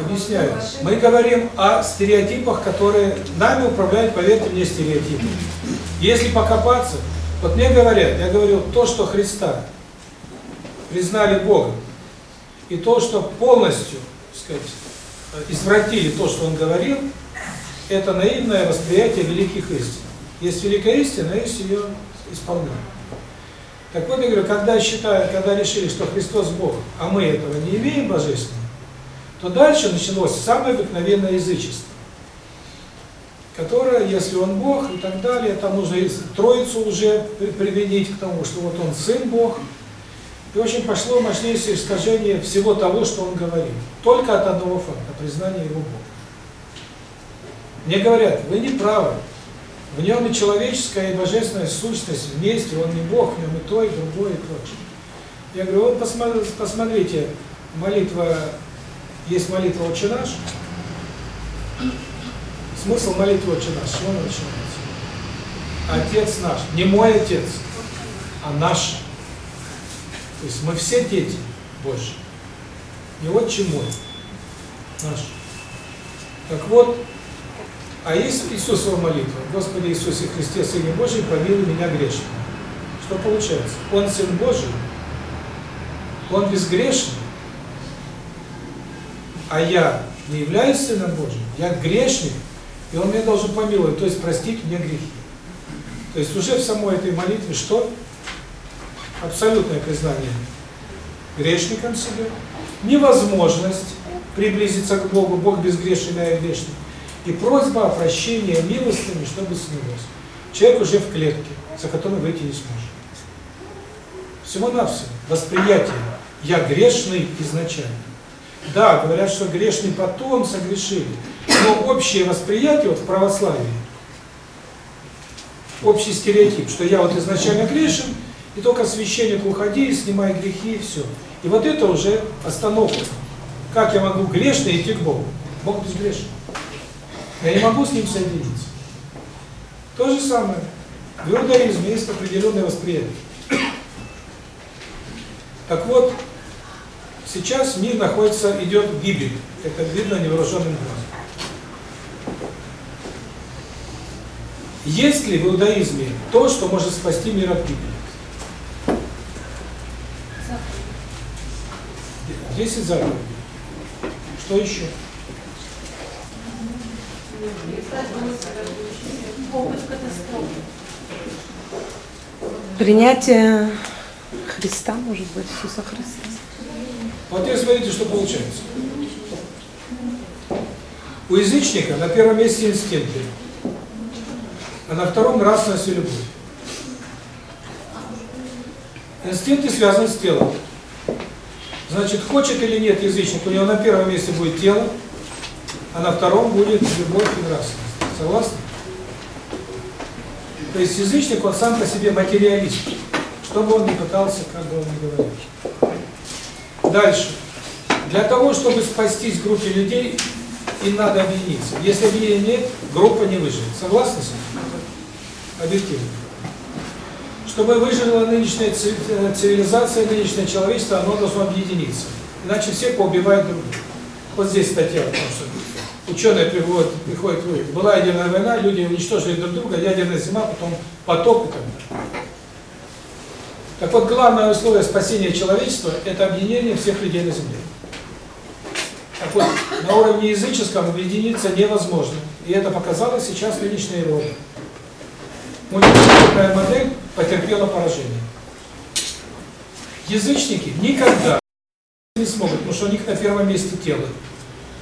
Объясняю. Мы говорим о стереотипах, которые нами управляют, поверьте мне, стереотипы. Если покопаться, вот мне говорят, я говорю, то, что Христа признали Богом, и то, что полностью, так сказать, извратили то, что Он говорил, это наивное восприятие великих истин. Есть великая истина, а есть ее исполнение. Так вот, я говорю, когда считают, когда решили, что Христос Бог, а мы этого не имеем божественного, то дальше началось самое обыкновенное язычество, которое, если он Бог и так далее, там нужно Троицу уже приведить к тому, что вот он Сын Бог. И очень пошло мощнейшее искажение всего того, что он говорил. Только от одного факта, признания его Бога. Мне говорят, вы не правы. В нем и человеческая, и божественная сущность вместе, он не Бог, в нем и то, и другое, и прочее. Я говорю, вот посмотрите молитва, есть молитва «Отче наш». Смысл молитвы «Отче наш», с чего начинается? Отец наш, не мой отец, а наш. То есть мы все дети Божьи. Не отче мой, наш. Так вот, а есть Иисусова молитва. Господи Иисусе Христе, Сыне Божий, помилуй меня грешного. Что получается? Он Сын Божий, Он безгрешный, а я не являюсь Сыном Божьим, я грешник, и Он меня должен помиловать, то есть простить мне грехи. То есть уже в самой этой молитве что? Абсолютное признание грешником себя, невозможность приблизиться к Богу, Бог безгрешный, а я грешник, и просьба о прощении, о милостыне, чтобы снилось. Человек уже в клетке, за которой выйти не сможет. Всего-навсего. Восприятие. Я грешный изначально. Да, говорят, что грешный потом согрешили. Но общее восприятие вот в православии, общий стереотип, что я вот изначально грешен, и только священник уходи, снимай грехи, и все. И вот это уже остановка. Как я могу грешный идти к Богу? Бог безгрешен. Я не могу с ним соединиться. То же самое. В иудаизме есть определенное восприятие. Так вот, сейчас мир находится, идет гибель. Это видно невооруженным глазом. Есть ли в иудаизме то, что может спасти мир от гибели? Десять заповедей. Что еще?
Принятие Христа, может быть, Иисуса Христа.
Вот теперь смотрите, что получается. У язычника на первом месте инстинкты, а на втором нравственность и любовь. Инстинкты связаны с телом. Значит, хочет или нет язычник, у него на первом месте будет тело, а на втором будет любовь и нравственность. Согласны? То есть язычник, он сам по себе материалист, что бы он ни пытался, как бы он ни говорил. Дальше. Для того, чтобы спастись группе людей, им надо объединиться. Если объединения нет, группа не выживет. Согласны с этим? Объективно. Чтобы выжила нынешняя э, цивилизация, нынешнее человечество, оно должно объединиться. Иначе все поубивают друг друга. Вот здесь статья, потому что ученые приходят, приходят вывод. Была ядерная война, люди уничтожили друг друга, ядерная зима, потом потоп и так далее. Так вот, главное условие спасения человечества – это объединение всех людей на Земле. Так вот, на уровне языческом объединиться невозможно. И это показала сейчас нынешняя Европа. Мультикультурная модель потерпела поражение. Язычники никогда не смогут, потому что у них на первом месте тело.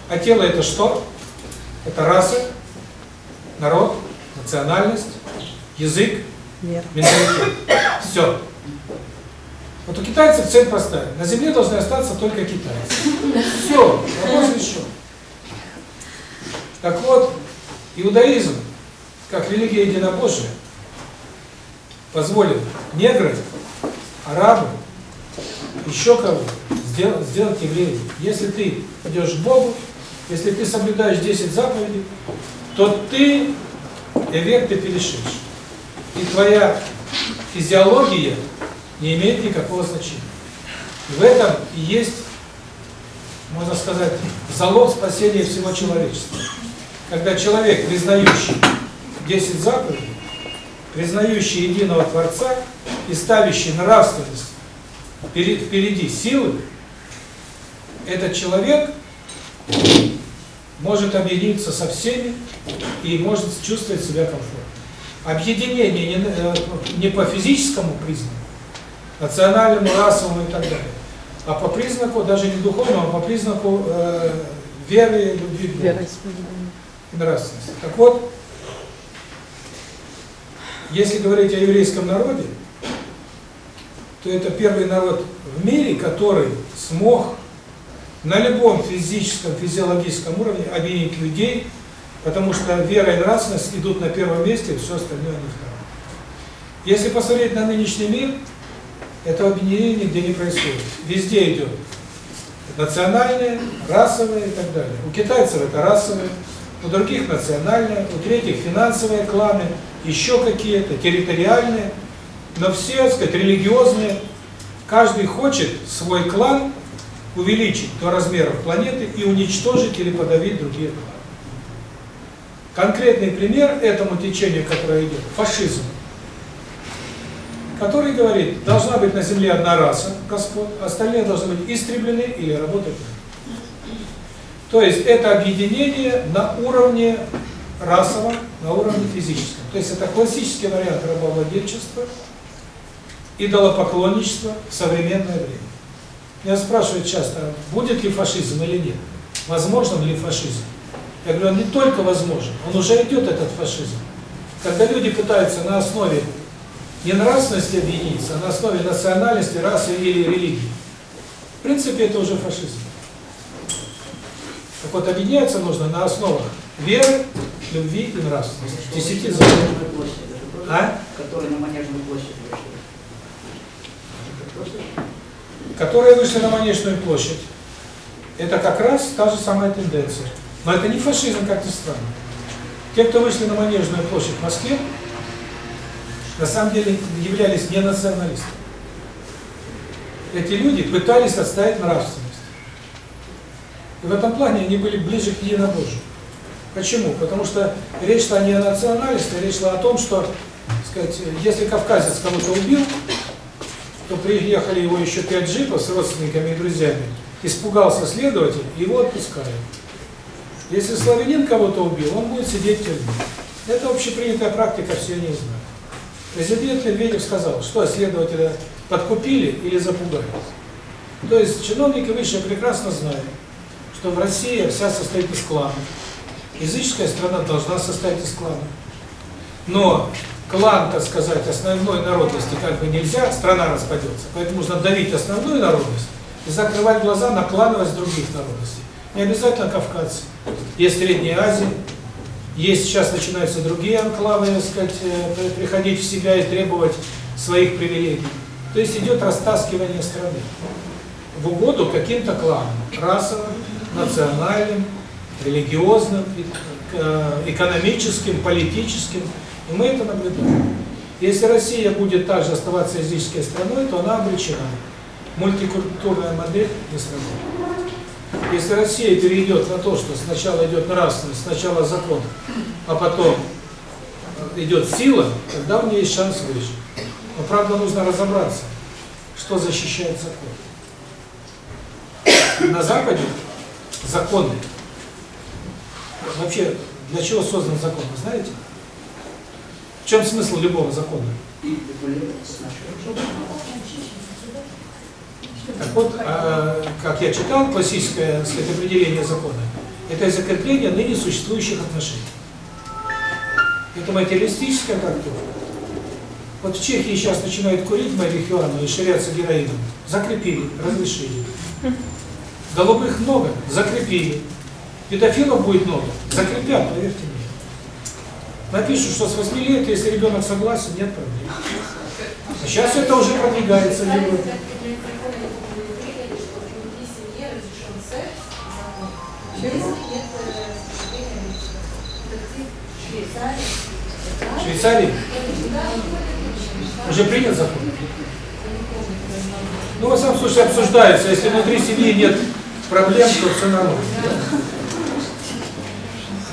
А тело это что? Это раса, народ, национальность, язык, менталитет. Все. Вот у китайцев цель простая. На земле должны остаться только китайцы. Все, вопрос решен. Так вот, иудаизм, как религия единобожия, позволил негры, арабы, еще кого сделать, сделать евреями. Если ты идешь к Богу, если ты соблюдаешь 10 заповедей, то ты эвер ты перешишь. И твоя физиология не имеет никакого значения. В этом и есть, можно сказать, залог спасения всего человечества. Когда человек, признающий 10 заповедей, признающий единого Творца и ставящий нравственность перед, впереди силы, этот человек может объединиться со всеми и может чувствовать себя комфортно. Объединение не, э, не по физическому признаку, национальному, расовому и так далее, а по признаку, даже не духовному, а по признаку э, веры, любви и нравственности. Так вот, если говорить о еврейском народе, то это первый народ в мире, который смог на любом физическом, физиологическом уровне объединить людей, потому что вера и нравственность идут на первом месте, все остальное на втором. Если посмотреть на нынешний мир, этого объединения нигде не происходит. Везде идет национальное, расовое и так далее. У китайцев это расовое, у других национальное, у третьих финансовые кланы, еще какие-то, территориальные, но все, так сказать, религиозные. Каждый хочет свой клан увеличить до размеров планеты и уничтожить или подавить другие кланы. Конкретный пример этому течению, которое идет, фашизм, который говорит, должна быть на земле одна раса, Господь, остальные должны быть истреблены или работать. То есть это объединение на уровне расовом, на уровне физическом. То есть это классический вариант рабовладельчества, идолопоклонничества в современное время. Меня спрашивают часто, будет ли фашизм или нет, возможен ли фашизм. Я говорю, он не только возможен, он уже идет, этот фашизм. Когда люди пытаются на основе не нравственности объединиться, а на основе национальности, расы или религии. В принципе, это уже фашизм. Так вот, объединяться нужно на основах веры, любви и нравственности. Десяти
тоже,
А?
которые на Манежную площадь вышли.
которые вышли на Манежную площадь, это как раз та же самая тенденция. Но это не фашизм, как ни странно. Те, кто вышли на Манежную площадь в Москве, на самом деле являлись не националистами. Эти люди пытались отставить нравственность. И в этом плане они были ближе к единобожию. Почему? Потому что речь шла не о националисте, речь шла о том, что, сказать, если кавказец кого-то убил, то приехали его еще пять джипов с родственниками и друзьями, испугался следователь, его отпускали. Если славянин кого-то убил, он будет сидеть в тюрьме. Это общепринятая практика, все они знают. Президент Медведев сказал, что следователя подкупили или запугали. То есть чиновники высшие прекрасно знают, что в России вся состоит из кланов. Языческая страна должна состоять из кланов. Но клан, так сказать, основной народности как бы нельзя, страна распадется. Поэтому нужно давить основную народность и закрывать глаза на клановость других народностей. Не обязательно кавказцы. Есть Средняя Азия, есть сейчас начинаются другие анклавы, так сказать, э, приходить в себя и требовать своих привилегий. То есть идет растаскивание страны в угоду каким-то кланам, расовым, национальным, религиозным, э, экономическим, политическим. И мы это наблюдаем. Если Россия будет также оставаться языческой страной, то она обречена. Мультикультурная модель не сработает. Если Россия перейдет на то, что сначала идет нравственность, сначала закон, а потом идет сила, тогда у нее есть шанс выжить. Но правда нужно разобраться, что защищает закон. На Западе законы. Вообще, для чего создан закон, вы знаете? В чем смысл любого закона? Так вот, а, как я читал, классическое сказать, определение закона, это закрепление ныне существующих отношений. Это материалистическая трактовка. Вот в Чехии сейчас начинают курить марихуану и ширяться героином. Закрепили, разрешили. Голубых много, закрепили. Педофилов будет много, закрепят, поверьте мне. Напишут, что с 8 лет, если ребенок согласен, нет проблем. А сейчас это уже продвигается в Европе. Швейцарии уже принят закон? Ну, во всяком случае, обсуждается. Если внутри семьи нет проблем, то все нормально.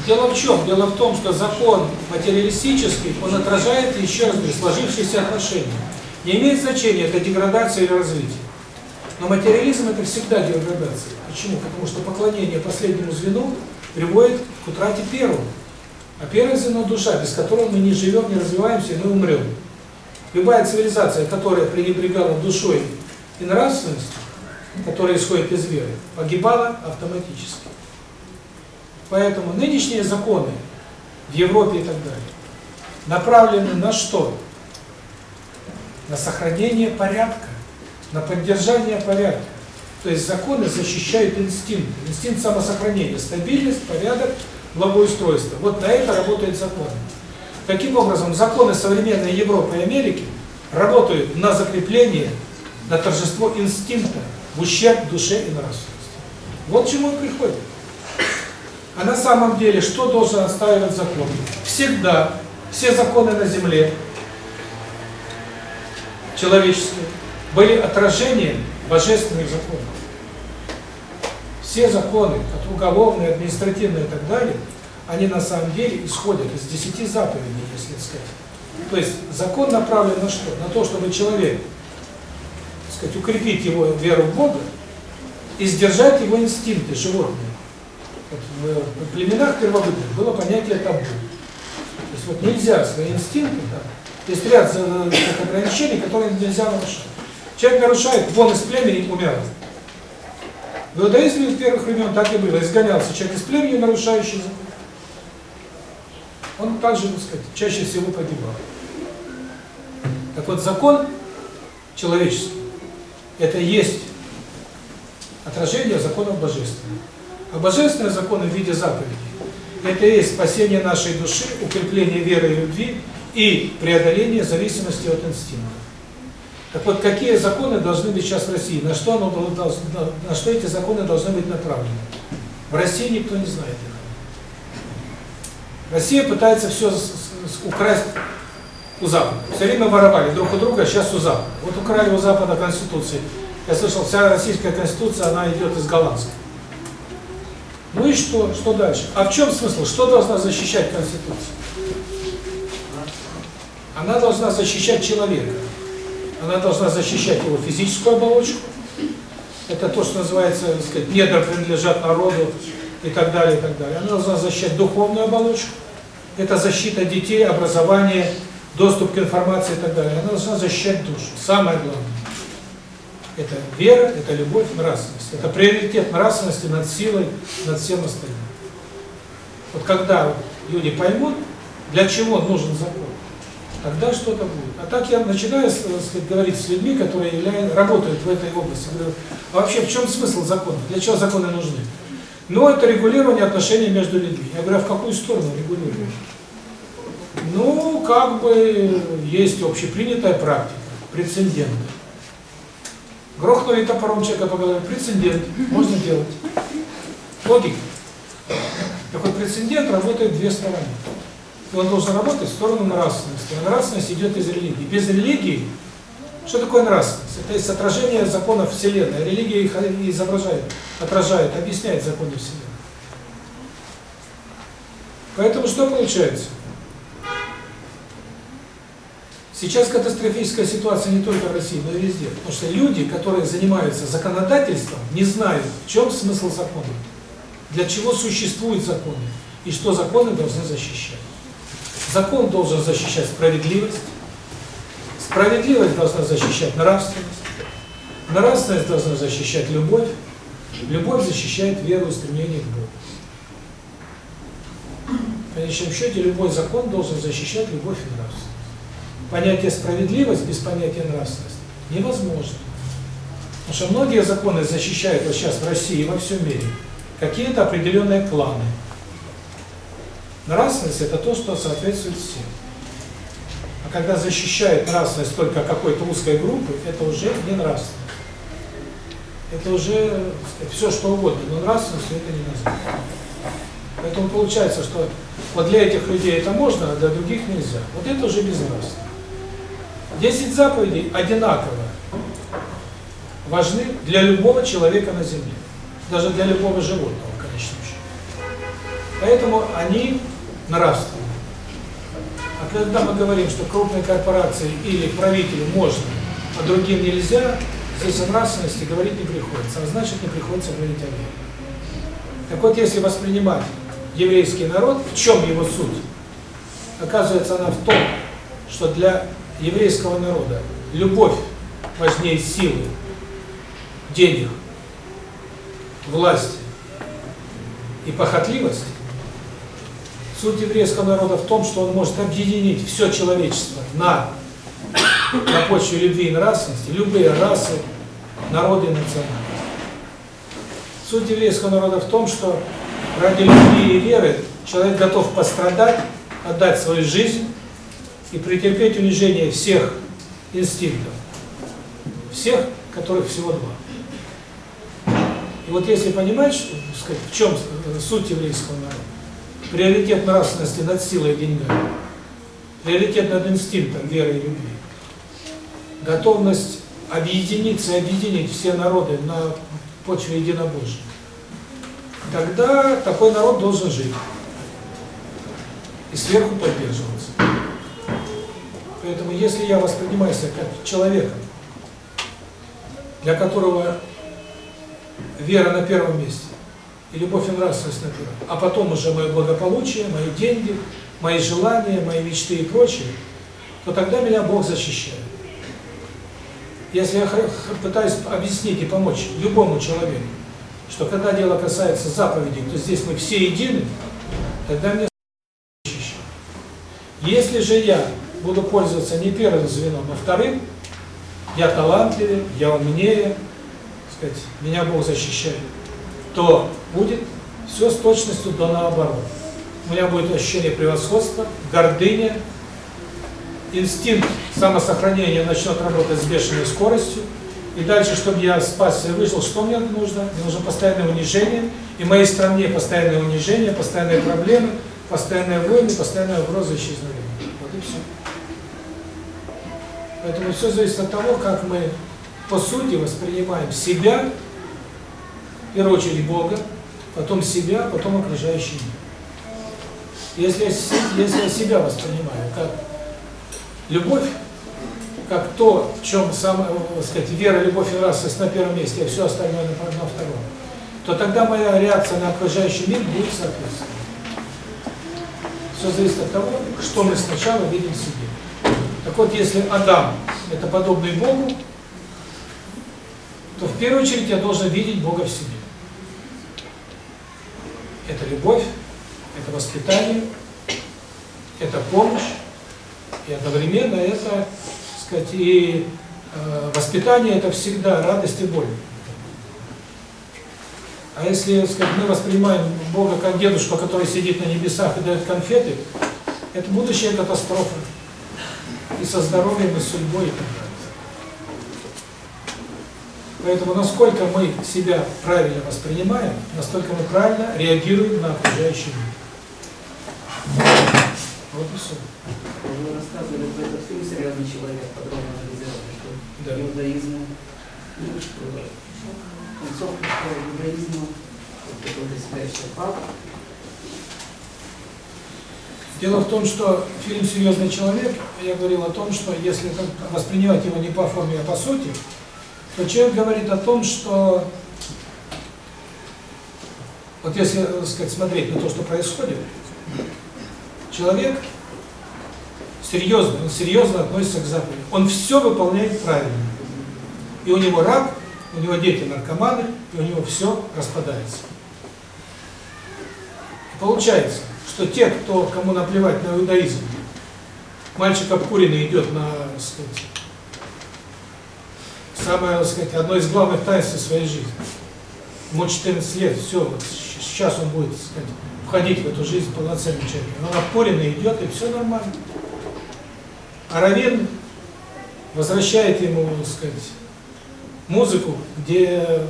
Дело в чем? Дело в том, что закон материалистический, он отражает, еще раз говорю, сложившиеся отношения. Не имеет значения, это деградация или развитие. Но материализм это всегда деградация. Почему? Потому что поклонение последнему звену приводит к утрате первого. А первое звено – душа, без которого мы не живем, не развиваемся, и мы умрем. Любая цивилизация, которая пренебрегала душой и нравственностью, которая исходит из веры, погибала автоматически. Поэтому нынешние законы в Европе и так далее направлены на что? На сохранение порядка, на поддержание порядка. То есть законы защищают инстинкт, инстинкт самосохранения, стабильность, порядок, благоустройство. Вот на это работает закон. Таким образом, законы современной Европы и Америки работают на закрепление, на торжество инстинкта в ущерб душе и нравственности. Вот к чему мы приходим. А на самом деле, что должен отстаивать закон? Всегда все законы на земле, человеческие, были отражением божественных законов. Все законы, как уголовные, административные и так далее, они на самом деле исходят из десяти заповедей, если сказать. То есть закон направлен на что? На то, чтобы человек, так сказать, укрепить его веру в Бога и сдержать его инстинкты животные. Вот в племенах первобытных было понятие табу. То есть вот нельзя свои инстинкты, да, есть ряд так, ограничений, которые нельзя нарушать. Человек нарушает, вон из племени умирает. В иудаизме в первых времен так и было. Изгонялся человек из племени, нарушающий закон. Он также, так сказать, чаще всего погибал. Так вот, закон человеческий – это есть отражение законов божественных. А божественные законы в виде заповедей – это есть спасение нашей души, укрепление веры и любви и преодоление зависимости от инстинктов. Так вот, какие законы должны быть сейчас в России? На что, оно должно, на что эти законы должны быть направлены? В России никто не знает их. Россия пытается все украсть у Запада. Все время воровали друг у друга, сейчас у Запада. Вот украли у Запада Конституции. Я слышал, вся российская Конституция, она идет из голландской. Ну и что? Что дальше? А в чем смысл? Что должна защищать Конституция? Она должна защищать человека. Она должна защищать его физическую оболочку. Это то, что называется, так сказать, недра принадлежат народу и так далее, и так далее. Она должна защищать духовную оболочку. Это защита детей, образование, доступ к информации и так далее. Она должна защищать душу. Самое главное. Это вера, это любовь, нравственность. Это приоритет нравственности над силой, над всем остальным. Вот когда люди поймут, для чего нужен закон, тогда что-то будет. А так я начинаю сказать, говорить с людьми, которые являются, работают в этой области. Говорю, а вообще в чем смысл закона? Для чего законы нужны? Ну, это регулирование отношений между людьми. Я говорю, а в какую сторону регулируешь? Ну, как бы есть общепринятая практика, прецеденты. Грохнули топором человека по голове, прецедент, можно делать. Логика. Так вот, прецедент работает две стороны. Он должен работать в сторону нравственности. А нравственность идет из религии. Без религии, что такое нравственность? Это есть отражение законов Вселенной. Религия их изображает, отражает, объясняет законы Вселенной. Поэтому что получается? Сейчас катастрофическая ситуация не только в России, но и везде. Потому что люди, которые занимаются законодательством, не знают, в чем смысл закона, для чего существуют законы и что законы должны защищать. Закон должен защищать справедливость, справедливость должна защищать нравственность, нравственность должна защищать любовь, любовь защищает веру и стремление к Богу. В конечном счете любой закон должен защищать любовь и нравственность. Понятие справедливость без понятия нравственность невозможно. Потому что многие законы защищают вот сейчас в России и во всем мире какие-то определенные кланы. Нравственность – это то, что соответствует всем. А когда защищает нравственность только какой-то узкой группы, это уже не нравственность. Это уже сказать, все, что угодно, но нравственностью это не назвать. Поэтому получается, что вот для этих людей это можно, а для других нельзя. Вот это уже безнравственно. Десять заповедей одинаково важны для любого человека на земле, даже для любого животного, в конечном счете. Поэтому они нравственны. А когда мы говорим, что крупной корпорации или правителю можно, а другим нельзя, здесь о нравственности говорить не приходится, а значит не приходится говорить о вере. Так вот, если воспринимать еврейский народ, в чем его суть? Оказывается, она в том, что для еврейского народа любовь важнее силы, денег, власти и похотливость. Суть еврейского народа в том, что он может объединить все человечество на, на почве любви и нравственности, любые расы, народы и национальности. Суть еврейского народа в том, что ради любви и веры человек готов пострадать, отдать свою жизнь и претерпеть унижение всех инстинктов. Всех, которых всего два. И вот если понимать, что, сказать, в чем суть еврейского народа, приоритет нравственности над силой и деньгами, приоритет над инстинктом веры и любви, готовность объединиться и объединить все народы на почве единобожия, тогда такой народ должен жить и сверху поддерживаться. Поэтому если я воспринимаю себя как человека, для которого вера на первом месте, и любовь и нравственность на первом, а потом уже мое благополучие, мои деньги, мои желания, мои мечты и прочее, то тогда меня Бог защищает. Если я пытаюсь объяснить и помочь любому человеку, что когда дело касается заповедей, то здесь мы все едины, тогда меня защищает. Если же я буду пользоваться не первым звеном, а вторым, я талантливее, я умнее, сказать, меня Бог защищает, то будет все с точностью до наоборот. У меня будет ощущение превосходства, гордыня, инстинкт самосохранения начнет работать с бешеной скоростью, и дальше, чтобы я спасся и выжил, что мне нужно? Мне нужно постоянное унижение, и в моей стране постоянное унижение, постоянные проблемы, постоянные войны, постоянная угроза исчезновения. Вот и все. Поэтому все зависит от того, как мы по сути воспринимаем себя, в первую очередь Бога, потом себя, потом окружающий мир. Если если я себя воспринимаю как любовь, как то, в чем самое, сказать, вера, любовь и нравственность на первом месте, а все остальное на, на втором, то тогда моя реакция на окружающий мир будет соответствовать. Все зависит от того, что мы сначала видим в себе. Так вот, если Адам – это подобный Богу, то в первую очередь я должен видеть Бога в себе. Это любовь, это воспитание, это помощь, и одновременно это, так сказать, и э, воспитание это всегда радость и боль. А если, сказать, мы воспринимаем Бога как дедушку, который сидит на небесах и дает конфеты, это будущая катастрофа. И со здоровьем, и с судьбой, и так далее. Поэтому насколько мы себя правильно воспринимаем, настолько мы правильно реагируем на окружающий мир. Вот и все.
Вы рассказывали про этот фильм «Серьезный человек», подробно анализировали, что
Да.
иудаизму, ну, что концовка что иудаизму, вот это вот исторический факт,
Дело в том, что фильм «Серьезный человек», я говорил о том, что если воспринимать его не по форме, а по сути, то человек говорит о том, что вот если, так сказать, смотреть на то, что происходит, человек серьезно, он серьезно относится к заповеди. Он все выполняет правильно. И у него рак, у него дети наркоманы, и у него все распадается. И получается, что те, кто, кому наплевать на иудаизм, мальчик обкуренный идет на, сказать, самое, так сказать, одно из главных таинств своей жизни. Ему 14 лет, все, вот сейчас он будет, сказать, входить в эту жизнь полноценным человеком. Он обкуренный идет, и все нормально. А Равин возвращает ему, так сказать, музыку, где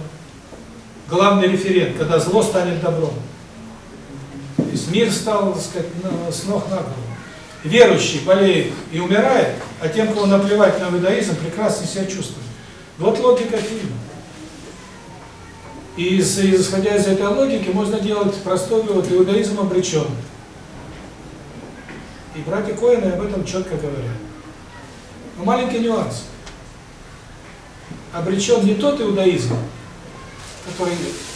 главный референт, когда зло станет добром. То есть мир стал, сказать, с ног на голову. Верующий болеет и умирает, а тем, кого наплевать на иудаизм, прекрасно себя чувствует. Вот логика фильма. И исходя из этой логики можно делать простой вывод, иудаизм обречен. И братья Коины об этом четко говорят. Но маленький нюанс. Обречен не тот иудаизм, который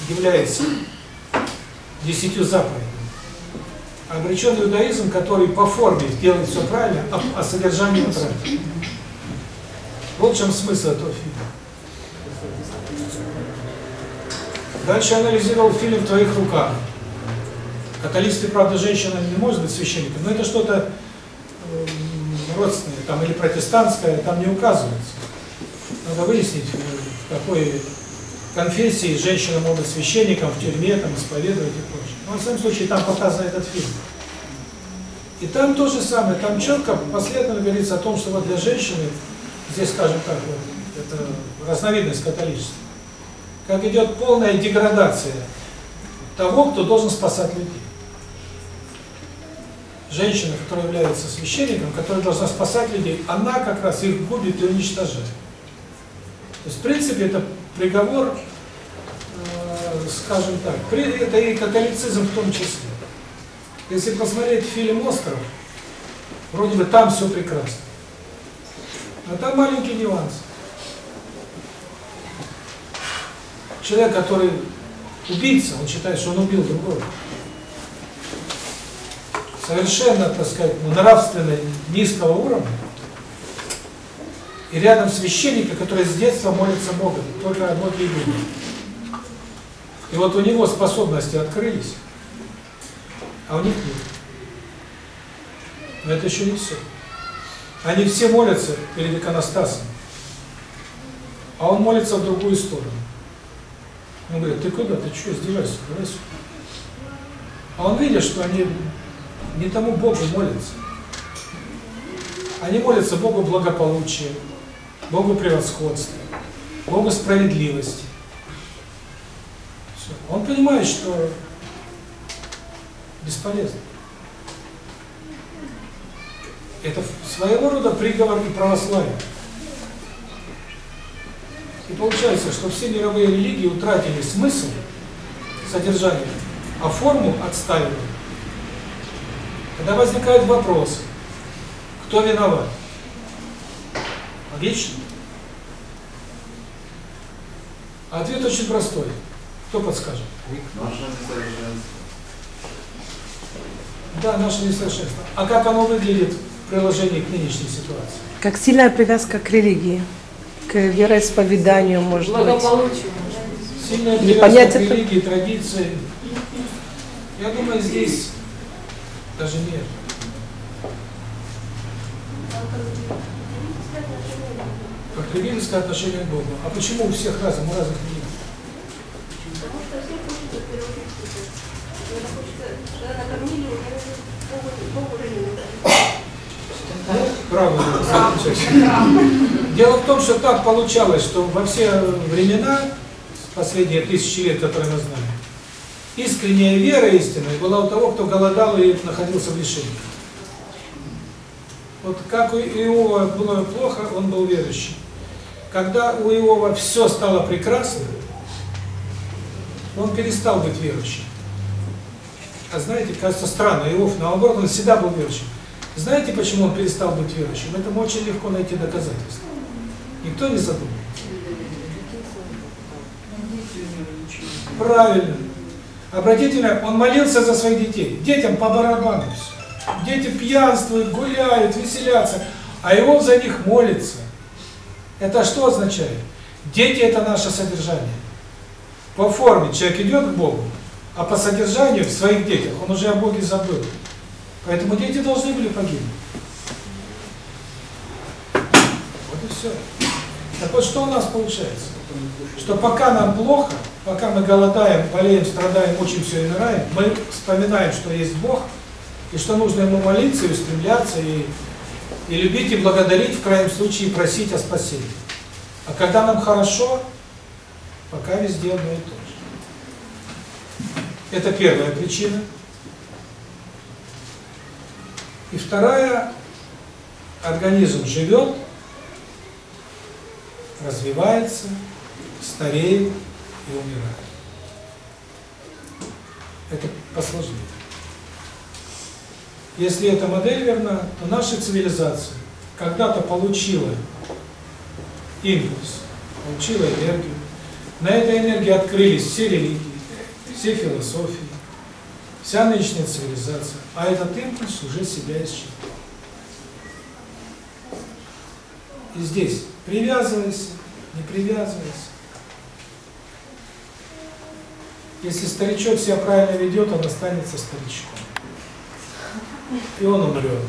является десятью заповедями, а обречен иудаизм, который по форме делает все правильно, а, а содержание неправильно. Вот в чем смысл этого фильма. Дальше анализировал фильм «В твоих руках». В католичестве, правда, женщина не может быть священником, но это что-то э, родственное, там, или протестантское, там не указывается. Надо выяснить, э, в какой конфессии женщина может быть священником, в тюрьме, там, исповедовать и прочее. Но, в самом случае, там показан этот фильм. И там то же самое, там четко, последовательно говорится о том, что вот для женщины, здесь, скажем так, вот, это разновидность католичества, как идет полная деградация того, кто должен спасать людей. Женщина, которая является священником, которая должна спасать людей, она как раз их губит и уничтожает. То есть, в принципе, это приговор, э, скажем так, это и католицизм в том числе. Если посмотреть фильм «Остров», вроде бы там все прекрасно. Но там маленький нюанс. Человек, который убийца, он считает, что он убил другого. Совершенно, так сказать, нравственно низкого уровня. И рядом священника, который с детства молится Богу, только о Боге и. И вот у него способности открылись, а у них нет. Но это еще не все. Они все молятся перед иконостасом, а он молится в другую сторону. Он говорит, ты куда, ты что, издеваешься, давай сюда. А он видит, что они не тому Богу молятся. Они молятся Богу благополучия, Богу превосходства, Богу справедливости. Все. Он понимает, что бесполезно. Это своего рода приговор православия. И получается, что все мировые религии утратили смысл, содержание, а форму отставили. Когда возникает вопрос, кто виноват? Вечно. А ответ очень простой. Кто подскажет?
Наше несовершенство.
Да, наше несовершенство. А как оно выглядит в приложении к нынешней ситуации?
Как сильная привязка к религии, к вероисповеданию, может быть.
Сильная
Не понять это-
религии, традиции. Я думаю, здесь Даже не это. Как религиозное отношение к Богу. А почему у всех разом, у разных религий?
Потому что все хочется хочется, когда накормили, уже Богу,
Правда, замечательно. Дело в том, что так получалось, что во все времена, последние тысячи лет, которые мы знаем, искренняя вера истинная была у того, кто голодал и находился в лишении. Вот как у Иова было плохо, он был верующим. Когда у Иова все стало прекрасно, он перестал быть верующим. А знаете, кажется странно, Иов, наоборот, он всегда был верующим. Знаете, почему он перестал быть верующим? Этому очень легко найти доказательства. Никто не задумывается. Правильно. Обратите внимание, он молился за своих детей. Детям по барабану все. Дети пьянствуют, гуляют, веселятся, а его за них молится. Это что означает? Дети – это наше содержание. По форме человек идет к Богу, а по содержанию в своих детях он уже о Боге забыл. Поэтому дети должны были погибнуть. Вот и все. Так вот, что у нас получается? Что пока нам плохо, пока мы голодаем, болеем, страдаем, учимся и умираем, мы вспоминаем, что есть Бог, и что нужно Ему молиться и устремляться, и, и любить, и благодарить, в крайнем случае, и просить о спасении. А когда нам хорошо, пока везде одно и то же. Это первая причина. И вторая, организм живет, развивается, стареет и умирает. Это посложнее. Если эта модель верна, то наша цивилизация когда-то получила импульс, получила энергию. На этой энергии открылись все религии, все философии, вся нынешняя цивилизация. А этот импульс уже себя исчерпал. И здесь привязывайся, не привязывайся. Если старичок себя правильно ведет, он останется старичком. И он умрет.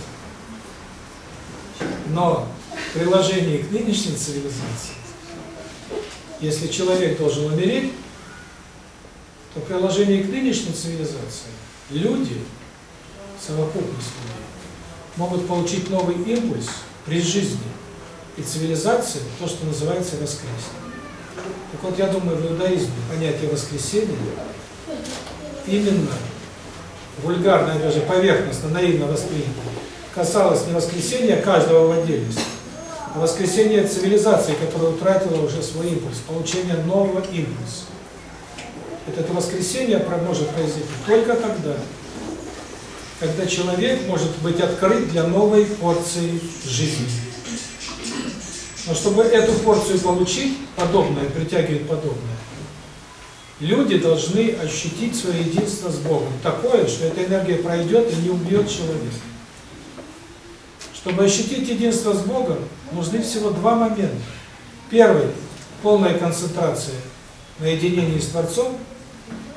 Но в к нынешней цивилизации, если человек должен умереть, то в к нынешней цивилизации люди, совокупность людей, могут получить новый импульс при жизни. И цивилизация, то, что называется воскреснет. Так вот, я думаю, в иудаизме понятие воскресения именно вульгарно, даже поверхностно, наивно воспринято, касалось не воскресения каждого в отдельности, а воскресения цивилизации, которая утратила уже свой импульс, получение нового импульса. Это воскресение может произойти только тогда, когда человек может быть открыт для новой порции жизни. Но чтобы эту порцию получить, подобное притягивает подобное, люди должны ощутить свое единство с Богом. Такое, что эта энергия пройдет и не убьет человека. Чтобы ощутить единство с Богом, нужны всего два момента. Первый – полная концентрация на единении с Творцом.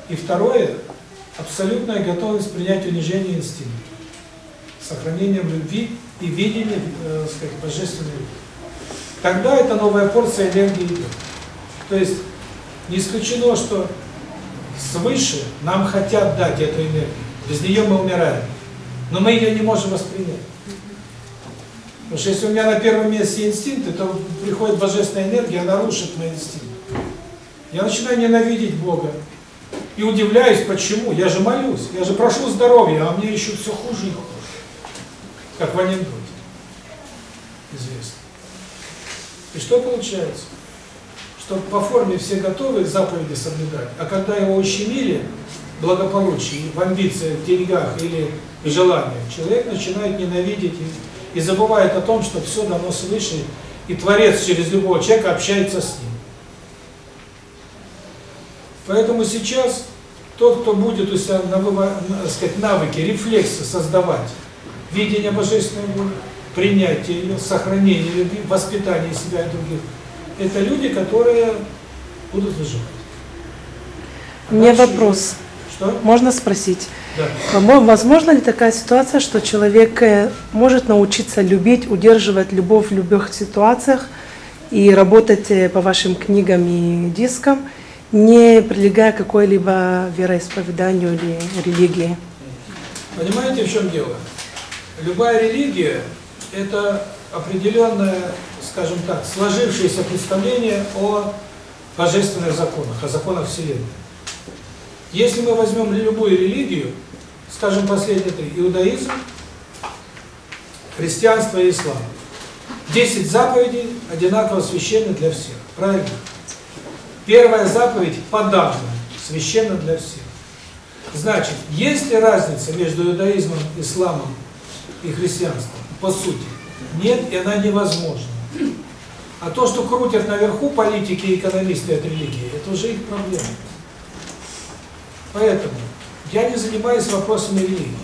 И второе – абсолютная готовность принять унижение инстинкта. Сохранением любви и видения, э, сказать, божественной любви. Тогда эта новая порция энергии идет. То есть не исключено, что свыше нам хотят дать эту энергию. Без нее мы умираем. Но мы ее не можем воспринять. Потому что если у меня на первом месте инстинкты, то приходит божественная энергия, она рушит мои инстинкты. Я начинаю ненавидеть Бога. И удивляюсь, почему. Я же молюсь, я же прошу здоровья, а мне еще все хуже и хуже. Как в анекдоте. Известно. И что получается? Что по форме все готовы заповеди соблюдать, а когда его ущемили благополучие, в амбициях, в деньгах или в желаниях, человек начинает ненавидеть и, и забывает о том, что все дано свыше, и Творец через любого человека общается с ним. Поэтому сейчас тот, кто будет у себя сказать, навыки, рефлексы создавать, видение божественной воли, принятие ее, сохранение любви, воспитание себя и других, это люди, которые будут выживать.
У меня вопрос.
Что?
Можно спросить?
Да.
Возможно ли такая ситуация, что человек э, может научиться любить, удерживать любовь в любых ситуациях и работать э, по вашим книгам и дискам, не прилегая к какой-либо вероисповеданию или религии?
Понимаете, в чем дело? Любая религия – это определенное, скажем так, сложившееся представление о божественных законах, о законах Вселенной. Если мы возьмем любую религию, скажем, последние три – иудаизм, христианство и ислам. Десять заповедей одинаково священны для всех. Правильно? Первая заповедь подавно священна для всех. Значит, есть ли разница между иудаизмом, исламом и христианством? По сути. Нет, и она невозможна. А то, что крутят наверху политики и экономисты от религии, это уже их проблема. Поэтому я не занимаюсь вопросами религии.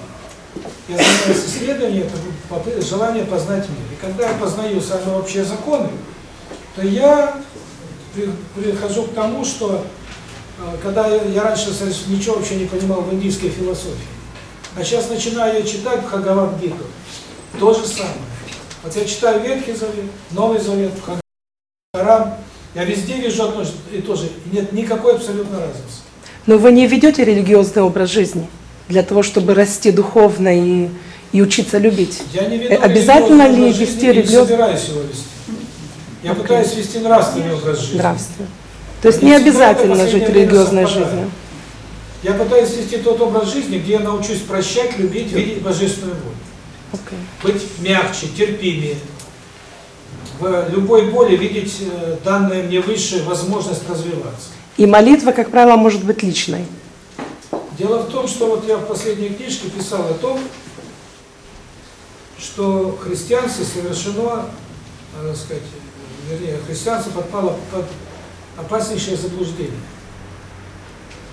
Я занимаюсь исследованием, это желание познать мир. И когда я познаю самые общие законы, то я прихожу к тому, что э, когда я, я раньше ничего вообще не понимал в индийской философии, а сейчас начинаю я читать Бхагавад-гиту, то же самое. Вот я читаю Ветхий Завет, Новый Завет, Коран, я везде вижу одно и то же, и нет никакой абсолютно разницы.
Но вы не ведете религиозный образ жизни для того, чтобы расти духовно и, и учиться любить?
Я не веду
Э, Обязательно
религиозный
ли вести
и не
религиозный
собираюсь его вести. Я
Окей.
пытаюсь вести нравственный образ жизни.
нравственно? То есть
Не
обязательно жить религиозной жизнью.
Я пытаюсь вести тот образ жизни, где я научусь прощать, любить, видеть божественную волю.
Окей.
Быть мягче, терпимее. В любой боли видеть э, данная мне высшая возможность развиваться.
И молитва, как правило, может быть личной.
Дело в том, что вот я в последней книжке писал о том, что в христианстве совершено, э, так сказать, вернее, христианство подпало под опаснейшее заблуждение.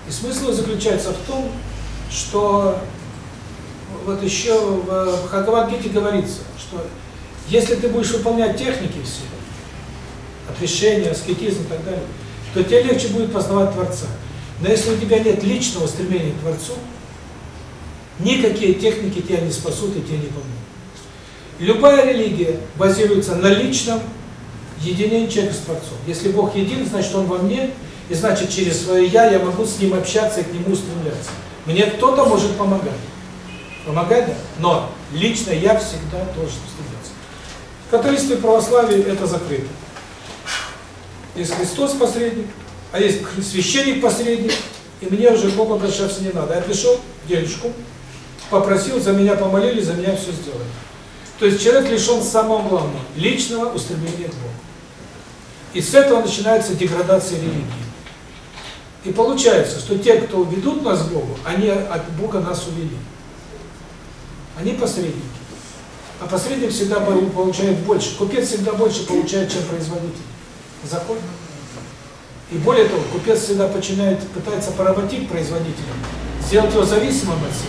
И смысл заключается в том, что вот еще в Бхагавад-гите говорится, что если ты будешь выполнять техники все, отрешение, аскетизм и так далее, то тебе легче будет познавать Творца. Но если у тебя нет личного стремления к Творцу, никакие техники тебя не спасут и тебе не помогут. Любая религия базируется на личном единении человека с Творцом. Если Бог един, значит Он во мне, и значит через свое «я» я могу с Ним общаться и к Нему устремляться. Мне кто-то может помогать. Помогать, да? Но лично я всегда должен стремиться. В католичестве православии это закрыто. Есть Христос посредник, а есть священник посредник, и мне уже к обращаться не надо. Я пришел к дедушку, попросил, за меня помолились, за меня все сделали. То есть человек лишен самого главного – личного устремления к Богу. И с этого начинается деградация религии. И получается, что те, кто ведут нас к Богу, они от Бога нас увели. Они посредники. А посредник всегда получает больше. Купец всегда больше получает, чем производитель. Закон. И более того, купец всегда починает, пытается поработить производителя, сделать его зависимым от себя.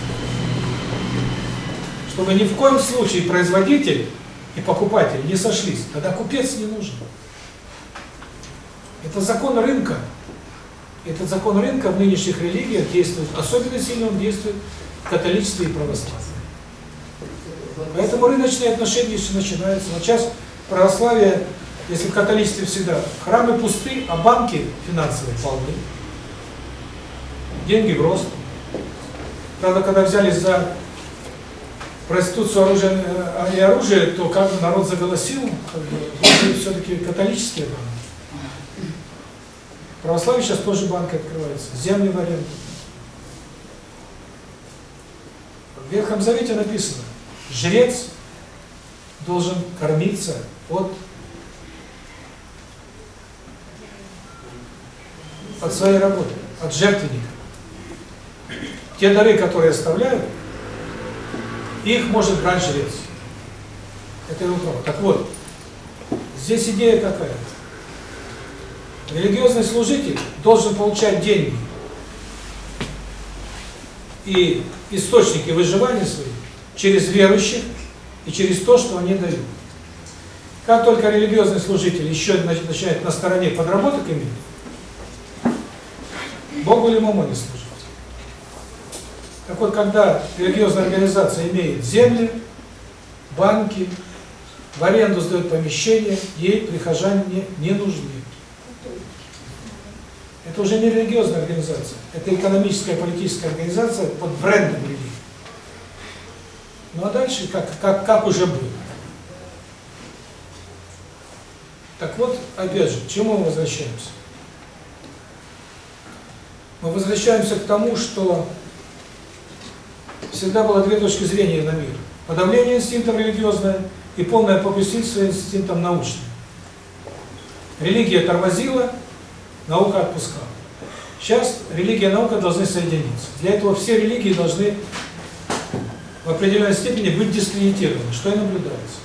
Чтобы ни в коем случае производитель и покупатель не сошлись. Тогда купец не нужен. Это закон рынка. Этот закон рынка в нынешних религиях действует. Особенно сильно он действует в католичестве и православии. Поэтому рыночные отношения еще начинаются. Вот сейчас православие, если в католичестве всегда, храмы пусты, а банки финансовые полны. Деньги в рост. Правда, когда взялись за проституцию оружия э, и оружие, то как бы народ заголосил, как бы, все-таки католические банки. В православии сейчас тоже банки открываются, земли в аренду. В Ветхом Завете написано, жрец должен кормиться от, от своей работы, от жертвенника. Те дары, которые оставляют, их может брать жрец. Это его право. Так вот, здесь идея какая? Религиозный служитель должен получать деньги и источники выживания своих через верующих и через то, что они дают. Как только религиозный служитель еще начинает на стороне подработок иметь, Богу или Мамоне служить. Так вот, когда религиозная организация имеет земли, банки, в аренду сдает помещение, ей прихожане не, не нужны. Это уже не религиозная организация, это экономическая, политическая организация под брендом религии. Ну а дальше как, как, как уже было. Так вот, опять же, к чему мы возвращаемся? Мы возвращаемся к тому, что всегда было две точки зрения на мир. Подавление инстинктов религиозное и полное попустительство инстинктам научным. Религия тормозила, наука отпускала. Сейчас религия и наука должны соединиться. Для этого все религии должны в определенной степени быть дискредитированы, что и наблюдается.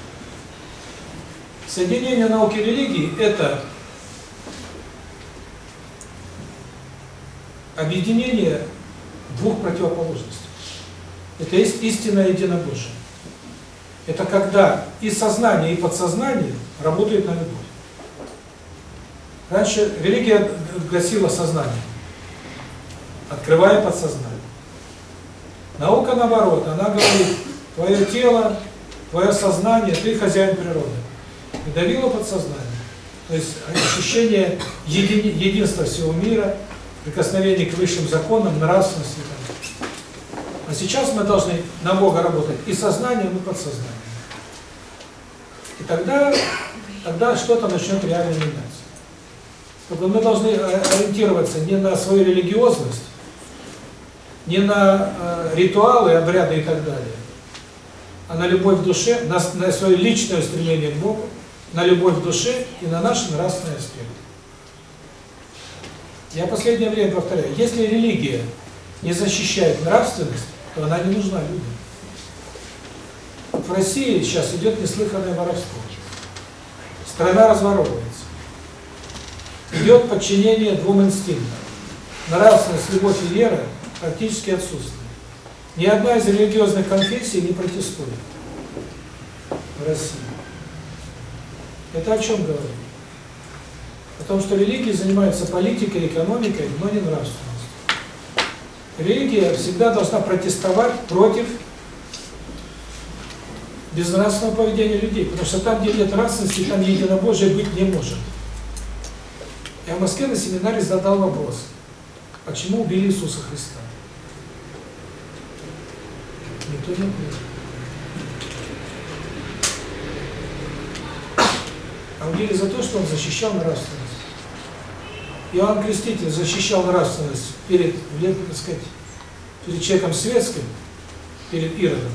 Соединение науки и религии – это объединение двух противоположностей. Это есть истинное единобожие. Это когда и сознание, и подсознание работают на любовь. Раньше религия гасила сознание, открывая подсознание. Наука наоборот, она говорит, твое тело, твое сознание, ты хозяин природы. И давила подсознание. То есть ощущение еди, единства всего мира, прикосновение к высшим законам, нравственности. А сейчас мы должны на Бога работать и сознанием, и подсознанием. И тогда, тогда что-то начнет реально меняться. Мы должны ориентироваться не на свою религиозность, не на э, ритуалы, обряды и так далее, а на любовь в душе, на, на свое личное стремление к Богу, на любовь в душе и на наш нравственный аспект. Я последнее время повторяю, если религия не защищает нравственность, то она не нужна людям. В России сейчас идет неслыханное воровство. Страна разворовывается. Идет подчинение двум инстинктам. Нравственность, любовь и вера практически отсутствует. Ни одна из религиозных конфессий не протестует в России. Это о чем говорит? О том, что религии занимаются политикой, экономикой, но не нравственностью. Религия всегда должна протестовать против безнравственного поведения людей, потому что там, где нет нравственности, там единобожие быть не может. Я в Москве на семинаре задал вопрос, почему убили Иисуса Христа? Никто не ответил. А убили за то, что он защищал нравственность. Иоанн Креститель защищал нравственность перед, так сказать, перед человеком светским, перед Иродом.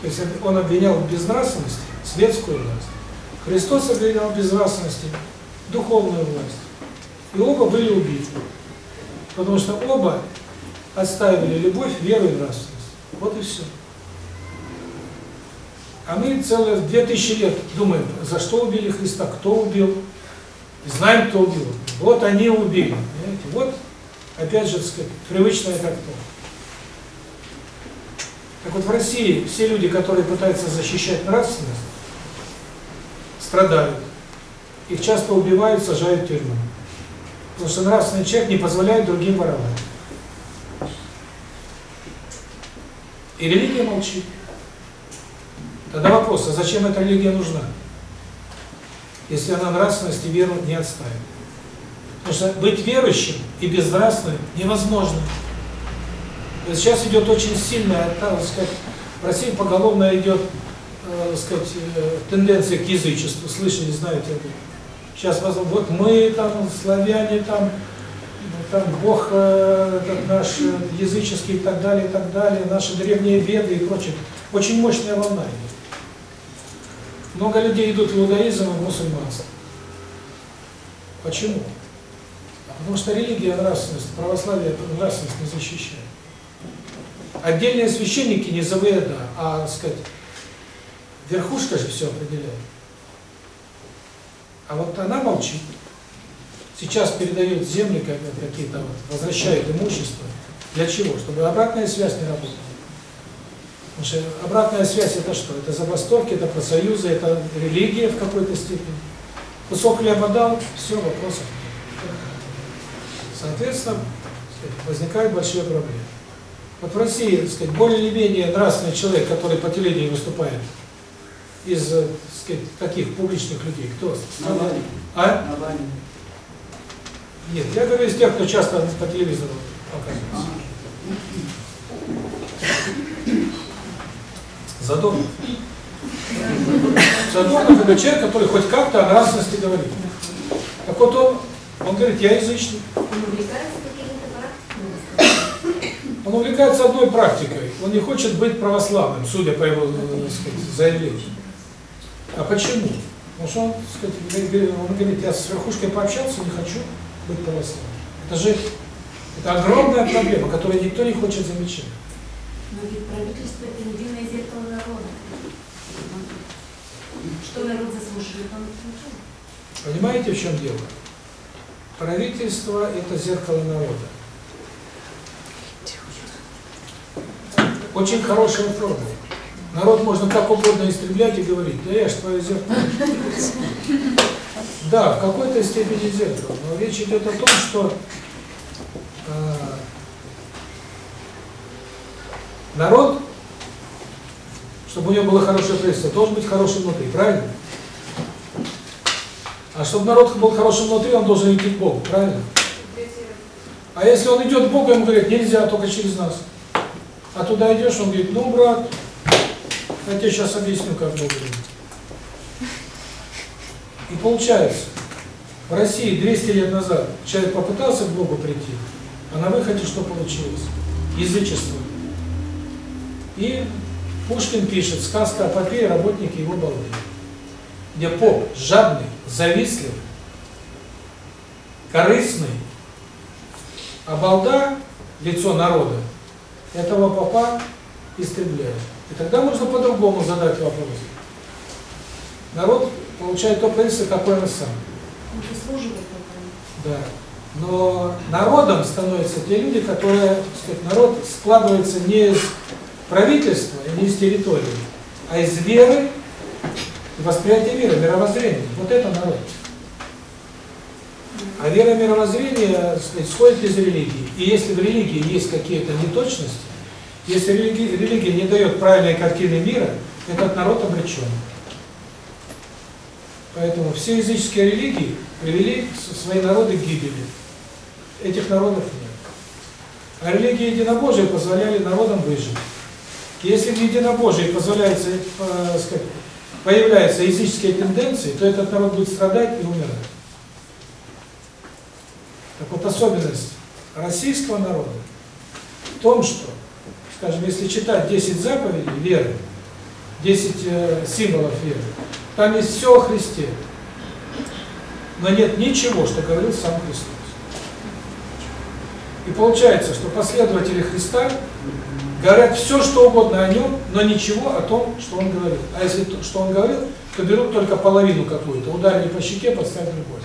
То есть он обвинял в безнравственности светскую власть. Христос обвинял в безнравственности духовную власть. И оба были убиты. Потому что оба отстаивали любовь, веру и нравственность. Вот и все. А мы целые две тысячи лет думаем, за что убили Христа, кто убил, знаем, кто убил. Вот они убили. Понимаете? Вот, опять же, сказать, привычное как то. Так вот в России все люди, которые пытаются защищать нравственность, страдают. Их часто убивают, сажают в тюрьму. Потому что нравственный человек не позволяет другим воровать. И религия молчит. Тогда вопрос, а зачем эта религия нужна? Если она нравственность и веру не отставит. Потому что быть верующим и безнравственным невозможно. Сейчас идет очень сильная, так сказать, в России поголовно идет, э, так сказать, э, тенденция к язычеству. Слышали, знаете это? Сейчас вот мы там, славяне там, там Бог э, этот наш э, языческий и так далее, и так далее, наши древние веды и прочее. Очень мощная волна идет. Много людей идут в иудаизм и в мусульманство. Почему? Потому что религия нравственность, православие нравственность не защищает. Отдельные священники не низовые, да, а, так сказать, верхушка же все определяет. А вот она молчит. Сейчас передают земли какие-то, вот, возвращают имущество. Для чего? Чтобы обратная связь не работала. Потому что обратная связь это что? Это забастовки, это профсоюзы, это религия в какой-то степени. Кусок хлеба дал, все, вопросов. Соответственно, возникают большие проблемы. Вот в России, так сказать, более или менее нравственный человек, который по телевидению выступает, из, э, сказать, таких публичных людей, кто?
Навальный.
А?
Навальный.
Нет, я говорю из тех, кто часто по телевизору показывается. Задорнов. Задорнов это человек, который хоть как-то о нравственности говорит. Так вот он, он говорит, я язычник.
Он увлекается какими-то практиками.
Он увлекается одной практикой. Он не хочет быть православным, судя по его э, так сказать, заявлению. А почему? Потому что он, сказать, говорит- он говорит, я с верхушкой пообщался, не хочу быть православным. Это же это огромная проблема, которую никто не хочет замечать.
Но ведь правительство – это единое зеркало народа. Что народ заслуживает, он получает.
Понимаете, в чем дело? Правительство – это зеркало народа. Очень хорошая формула. Народ можно как угодно истреблять и говорить, да я ж твое зеркало. Да, в какой-то степени зеркало, но речь идет о том, что э, народ, чтобы у него было хорошее правительство, должен быть хорошим внутри, правильно? А чтобы народ был хорошим внутри, он должен идти к Богу, правильно? А если он идет к Богу, ему говорят, нельзя, только через нас. А туда идешь, он говорит, ну, брат, я тебе сейчас объясню, как говорит. И получается, в России 200 лет назад человек попытался к Богу прийти, а на выходе что получилось? Язычество. И Пушкин пишет сказка о попе и работнике его балды, где поп жадный, завистливый, корыстный, а балда, лицо народа, этого попа истребляет. И тогда можно по-другому задать вопрос. Народ получает то правительство, какое он сам.
Он заслуживает этого.
Да. Но народом становятся те люди, которые, так сказать, народ складывается не из правительства и не из территории, а из веры и восприятия мира, мировоззрения. Вот это народ. А вера так сказать, исходит из религии. И если в религии есть какие-то неточности, если религия, религия не дает правильной картины мира, этот народ обречен. Поэтому все языческие религии привели свои народы к гибели. Этих народов нет. А религии единобожия позволяли народам выжить. Если в единобожии позволяется, э, сказать, появляются языческие тенденции, то этот народ будет страдать и умирать. Так вот, особенность российского народа в том, что, скажем, если читать 10 заповедей веры, 10 э, символов веры, там есть все о Христе, но нет ничего, что говорил сам Христос. И получается, что последователи Христа говорят все, что угодно о нем, но ничего о том, что он говорил. А если то, что он говорил, то берут только половину какую-то, ударили по щеке, подставили другой.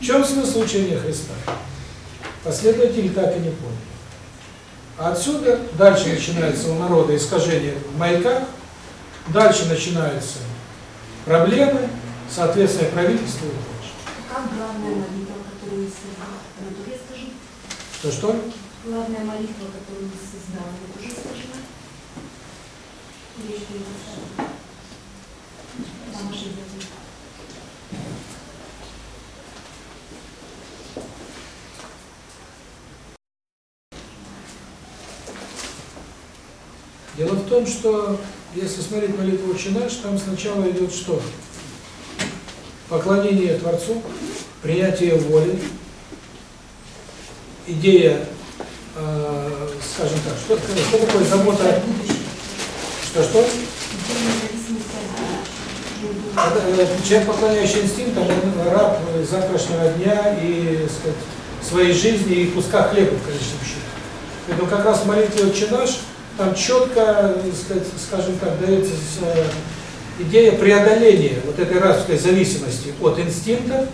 В чем смысл учения Христа? Последователи так и не поняли. А отсюда дальше начинается у народа искажение в маяках, дальше начинаются проблемы, соответственно, правительство и прочее.
Как главная молитва, которую создал? Она тоже скажи.
Что-что?
Главная молитва, которую создал, она тоже скажена? Или что это самое? Там ошибка.
Дело в том, что если смотреть молитву «Отче наш», там сначала идет что? Поклонение Творцу, принятие воли, идея, э, скажем так, что, что такое забота, что-что? Э, Человек, поклоняющий инстинктам, раб завтрашнего дня и, сказать, своей жизни и куска хлеба в конечном счете. Поэтому как раз в молитве там четко, скажем так, дается э, идея преодоления вот этой рабской зависимости от инстинктов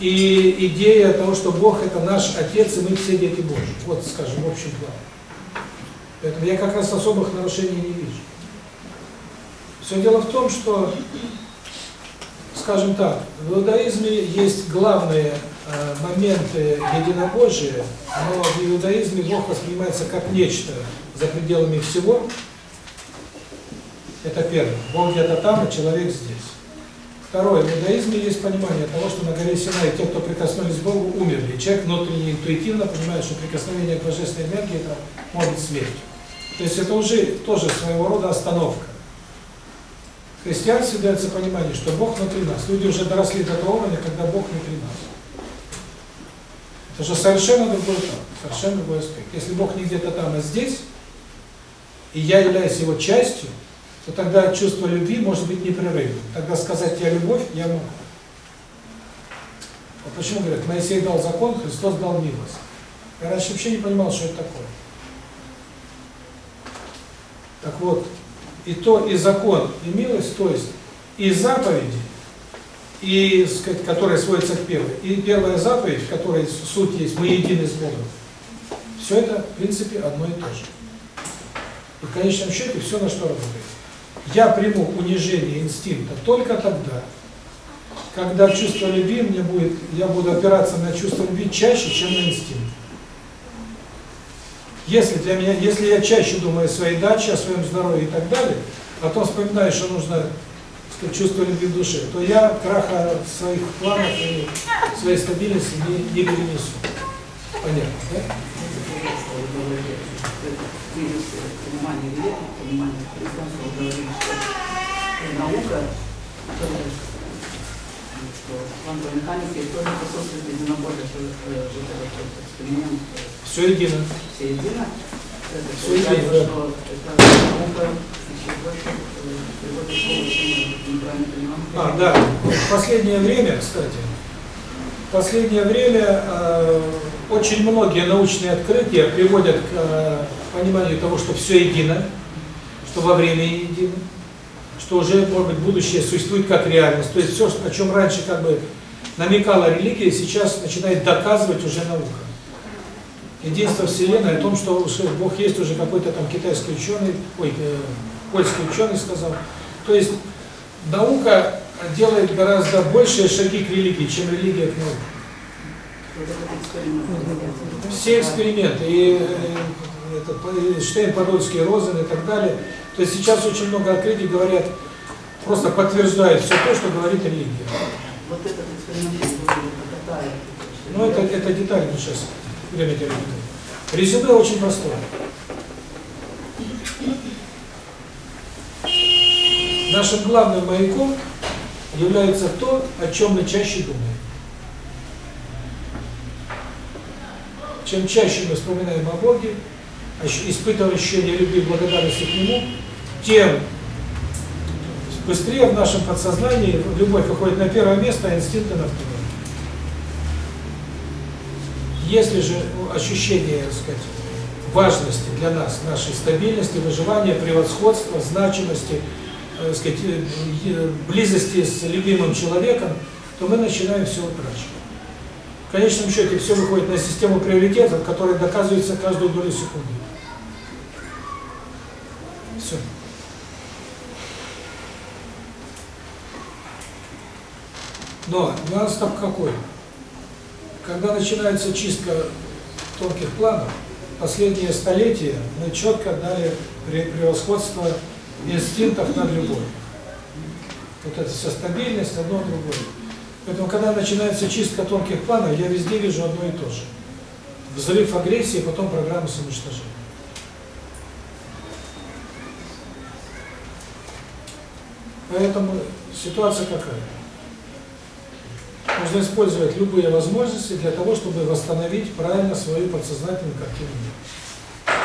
и идея того, что Бог это наш Отец, и мы все дети Божьи. Вот, скажем, в общем плане. Поэтому я как раз особых нарушений не вижу. Все дело в том, что, скажем так, в иудаизме есть главные э, моменты единобожия, но в иудаизме Бог воспринимается как нечто за пределами всего. Это первое. Бог где-то там, а человек здесь. Второе. В иудаизме есть понимание того, что на горе Синай те, кто прикоснулись к Богу, умерли. Человек внутренне интуитивно понимает, что прикосновение к божественной энергии это может быть смертью. То есть это уже тоже своего рода остановка. Христианстве дается понимание, что Бог внутри нас. Люди уже доросли до того уровня, когда Бог внутри нас. Это же совершенно другой этап, совершенно другой аспект. Если Бог не где-то там, а здесь, и я являюсь его частью, то тогда чувство любви может быть непрерывным. Тогда сказать «я любовь» я могу. Вот почему говорят, Моисей дал закон, Христос дал милость. Я раньше вообще не понимал, что это такое. Так вот, и то, и закон, и милость, то есть и заповеди, и, сказать, которые сводятся к первой, и первая заповедь, в которой суть есть, мы едины с Богом, все это, в принципе, одно и то же. И в конечном счете все на что работает. Я приму унижение инстинкта только тогда, когда чувство любви мне будет, я буду опираться на чувство любви чаще, чем на инстинкт. Если для меня, если я чаще думаю о своей даче, о своем здоровье и так далее, а потом вспоминаю, что нужно чувство любви в душе, то я краха своих планов и своей стабильности не, не перенесу. Понятно, да?
Понимание религии, понимание христианства, говорили, что наука, которая что квантовая механика тоже присутствует единобожие, что э, вот этот эксперимент, э,
Все едино.
все едино. Это получается,
едино,
что это наука еще больше э, приводит к мы неправильно понимаем.
А, да. В последнее время, кстати, в последнее время э, очень многие научные открытия приводят к э, пониманию того, что все едино, что во времени едино, что уже, может быть, будущее существует как реальность. То есть все, о чем раньше как бы намекала религия, сейчас начинает доказывать уже наука. Единство Вселенной о том, что Бог есть уже какой-то там китайский ученый, ой, э, польский ученый сказал. То есть наука делает гораздо большие шаги к религии, чем религия к науке. Все эксперименты, и э, это, и Штейн, Подольский, Розен и так далее. То есть сейчас очень много открытий говорят, просто подтверждают все то, что говорит религия.
Вот этот эксперимент, который это
Но это, это детали, мы сейчас время теряем. Резюме очень простое. Нашим главным маяком является то, о чем мы чаще думаем. Чем чаще мы вспоминаем о Боге, испытывая ощущение любви и благодарности к Нему, тем быстрее в нашем подсознании любовь выходит на первое место, а инстинкты на второе. Если же ощущение, так сказать, важности для нас, нашей стабильности, выживания, превосходства, значимости, э, так сказать, э, близости с любимым человеком, то мы начинаем все утрачивать. В конечном счете все выходит на систему приоритетов, которая доказывается каждую долю секунды. Все. Но нюанс там какой? Когда начинается чистка тонких планов, последние столетия мы четко дали пре- превосходство инстинктов над любовью. Вот это вся стабильность, одно другое. Поэтому, когда начинается чистка тонких планов, я везде вижу одно и то же. Взрыв агрессии, потом программа самоуничтожения. Поэтому ситуация какая? Нужно использовать любые возможности для того, чтобы восстановить правильно свою подсознательную картину мира.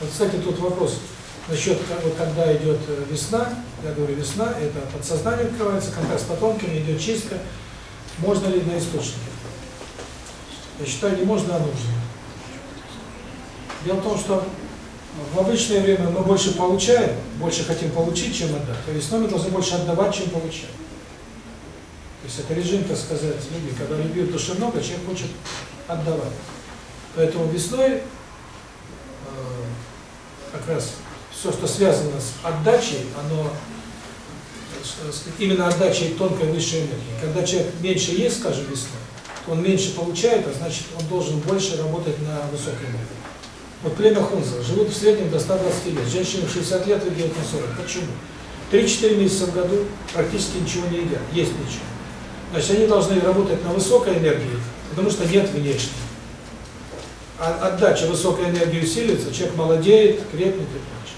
Вот, кстати, тут вопрос насчет, вот когда идет э, весна, я говорю весна, это подсознание открывается, контакт с потомками, идет чистка. Можно ли на источнике? Я считаю, не можно, а нужно. Дело в том, что в обычное время мы больше получаем, больше хотим получить, чем отдать. То есть мы должны больше отдавать, чем получать. То есть это режим, так сказать, любви. Когда любви в душе много, человек хочет отдавать. Поэтому весной э, как раз все, что связано с отдачей, оно э, именно отдачей тонкой высшей энергии. Когда человек меньше ест, скажем, весной, он меньше получает, а значит он должен больше работать на высокой энергии. Вот племя Хунза живут в среднем до 120 лет, женщины в 60 лет выглядят на 40. Почему? 3-4 месяца в году практически ничего не едят, есть ничего. Значит, они должны работать на высокой энергии, потому что нет внешней. А отдача высокой энергии усиливается, человек молодеет, крепнет и прочее.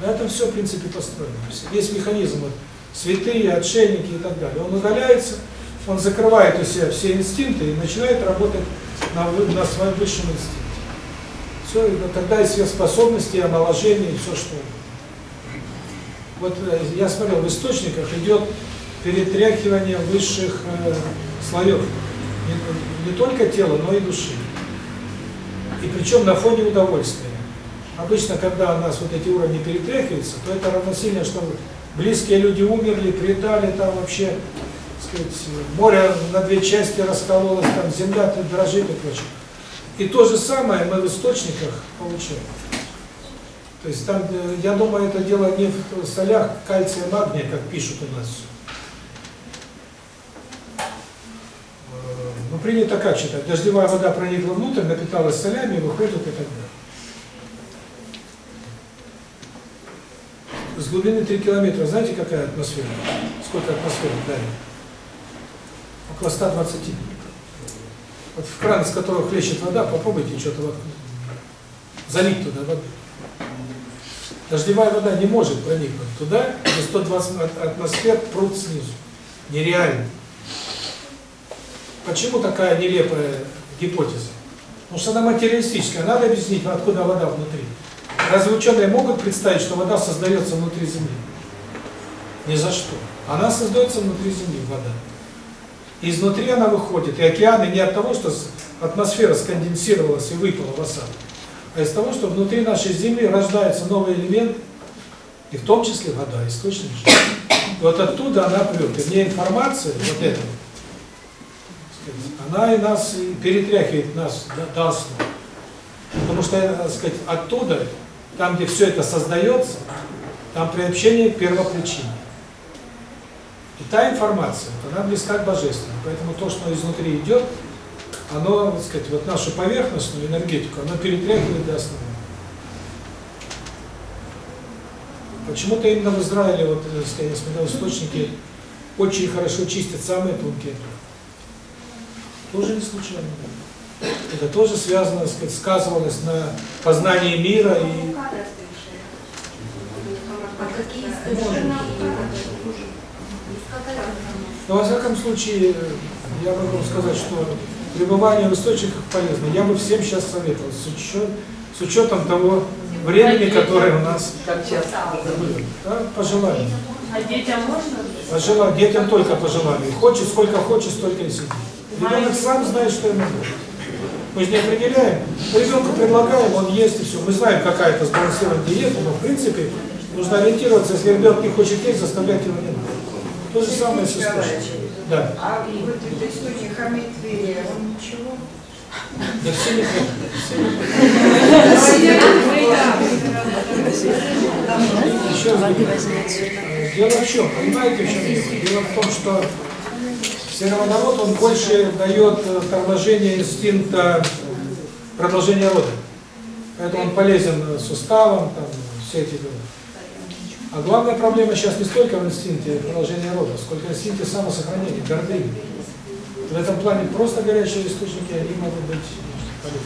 На этом все, в принципе, построено. Есть механизм, вот, святые, отшельники и так далее. Он удаляется, он закрывает у себя все инстинкты и начинает работать на, на своем высшем инстинкте. Все, и тогда и сверхспособности, и омоложение, и все что. Вот э, я смотрел, в источниках идет перетряхивание высших э, слоев. Не, не только тела, но и души. И причем на фоне удовольствия. Обычно, когда у нас вот эти уровни перетряхиваются, то это равносильно, что близкие люди умерли, предали, там вообще, так сказать, море на две части раскололось, там земля дрожит и прочее. И то же самое мы в источниках получаем. То есть там, э, я думаю, это дело не в солях кальция, магния, как пишут у нас. Э, Ну, принято как читать? Дождевая вода проникла внутрь, напиталась солями, выходит и так далее. С глубины 3 километра, знаете, какая атмосфера? Сколько атмосферы дали? Около 120. Вот в кран, из которого хлещет вода, попробуйте что-то вот залить туда воду. Дождевая вода не может проникнуть туда, где 120 от- атмосфер пруд снизу. Нереально. Почему такая нелепая гипотеза? Потому что она материалистическая. Надо объяснить, откуда вода внутри. Разве ученые могут представить, что вода создается внутри Земли? Ни за что. Она создается внутри Земли, вода. Изнутри она выходит. И океаны не от того, что атмосфера сконденсировалась и выпала в осадок, а из того, что внутри нашей Земли рождается новый элемент, и в том числе вода, источник жизни. И вот оттуда она прет. И мне информация, вот эта, она и нас и перетряхивает нас до, до. Потому что, так сказать, оттуда, там, где все это создается, там приобщение к первопричине. Та информация, она близка к божественному. Поэтому то, что изнутри идет, оно, так сказать, вот нашу поверхностную энергетику, оно перетряхивает до основы. Почему-то именно в Израиле, вот, так сказать, я смотрел, источники очень хорошо чистят самые тонкие. Тоже не случайно. Это тоже связано, сказать, сказывалось на познании мира и
А какие источники?
Но, во всяком случае, я могу сказать, что пребывание в источниках полезно. Я бы всем сейчас советовал, с, учет, с учетом того времени, которое у нас
Как.
Да, по желанию.
А детям можно?
По желанию. Детям только по желанию. Хочет, сколько хочет, столько и сидит. Ребенок сам знает, что ему нужно. Мы же не определяем. Ребенку предлагаем, он ест и все. Мы знаем, какая это сбалансированная диета, но в принципе нужно ориентироваться, если ребенок не хочет есть, заставлять его не надо. То же самое с источником. Да.
А вот этот источник Хамитвея, он ничего?
Да все не э, дело в чем, понимаете, в чем дело? Дело в том, что сероводород, он больше дает э, торможение инстинкта продолжения рода. Поэтому он полезен э, суставам, там, все эти дела. А главная проблема сейчас не столько в инстинкте продолжения рода, сколько в инстинкте самосохранения, гордыни. В этом плане просто горячие источники, они могут быть полезны.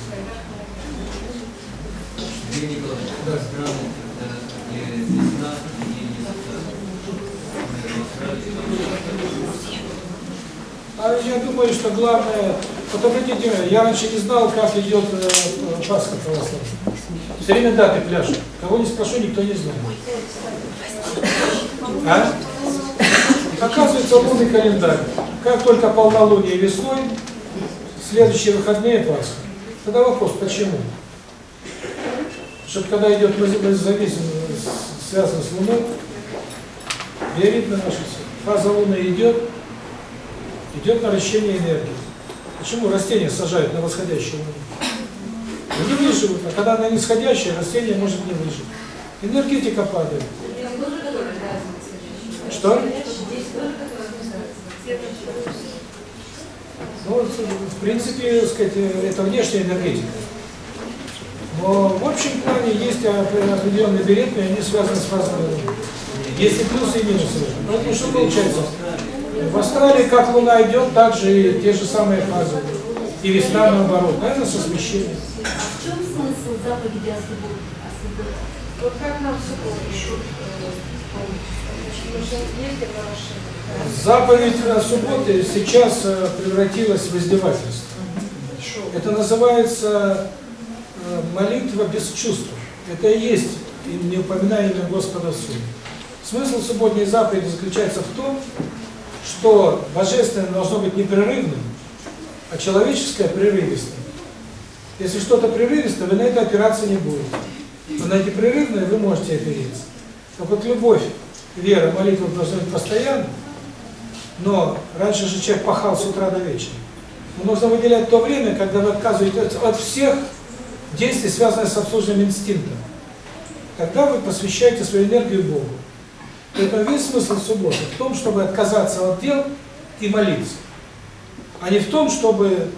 А я думаю, что главное, вот обратите внимание, я раньше не знал, как идет э, Пасха православная. Все время даты пляшут. Кого не спрошу, никто не знает. А? Оказывается, лунный календарь. Как только полнолуние весной, следующие выходные Пасха. Тогда вопрос, почему? Чтобы когда идет, зависим, с- связано с Луной, биоритмы наши все. Фаза Луны идет, идет наращение энергии. Почему растения сажают на восходящую Луну? Они выживут, а когда она нисходящая, растение может не выжить. Энергетика падает. Что? Ну, в принципе, сказать, это внешняя энергетика. Но в общем плане есть определенные береты, они связаны с разными. Есть и плюсы, и минусы. Поэтому что получается? В Австралии, как Луна идет, так же и те же самые фазы. И весна наоборот. Наверное, со смещением.
А в чем смысл заповеди о субботе?
Вот как нам субботу э, помнить?
Заповедь на субботе сейчас э, превратилась в издевательство. Это называется э, молитва без чувств. Это и есть не упоминая имя Господа в. Смысл субботней заповеди заключается в том, что божественное должно быть непрерывным, а человеческое прерывистым. Если что-то прерывистое, вы на это опираться не будете. Но на непрерывное вы можете опереться. Так вот любовь, вера, молитва должны быть постоянно, но раньше же человек пахал с утра до вечера. Но нужно выделять то время, когда вы отказываетесь от всех действий, связанных с обслуживанием инстинкта. Тогда вы посвящаете свою энергию Богу. Поэтому весь смысл субботы в том, чтобы отказаться от дел и молиться. А не в том, чтобы,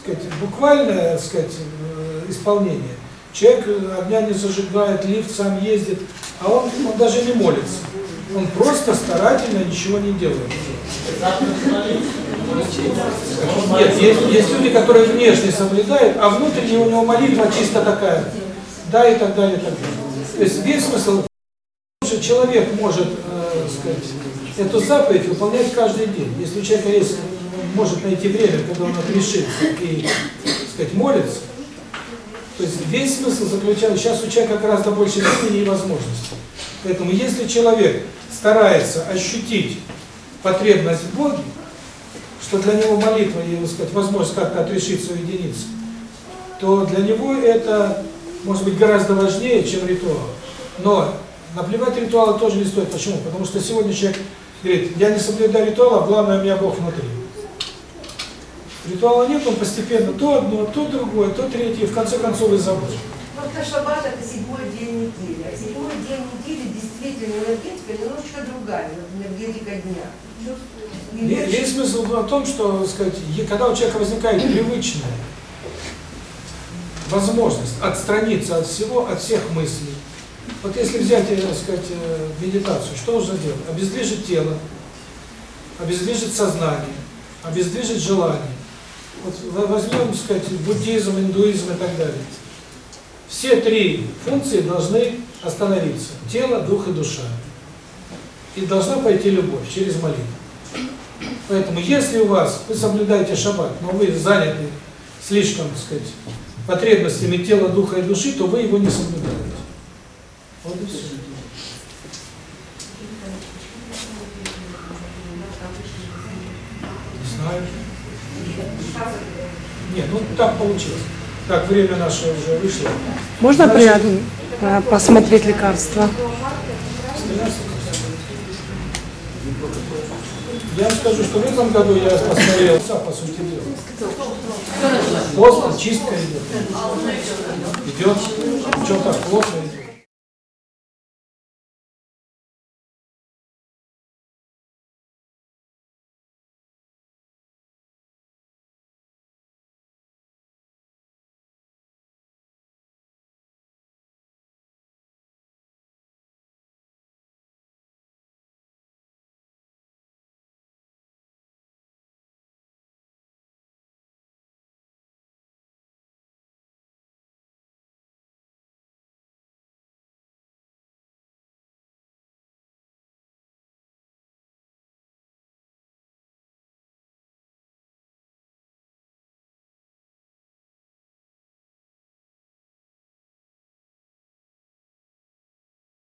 сказать, буквальное, сказать, э, исполнение. Человек огня не зажигает, лифт сам ездит, а он, он даже не молится. Он просто старательно ничего не делает. Нет, есть, есть люди, которые внешне соблюдают, а внутренне у него молитва чисто такая. Да, и так далее, и так далее. То есть весь смысл что человек может, э, сказать, эту заповедь выполнять каждый день. Если у человека есть, может найти время, когда он отрешится и, сказать, молится, то есть весь смысл заключается, сейчас у человека гораздо больше времени и возможностей. Поэтому если человек старается ощутить потребность в Боге, что для него молитва и, сказать, возможность как-то отрешиться, уединиться, то для него это может быть гораздо важнее, чем ритуал. Но наплевать ритуалы тоже не стоит. Почему? Потому что сегодня человек говорит, я не соблюдаю ритуала, главное, у меня Бог внутри. Ритуала нет, он постепенно то одно, то другое, то третье, и в конце концов и забыл.
Просто шаббат это седьмой день недели. А седьмой день недели действительно энергетика немножечко другая, энергетика дня.
Ве- Весь смысл в том, что, сказать, когда у человека возникает привычная возможность отстраниться от всего, от всех мыслей. Вот если взять, э, так сказать, э, медитацию, что нужно делать? Обездвижить тело, обездвижить сознание, обездвижить желание. Вот возьмем, так сказать, буддизм, индуизм и так далее. Все три функции должны остановиться. Тело, дух и душа. И должна пойти любовь через молитву. Поэтому если у вас, вы соблюдаете шаббат, но вы заняты слишком, так сказать, потребностями тела, духа и души, то вы его не соблюдаете. Вот и все. Не знаю. Нет, ну так получилось. Так, время наше уже вышло.
Можно
Значит,
приятно э, посмотреть лекарства?
Я вам скажу, что в этом году я посмотрел, по сути дела. Пост, чистка идет. Идет. Что так, плохо